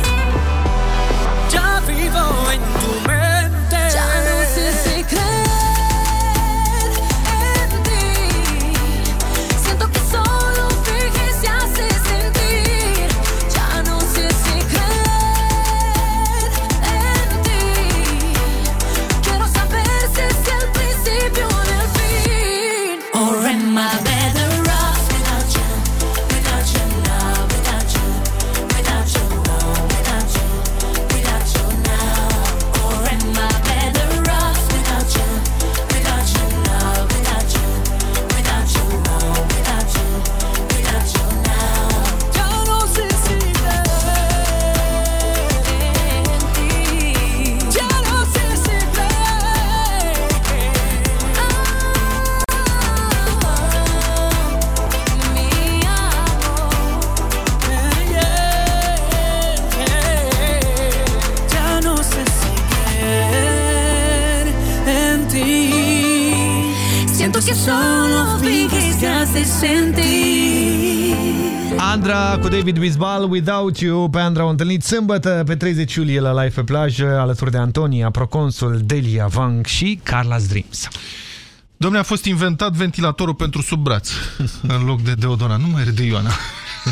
David Bisbal, Without You, pe Andra au întâlnit sâmbătă pe 30 iulie la live pe plajă, alături de Antonia, Proconsul, Delia Vang și Carla's Dreams. Domne, a fost inventat ventilatorul pentru sub braț, în loc de deodorant. Nu mai râde Ioana.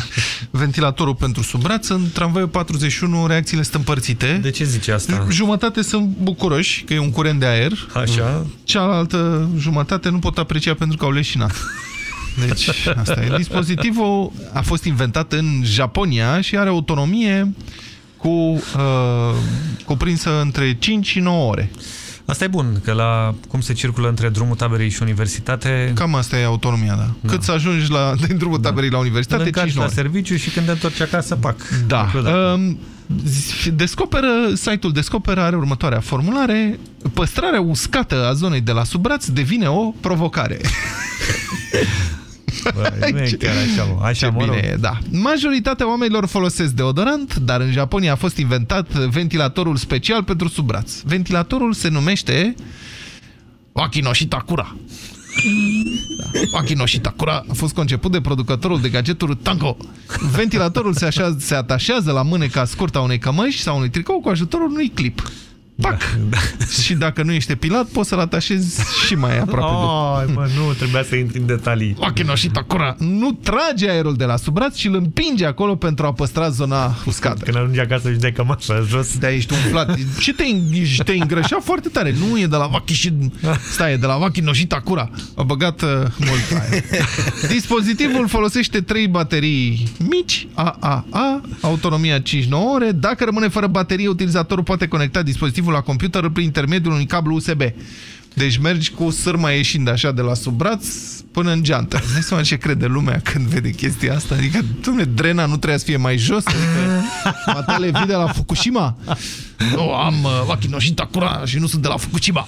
Ventilatorul pentru sub braț, în tramvaiul 41 reacțiile sunt împărțite. De ce zice asta? Jumătate sunt bucuroși că e un curent de aer. Așa. Cealaltă jumătate nu pot aprecia pentru că au leșinat. Deci, asta e. Dispozitivul a fost inventat în Japonia și are autonomie cu, uh, cuprinsă între 5 și 9 ore. Asta e bun, că la cum se circulă între drumul taberei și universitate... Cam asta e autonomia, da. da. Cât să ajungi la, din drumul taberei la universitate, 5 Când la ore. serviciu și când te întorci acasă, pac. Da. Um, descoperă, site-ul Descoperă are următoarea formulare. Păstrarea uscată a zonei de la sub braț devine o provocare. Bă, nu e chiar așa, mă. Așa, Ce mă rog. bine e, da. Majoritatea oamenilor folosesc deodorant, dar în Japonia a fost inventat ventilatorul special pentru sub braț. Ventilatorul se numește Wakinoshi Takura. Da. Wakinoshi Takura a fost conceput de producătorul de gadgeturi Tango. Ventilatorul se, așa, se atașează la mâneca scurtă a unei cămăși sau unui tricou cu ajutorul unui clip. Pac! Da, da. Și dacă nu ești epilat, poți să-l atașezi și mai aproape. Oh, de... mă, nu, trebuia să intri în detalii. Wakinoshi Takura nu trage aerul de la sub braț și îl împinge acolo pentru a păstra zona uscată. Când ajungi acasă și dai cămașa jos. Da, ești umflat. Ce te-ai te îngrășat foarte tare. Nu e de la Waki și... Stai, e de la Wakinoshi Takura. A băgat uh, mult aer. Dispozitivul folosește trei baterii mici, AAA, autonomia 5-9 ore. Dacă rămâne fără baterie, utilizatorul poate conecta dispozitivul la computer prin intermediul unui cablu USB. Deci mergi cu sârma ieșind așa de la sub braț până în geantă. Nu seama ce crede lumea când vede chestia asta. Adică, dom'le, drena nu trebuia să fie mai jos? Adică, matale vii de la Fukushima? Nu, am uh, Wakinoshi Takura și nu sunt de la Fukushima.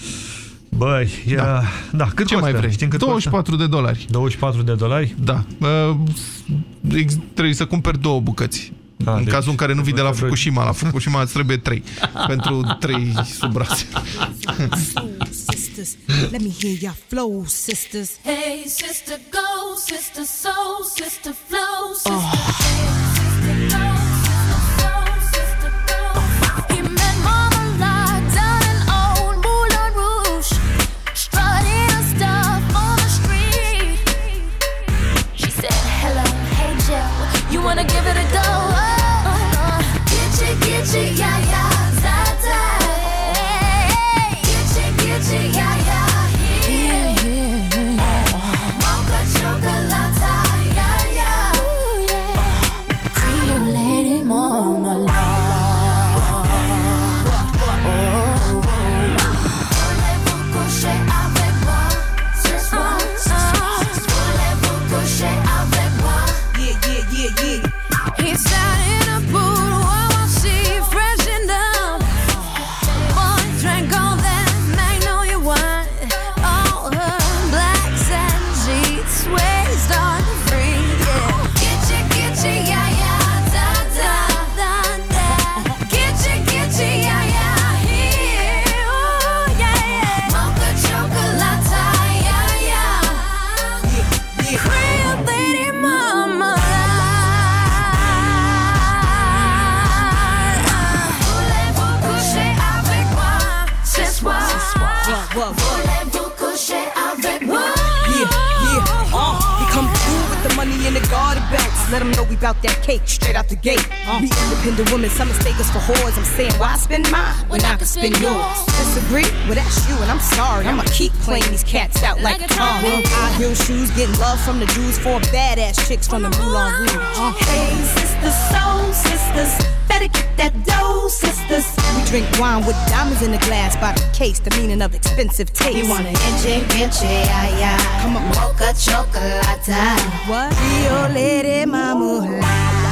Băi, e... da. da, cât Ce costă? mai vrei? Știm cât 24 costă? de dolari. 24 de dolari? Da. Uh, ex- trebuie să cumperi două bucăți. Da, în deci cazul în care nu vii de la trebuie- Fukushima. La Fukushima îți trebuie trei. pentru trei sub braț. sisters. Let me hear your flow, sisters. Hey, sister, go sister soul, sister flow, sister He Voulez-vous coucher avec moi? Yeah, yeah. Uh, we come through with the money in the garden belts. Let them know we bout that cake straight out the gate. We independent women, some mistake us for whores. I'm saying, why spend mine when I can spend yours? Disagree? Well, that's you, and I'm sorry. I'ma keep playing these cats out like a Tom. High heel shoes, getting love from the Jews, four badass chicks from the Moulin Rouge. Uh. Hey, sisters, soul sisters, better get that dough, sisters. We drink wine with diamonds in the glass by the case, the meaning of expensive taste. You want an inche, inche, yeah, yeah. Come on, Mocha chocolate. What? Rio Lady Mama.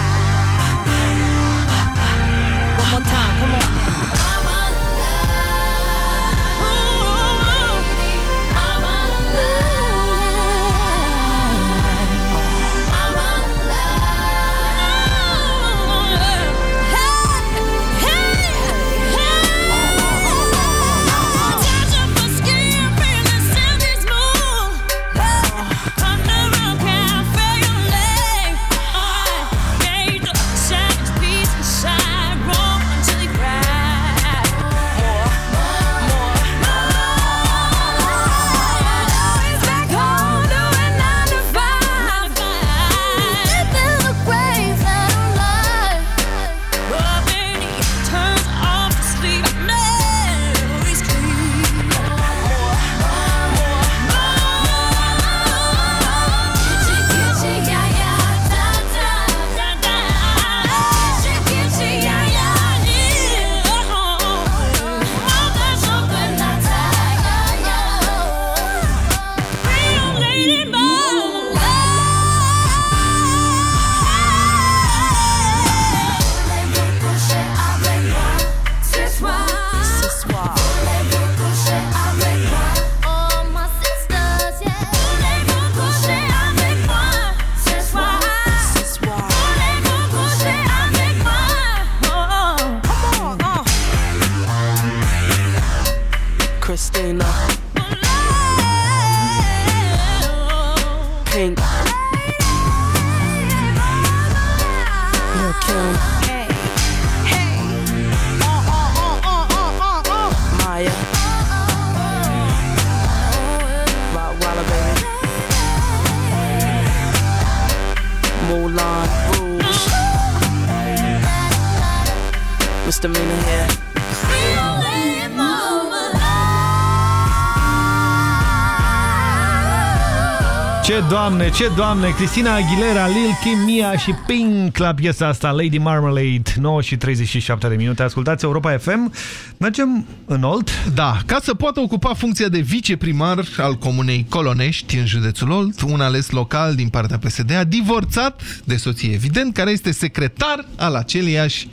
Ce doamne! Cristina Aguilera, Lil Kim, Mia și Pink la piesa asta, Lady Marmalade, 9 și 37 de minute. Ascultați Europa FM. Mergem în Olt. Da, ca să poată ocupa funcția de viceprimar al comunei Colonești în județul Olt, un ales local din partea PSD a divorțat de soție, evident, care este secretar al aceleiași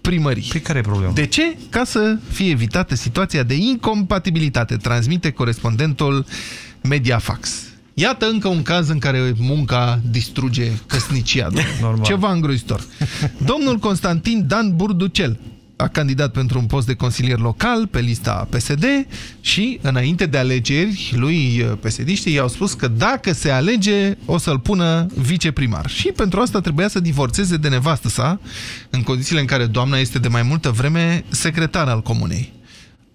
primării. Pe care e problema? De ce? Ca să fie evitată situația de incompatibilitate, transmite corespondentul Mediafax. Iată încă un caz în care munca distruge căsnicia. Normal. Ceva îngrozitor. Domnul Constantin Dan Burducel, a candidat pentru un post de consilier local pe lista PSD și, înainte de alegeri, lui psd i-au spus că dacă se alege, o să-l pună viceprimar. Și pentru asta trebuia să divorțeze de nevastă sa, în condițiile în care doamna este de mai multă vreme secretar al comunei.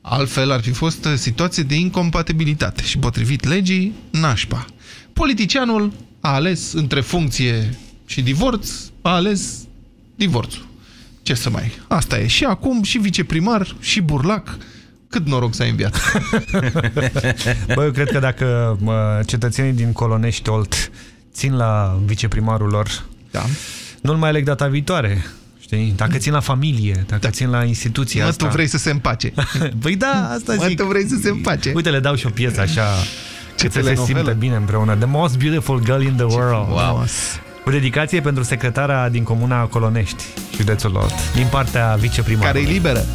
Altfel ar fi fost situație de incompatibilitate și, potrivit legii, nașpa. Politicianul a ales între funcție și divorț, a ales divorțul. Ce să mai... Asta e. Și acum, și viceprimar, și burlac. Cât noroc să ai în viață. Bă, eu cred că dacă mă, cetățenii din Colonești Olt țin la viceprimarul lor, da. nu-l mai aleg data viitoare. Știi? Dacă țin la familie, dacă da. țin la instituția Mă, asta... tu vrei să se împace. păi da, asta Mă, zic. tu vrei să se împace. Uite, le dau și o piesă așa... Ce Ce să se telenovelă. simtă bine împreună. The most beautiful girl in the world. Wow. O dedicație pentru secretara din comuna Colonești, județul Olt, din partea viceprimarului. Care e liberă.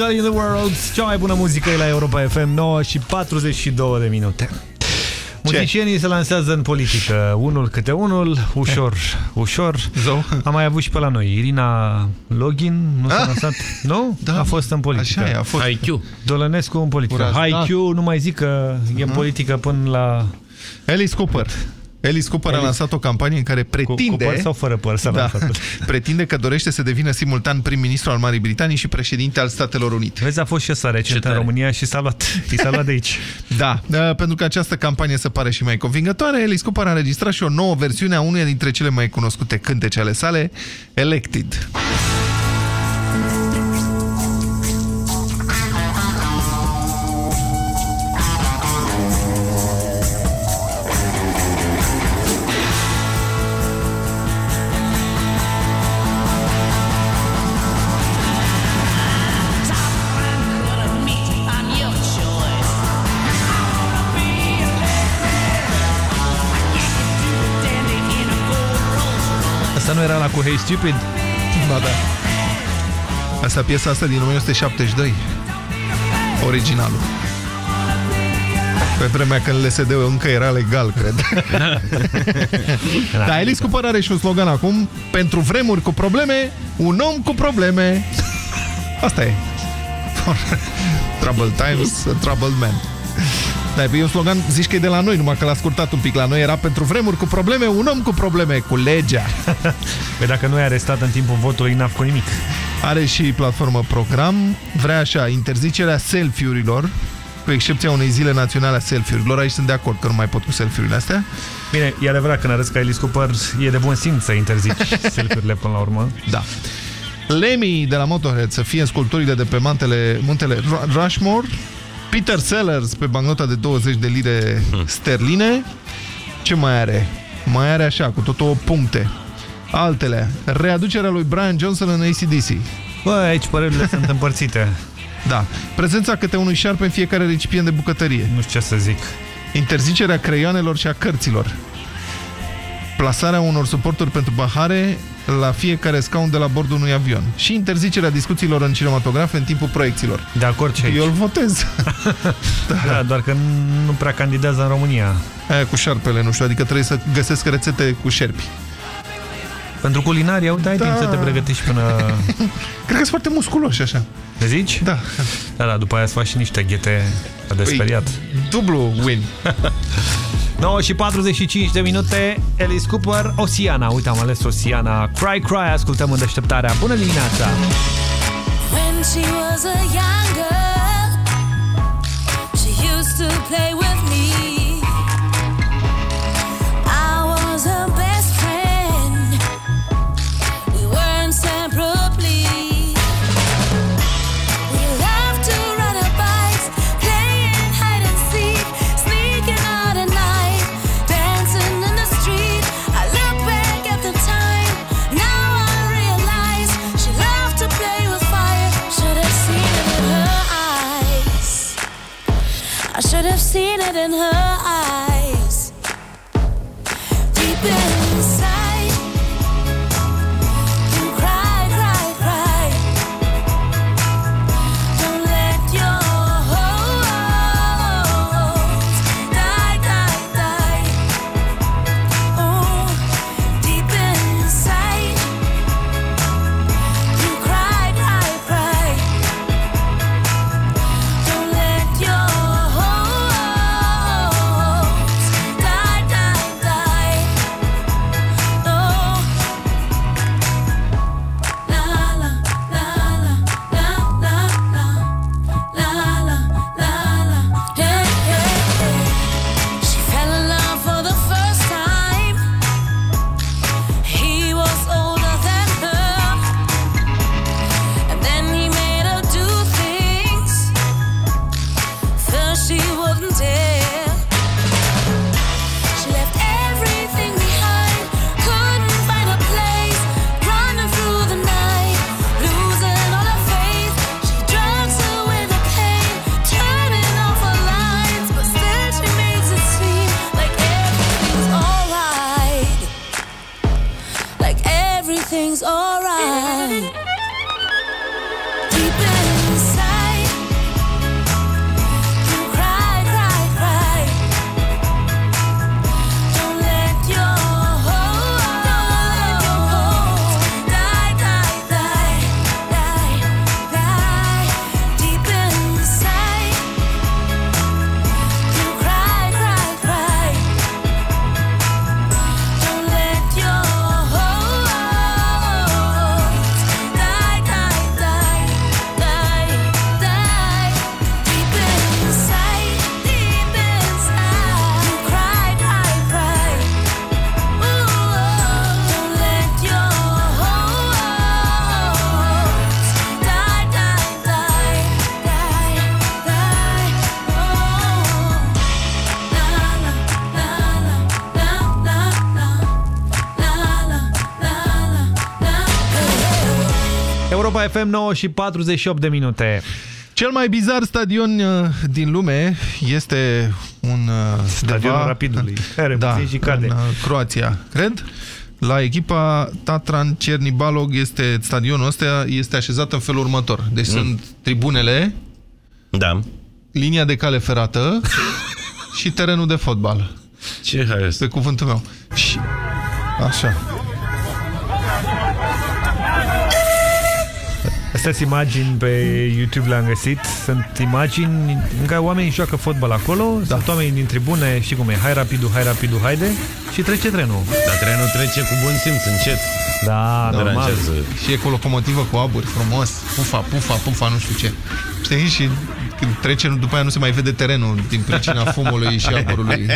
girl in the world Cea mai bună muzică e la Europa FM 9 și 42 de minute Muzicienii se lansează în politică, unul câte unul, ușor, ușor. Zău. Am mai avut și pe la noi, Irina Login, nu s-a Ah! lansat? Nu? Da. A fost în politică. Așa e, a fost. IQ. Dolănescu în politică. Curaz, da. IQ, nu mai zic că e în politică până la... Alice Cooper. Alice Cooper a Alice. lansat o campanie în care pretinde... cu păr sau fără păr s-a da, lansat? pretinde că dorește să devină simultan prim-ministru al Marii Britanii și președinte al Statelor Unite. Vezi, a fost și ăsta recent în România și s-a luat, i s-a luat de aici. Da, uh, pentru că această campanie să pare și mai convingătoare, Alice Cooper a înregistrat și o nouă versiune a uneia dintre cele mai cunoscute cântece ale sale, Elected. Cu Hey Stupid? Ba da. Asta piesa asta din 1972. Originalul. Pe vremea când LSD-ul încă era legal, cred. da, Alice Cooper are și un slogan acum. Pentru vremuri cu probleme, un om cu probleme. Asta e. Troubled times, a troubled man. Da, e un slogan, zici că e de la noi, numai că l-a scurtat un pic. La noi era pentru vremuri cu probleme, un om cu probleme, cu legea. Păi dacă nu e arestat în timpul votului, n-a făcut nimic. Are și platformă program, vrea așa, interzicerea selfie-urilor, cu excepția unei zile naționale a selfie-urilor. Aici sunt de acord că nu mai pot cu selfie-urile astea. Bine, e adevărat că în arăți ca Alice Cooper e de bun simț să interzici selfie-urile până la urmă. Da. Lemmy de la Motorhead să fie în sculpturile de pe mantele, muntele Ru- Rushmore, Peter Sellers pe bancnota de 20 de lire sterline. Ce mai are? Mai are așa, cu tot o puncte. Altele. Readucerea lui Brian Johnson în ACDC. Bă, aici părerile sunt împărțite. Da. Prezența câte unui șarpe în fiecare recipient de bucătărie. Nu știu ce să zic. Interzicerea creioanelor și a cărților. Plasarea unor suporturi pentru bahare la fiecare scaun de la bordul unui avion. Și interzicerea discuțiilor în cinematografe în timpul proiecțiilor. De acord și aici. Eu îl votez. da, doar că nu prea candidează în România. Aia cu șarpele, nu știu, adică trebuie să găsesc rețete cu șerpi. Pentru culinaria, uite, ai Da. timp să te pregătești până... Cred că sunt foarte musculoși așa. Te zici? Da. Da, da, după aia să faci și niște ghete de speriat. Dublu win. 9 și 45 de minute, Alice Cooper, Oceana. Uite, am ales Oceana. Cry, cry, ascultăm în deșteptarea. Bună dimineața! When she was a young girl, she used to play with me. Have seen it in her FM 9 și 48 de minute. Cel mai bizar stadion uh, din lume este un uh, Stadionul undeva- Rapidului, care da, puțin și cade. în uh, Croația, cred. La echipa Tatran Cernibalog este stadionul ăsta este așezat în felul următor. Deci mm. sunt tribunele, da. linia de cale ferată și terenul de fotbal. Ce hai Pe cuvântul meu. Și așa. Sunt imagini pe YouTube le-am găsit. Sunt imagini în care oamenii joacă fotbal acolo, da. sunt oameni din tribune, știi cum e, hai rapidu, hai rapidu, haide, și trece trenul. Dar trenul trece cu bun simț, încet. Da, normal. Deranjează. Și e cu locomotivă cu aburi, frumos. Pufa, pufa, pufa, nu știu ce. Știi? Și când trece, după aia nu se mai vede terenul din pricina fumului și aburului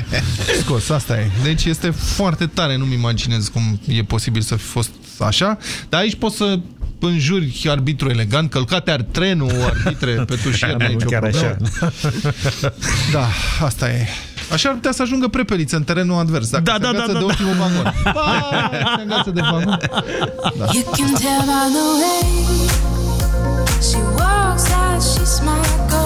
scos. Asta e. Deci este foarte tare, nu-mi imaginez cum e posibil să fi fost așa. Dar aici poți să înjuri arbitru elegant, călcate ar trenul, arbitre pe tușier, Nu, n-ai nicio chiar problemă. Da, asta e. Așa ar putea să ajungă prepeliță în terenul advers. Dacă Da, se da, agață da, da, de da. ultimul vagon. Ba, se agață de vagon. Da. You can tell by the way she walks out, she's my girl.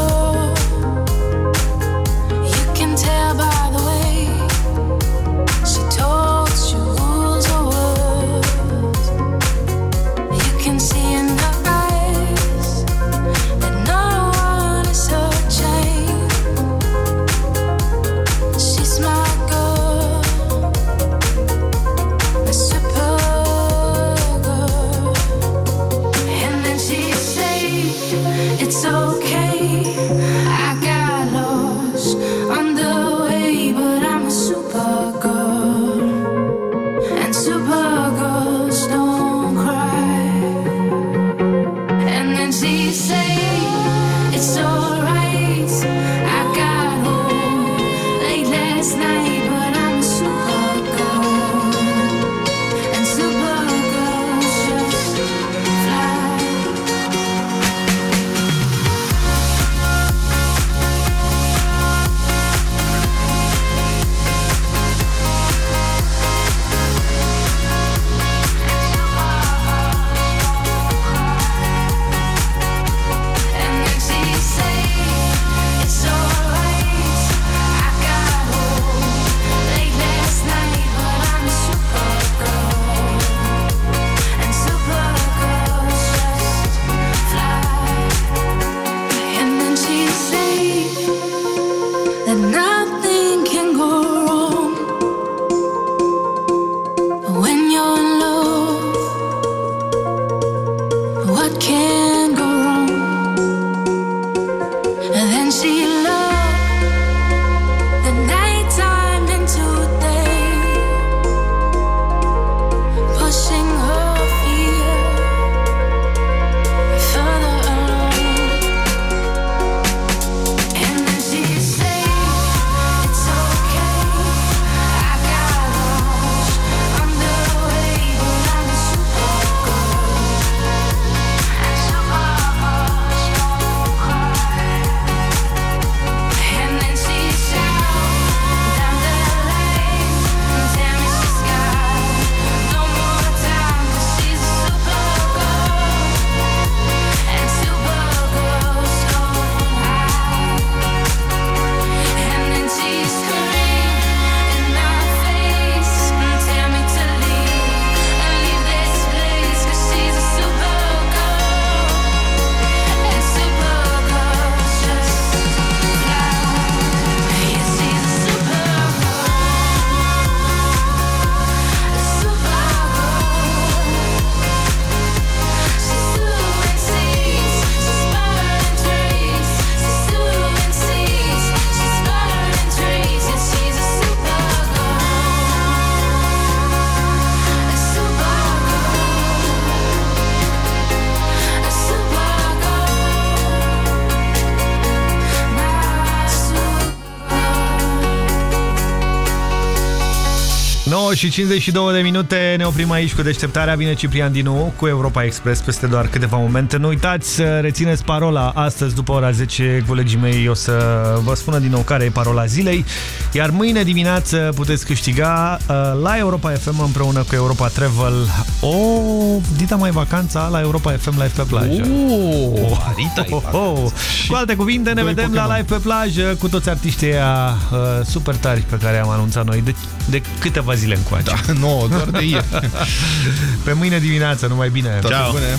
Și 52 de minute, ne oprim aici cu deșteptarea. Vine Ciprian din nou cu Europa Express peste doar câteva momente. Nu uitați să rețineți parola astăzi după ora 10. Colegii mei o să vă spună din nou care e parola zilei. Iar mâine dimineață puteți câștiga uh, la Europa FM împreună cu Europa Travel o dita mai vacanța la Europa FM Live pe plajă. Oh, Arita oh, oh, oh. Cu alte cuvinte, ne Doi vedem Pokémon. la live pe plajă cu toți artiștii ăia uh, super tari pe care am anunțat noi de, de câteva zile încoace. Da, nu, doar de ieri. pe mâine dimineață, numai bine. Toate bune.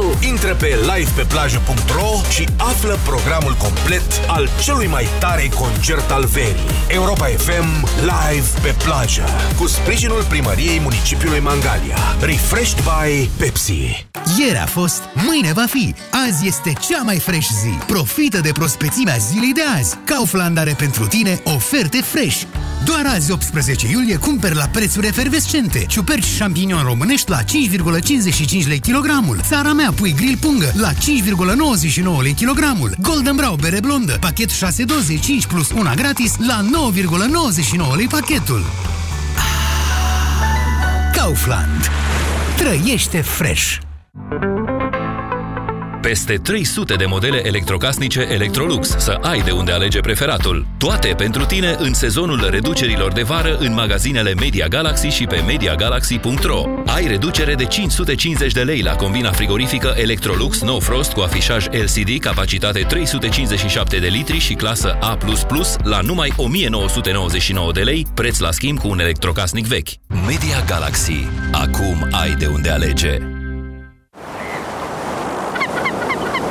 Intră pe livepeplajă.ro și află programul complet al celui mai tare concert al verii. Europa FM Live pe plajă. Cu sprijinul primăriei municipiului Mangalia. Refreshed by Pepsi. Ieri a fost, mâine va fi. Azi este cea mai fresh zi. Profită de prospețimea zilei de azi. Kaufland are pentru tine oferte fresh. Doar azi, 18 iulie, cumperi la prețuri efervescente. Ciuperci șampinion românești la 5,55 lei kilogramul. Țara mea, pui grill pungă la 5,99 lei kilogramul. Golden Brown bere blondă, pachet 6 doze, 5 plus 1 gratis la 9,99 lei pachetul. Kaufland. Trăiește fresh! Peste 300 de modele electrocasnice Electrolux, să ai de unde alege preferatul. Toate pentru tine în sezonul reducerilor de vară în magazinele Media Galaxy și pe MediaGalaxy.ro. Ai reducere de 550 de lei la combina frigorifică Electrolux No Frost cu afișaj LCD, capacitate 357 de litri și clasă A++ la numai 1999 de lei, preț la schimb cu un electrocasnic vechi. Media Galaxy. Acum ai de unde alege.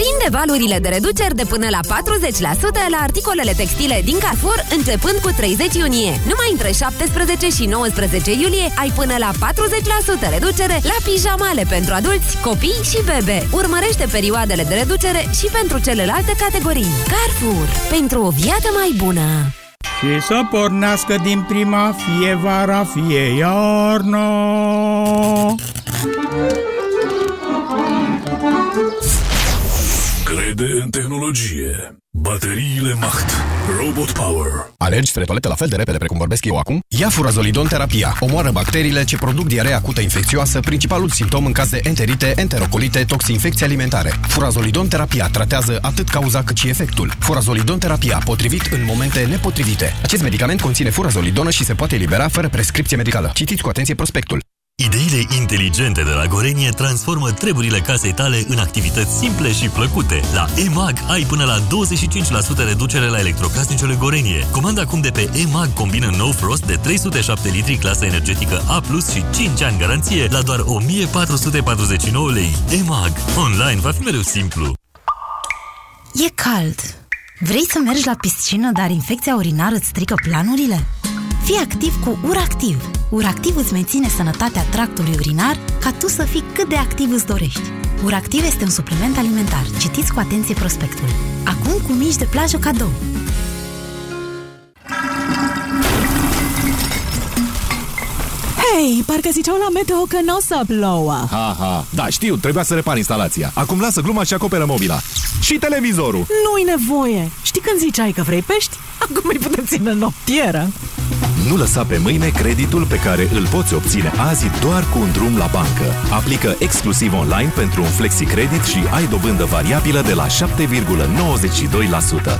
Prinde valurile de reduceri de până la 40% la articolele textile din Carrefour începând cu 30 iunie. Numai între 17 și 19 iulie ai până la 40% reducere la pijamale pentru adulți, copii și bebe. Urmărește perioadele de reducere și pentru celelalte categorii. Carrefour. Pentru o viață mai bună. Și să pornească din prima fie vara, fie iarna. Crede în tehnologie. Bateriile Macht. Robot Power. Alergi spre toaletă la fel de repede precum vorbesc eu acum? Ia furazolidon terapia. Omoară bacteriile ce produc diaree acută infecțioasă, principalul simptom în caz de enterite, enterocolite, toxinfecții alimentare. Furazolidon terapia tratează atât cauza cât și efectul. Furazolidon terapia, potrivit în momente nepotrivite. Acest medicament conține furazolidonă și se poate elibera fără prescripție medicală. Citiți cu atenție prospectul. Ideile inteligente de la Gorenie transformă treburile casei tale în activități simple și plăcute. La EMAG ai până la 25% reducere la electrocasnicele Gorenie. Comanda acum de pe EMAG combină No Frost de 307 litri clasă energetică A+, și 5 ani garanție la doar 1449 lei. EMAG. Online va fi mereu simplu. E cald. Vrei să mergi la piscină, dar infecția urinară îți strică planurile? Fii activ cu URACTIV. URACTIV îți menține sănătatea tractului urinar ca tu să fii cât de activ îți dorești. URACTIV este un supliment alimentar. Citiți cu atenție prospectul. Acum cu mici de plajă cadou. Hei, parcă ziceau la meteo că nu o să plouă. Ha, ha. Da, știu, trebuia să repar instalația. Acum lasă gluma și acoperă mobila. Și televizorul. Nu-i nevoie. Știi când ziceai că vrei pești? Acum îi putem ține noptieră. Nu lăsa pe mâine creditul pe care îl poți obține azi doar cu un drum la bancă. Aplică exclusiv online pentru un flexi credit și ai dobândă variabilă de la 7,92%.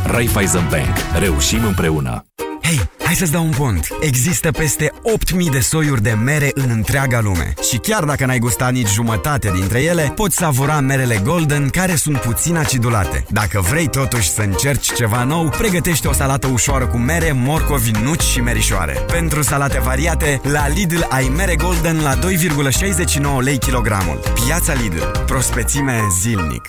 Raiffeisen Bank. Reușim împreună! Hei, hai să-ți dau un pont. Există peste 8000 de soiuri de mere în întreaga lume. Și chiar dacă n-ai gustat nici jumătate dintre ele, poți savura merele Golden care sunt puțin acidulate. Dacă vrei totuși să încerci ceva nou, pregătește o salată ușoară cu mere, morcovi, nuci și merișoare. Pentru salate variate, la Lidl ai mere Golden la 2,69 lei kilogramul. Piața Lidl. Prospețime zilnic.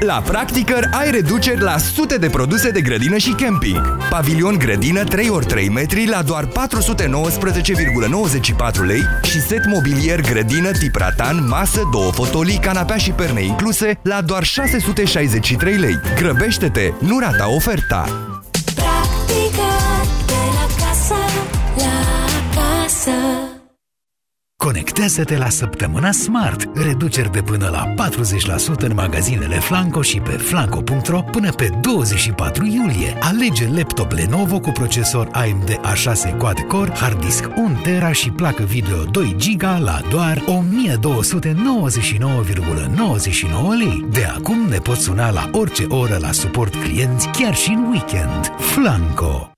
La Practicăr ai reduceri la sute de produse de grădină și camping. Pavilion grădină 3x3 metri la doar 419,94 lei și set mobilier grădină tip ratan, masă, două fotolii, canapea și perne incluse la doar 663 lei. Grăbește-te, nu rata oferta! Practica de la casă, la casă. Conectează-te la săptămâna Smart. Reduceri de până la 40% în magazinele Flanco și pe flanco.ro până pe 24 iulie. Alege laptop Lenovo cu procesor AMD A6 Quad-Core, hard disk 1 tera și placă video 2 GB la doar 1299,99 lei. De acum ne poți suna la orice oră la suport clienți, chiar și în weekend. Flanco.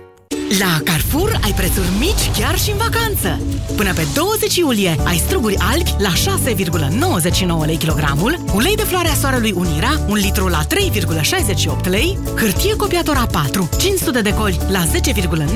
La Carrefour ai prețuri mici chiar și în vacanță. Până pe 20 iulie ai struguri albi la 6,99 lei kilogramul, ulei de floarea soarelui Unira, un litru la 3,68 lei, hârtie copiator A4, 500 de coli la 10,9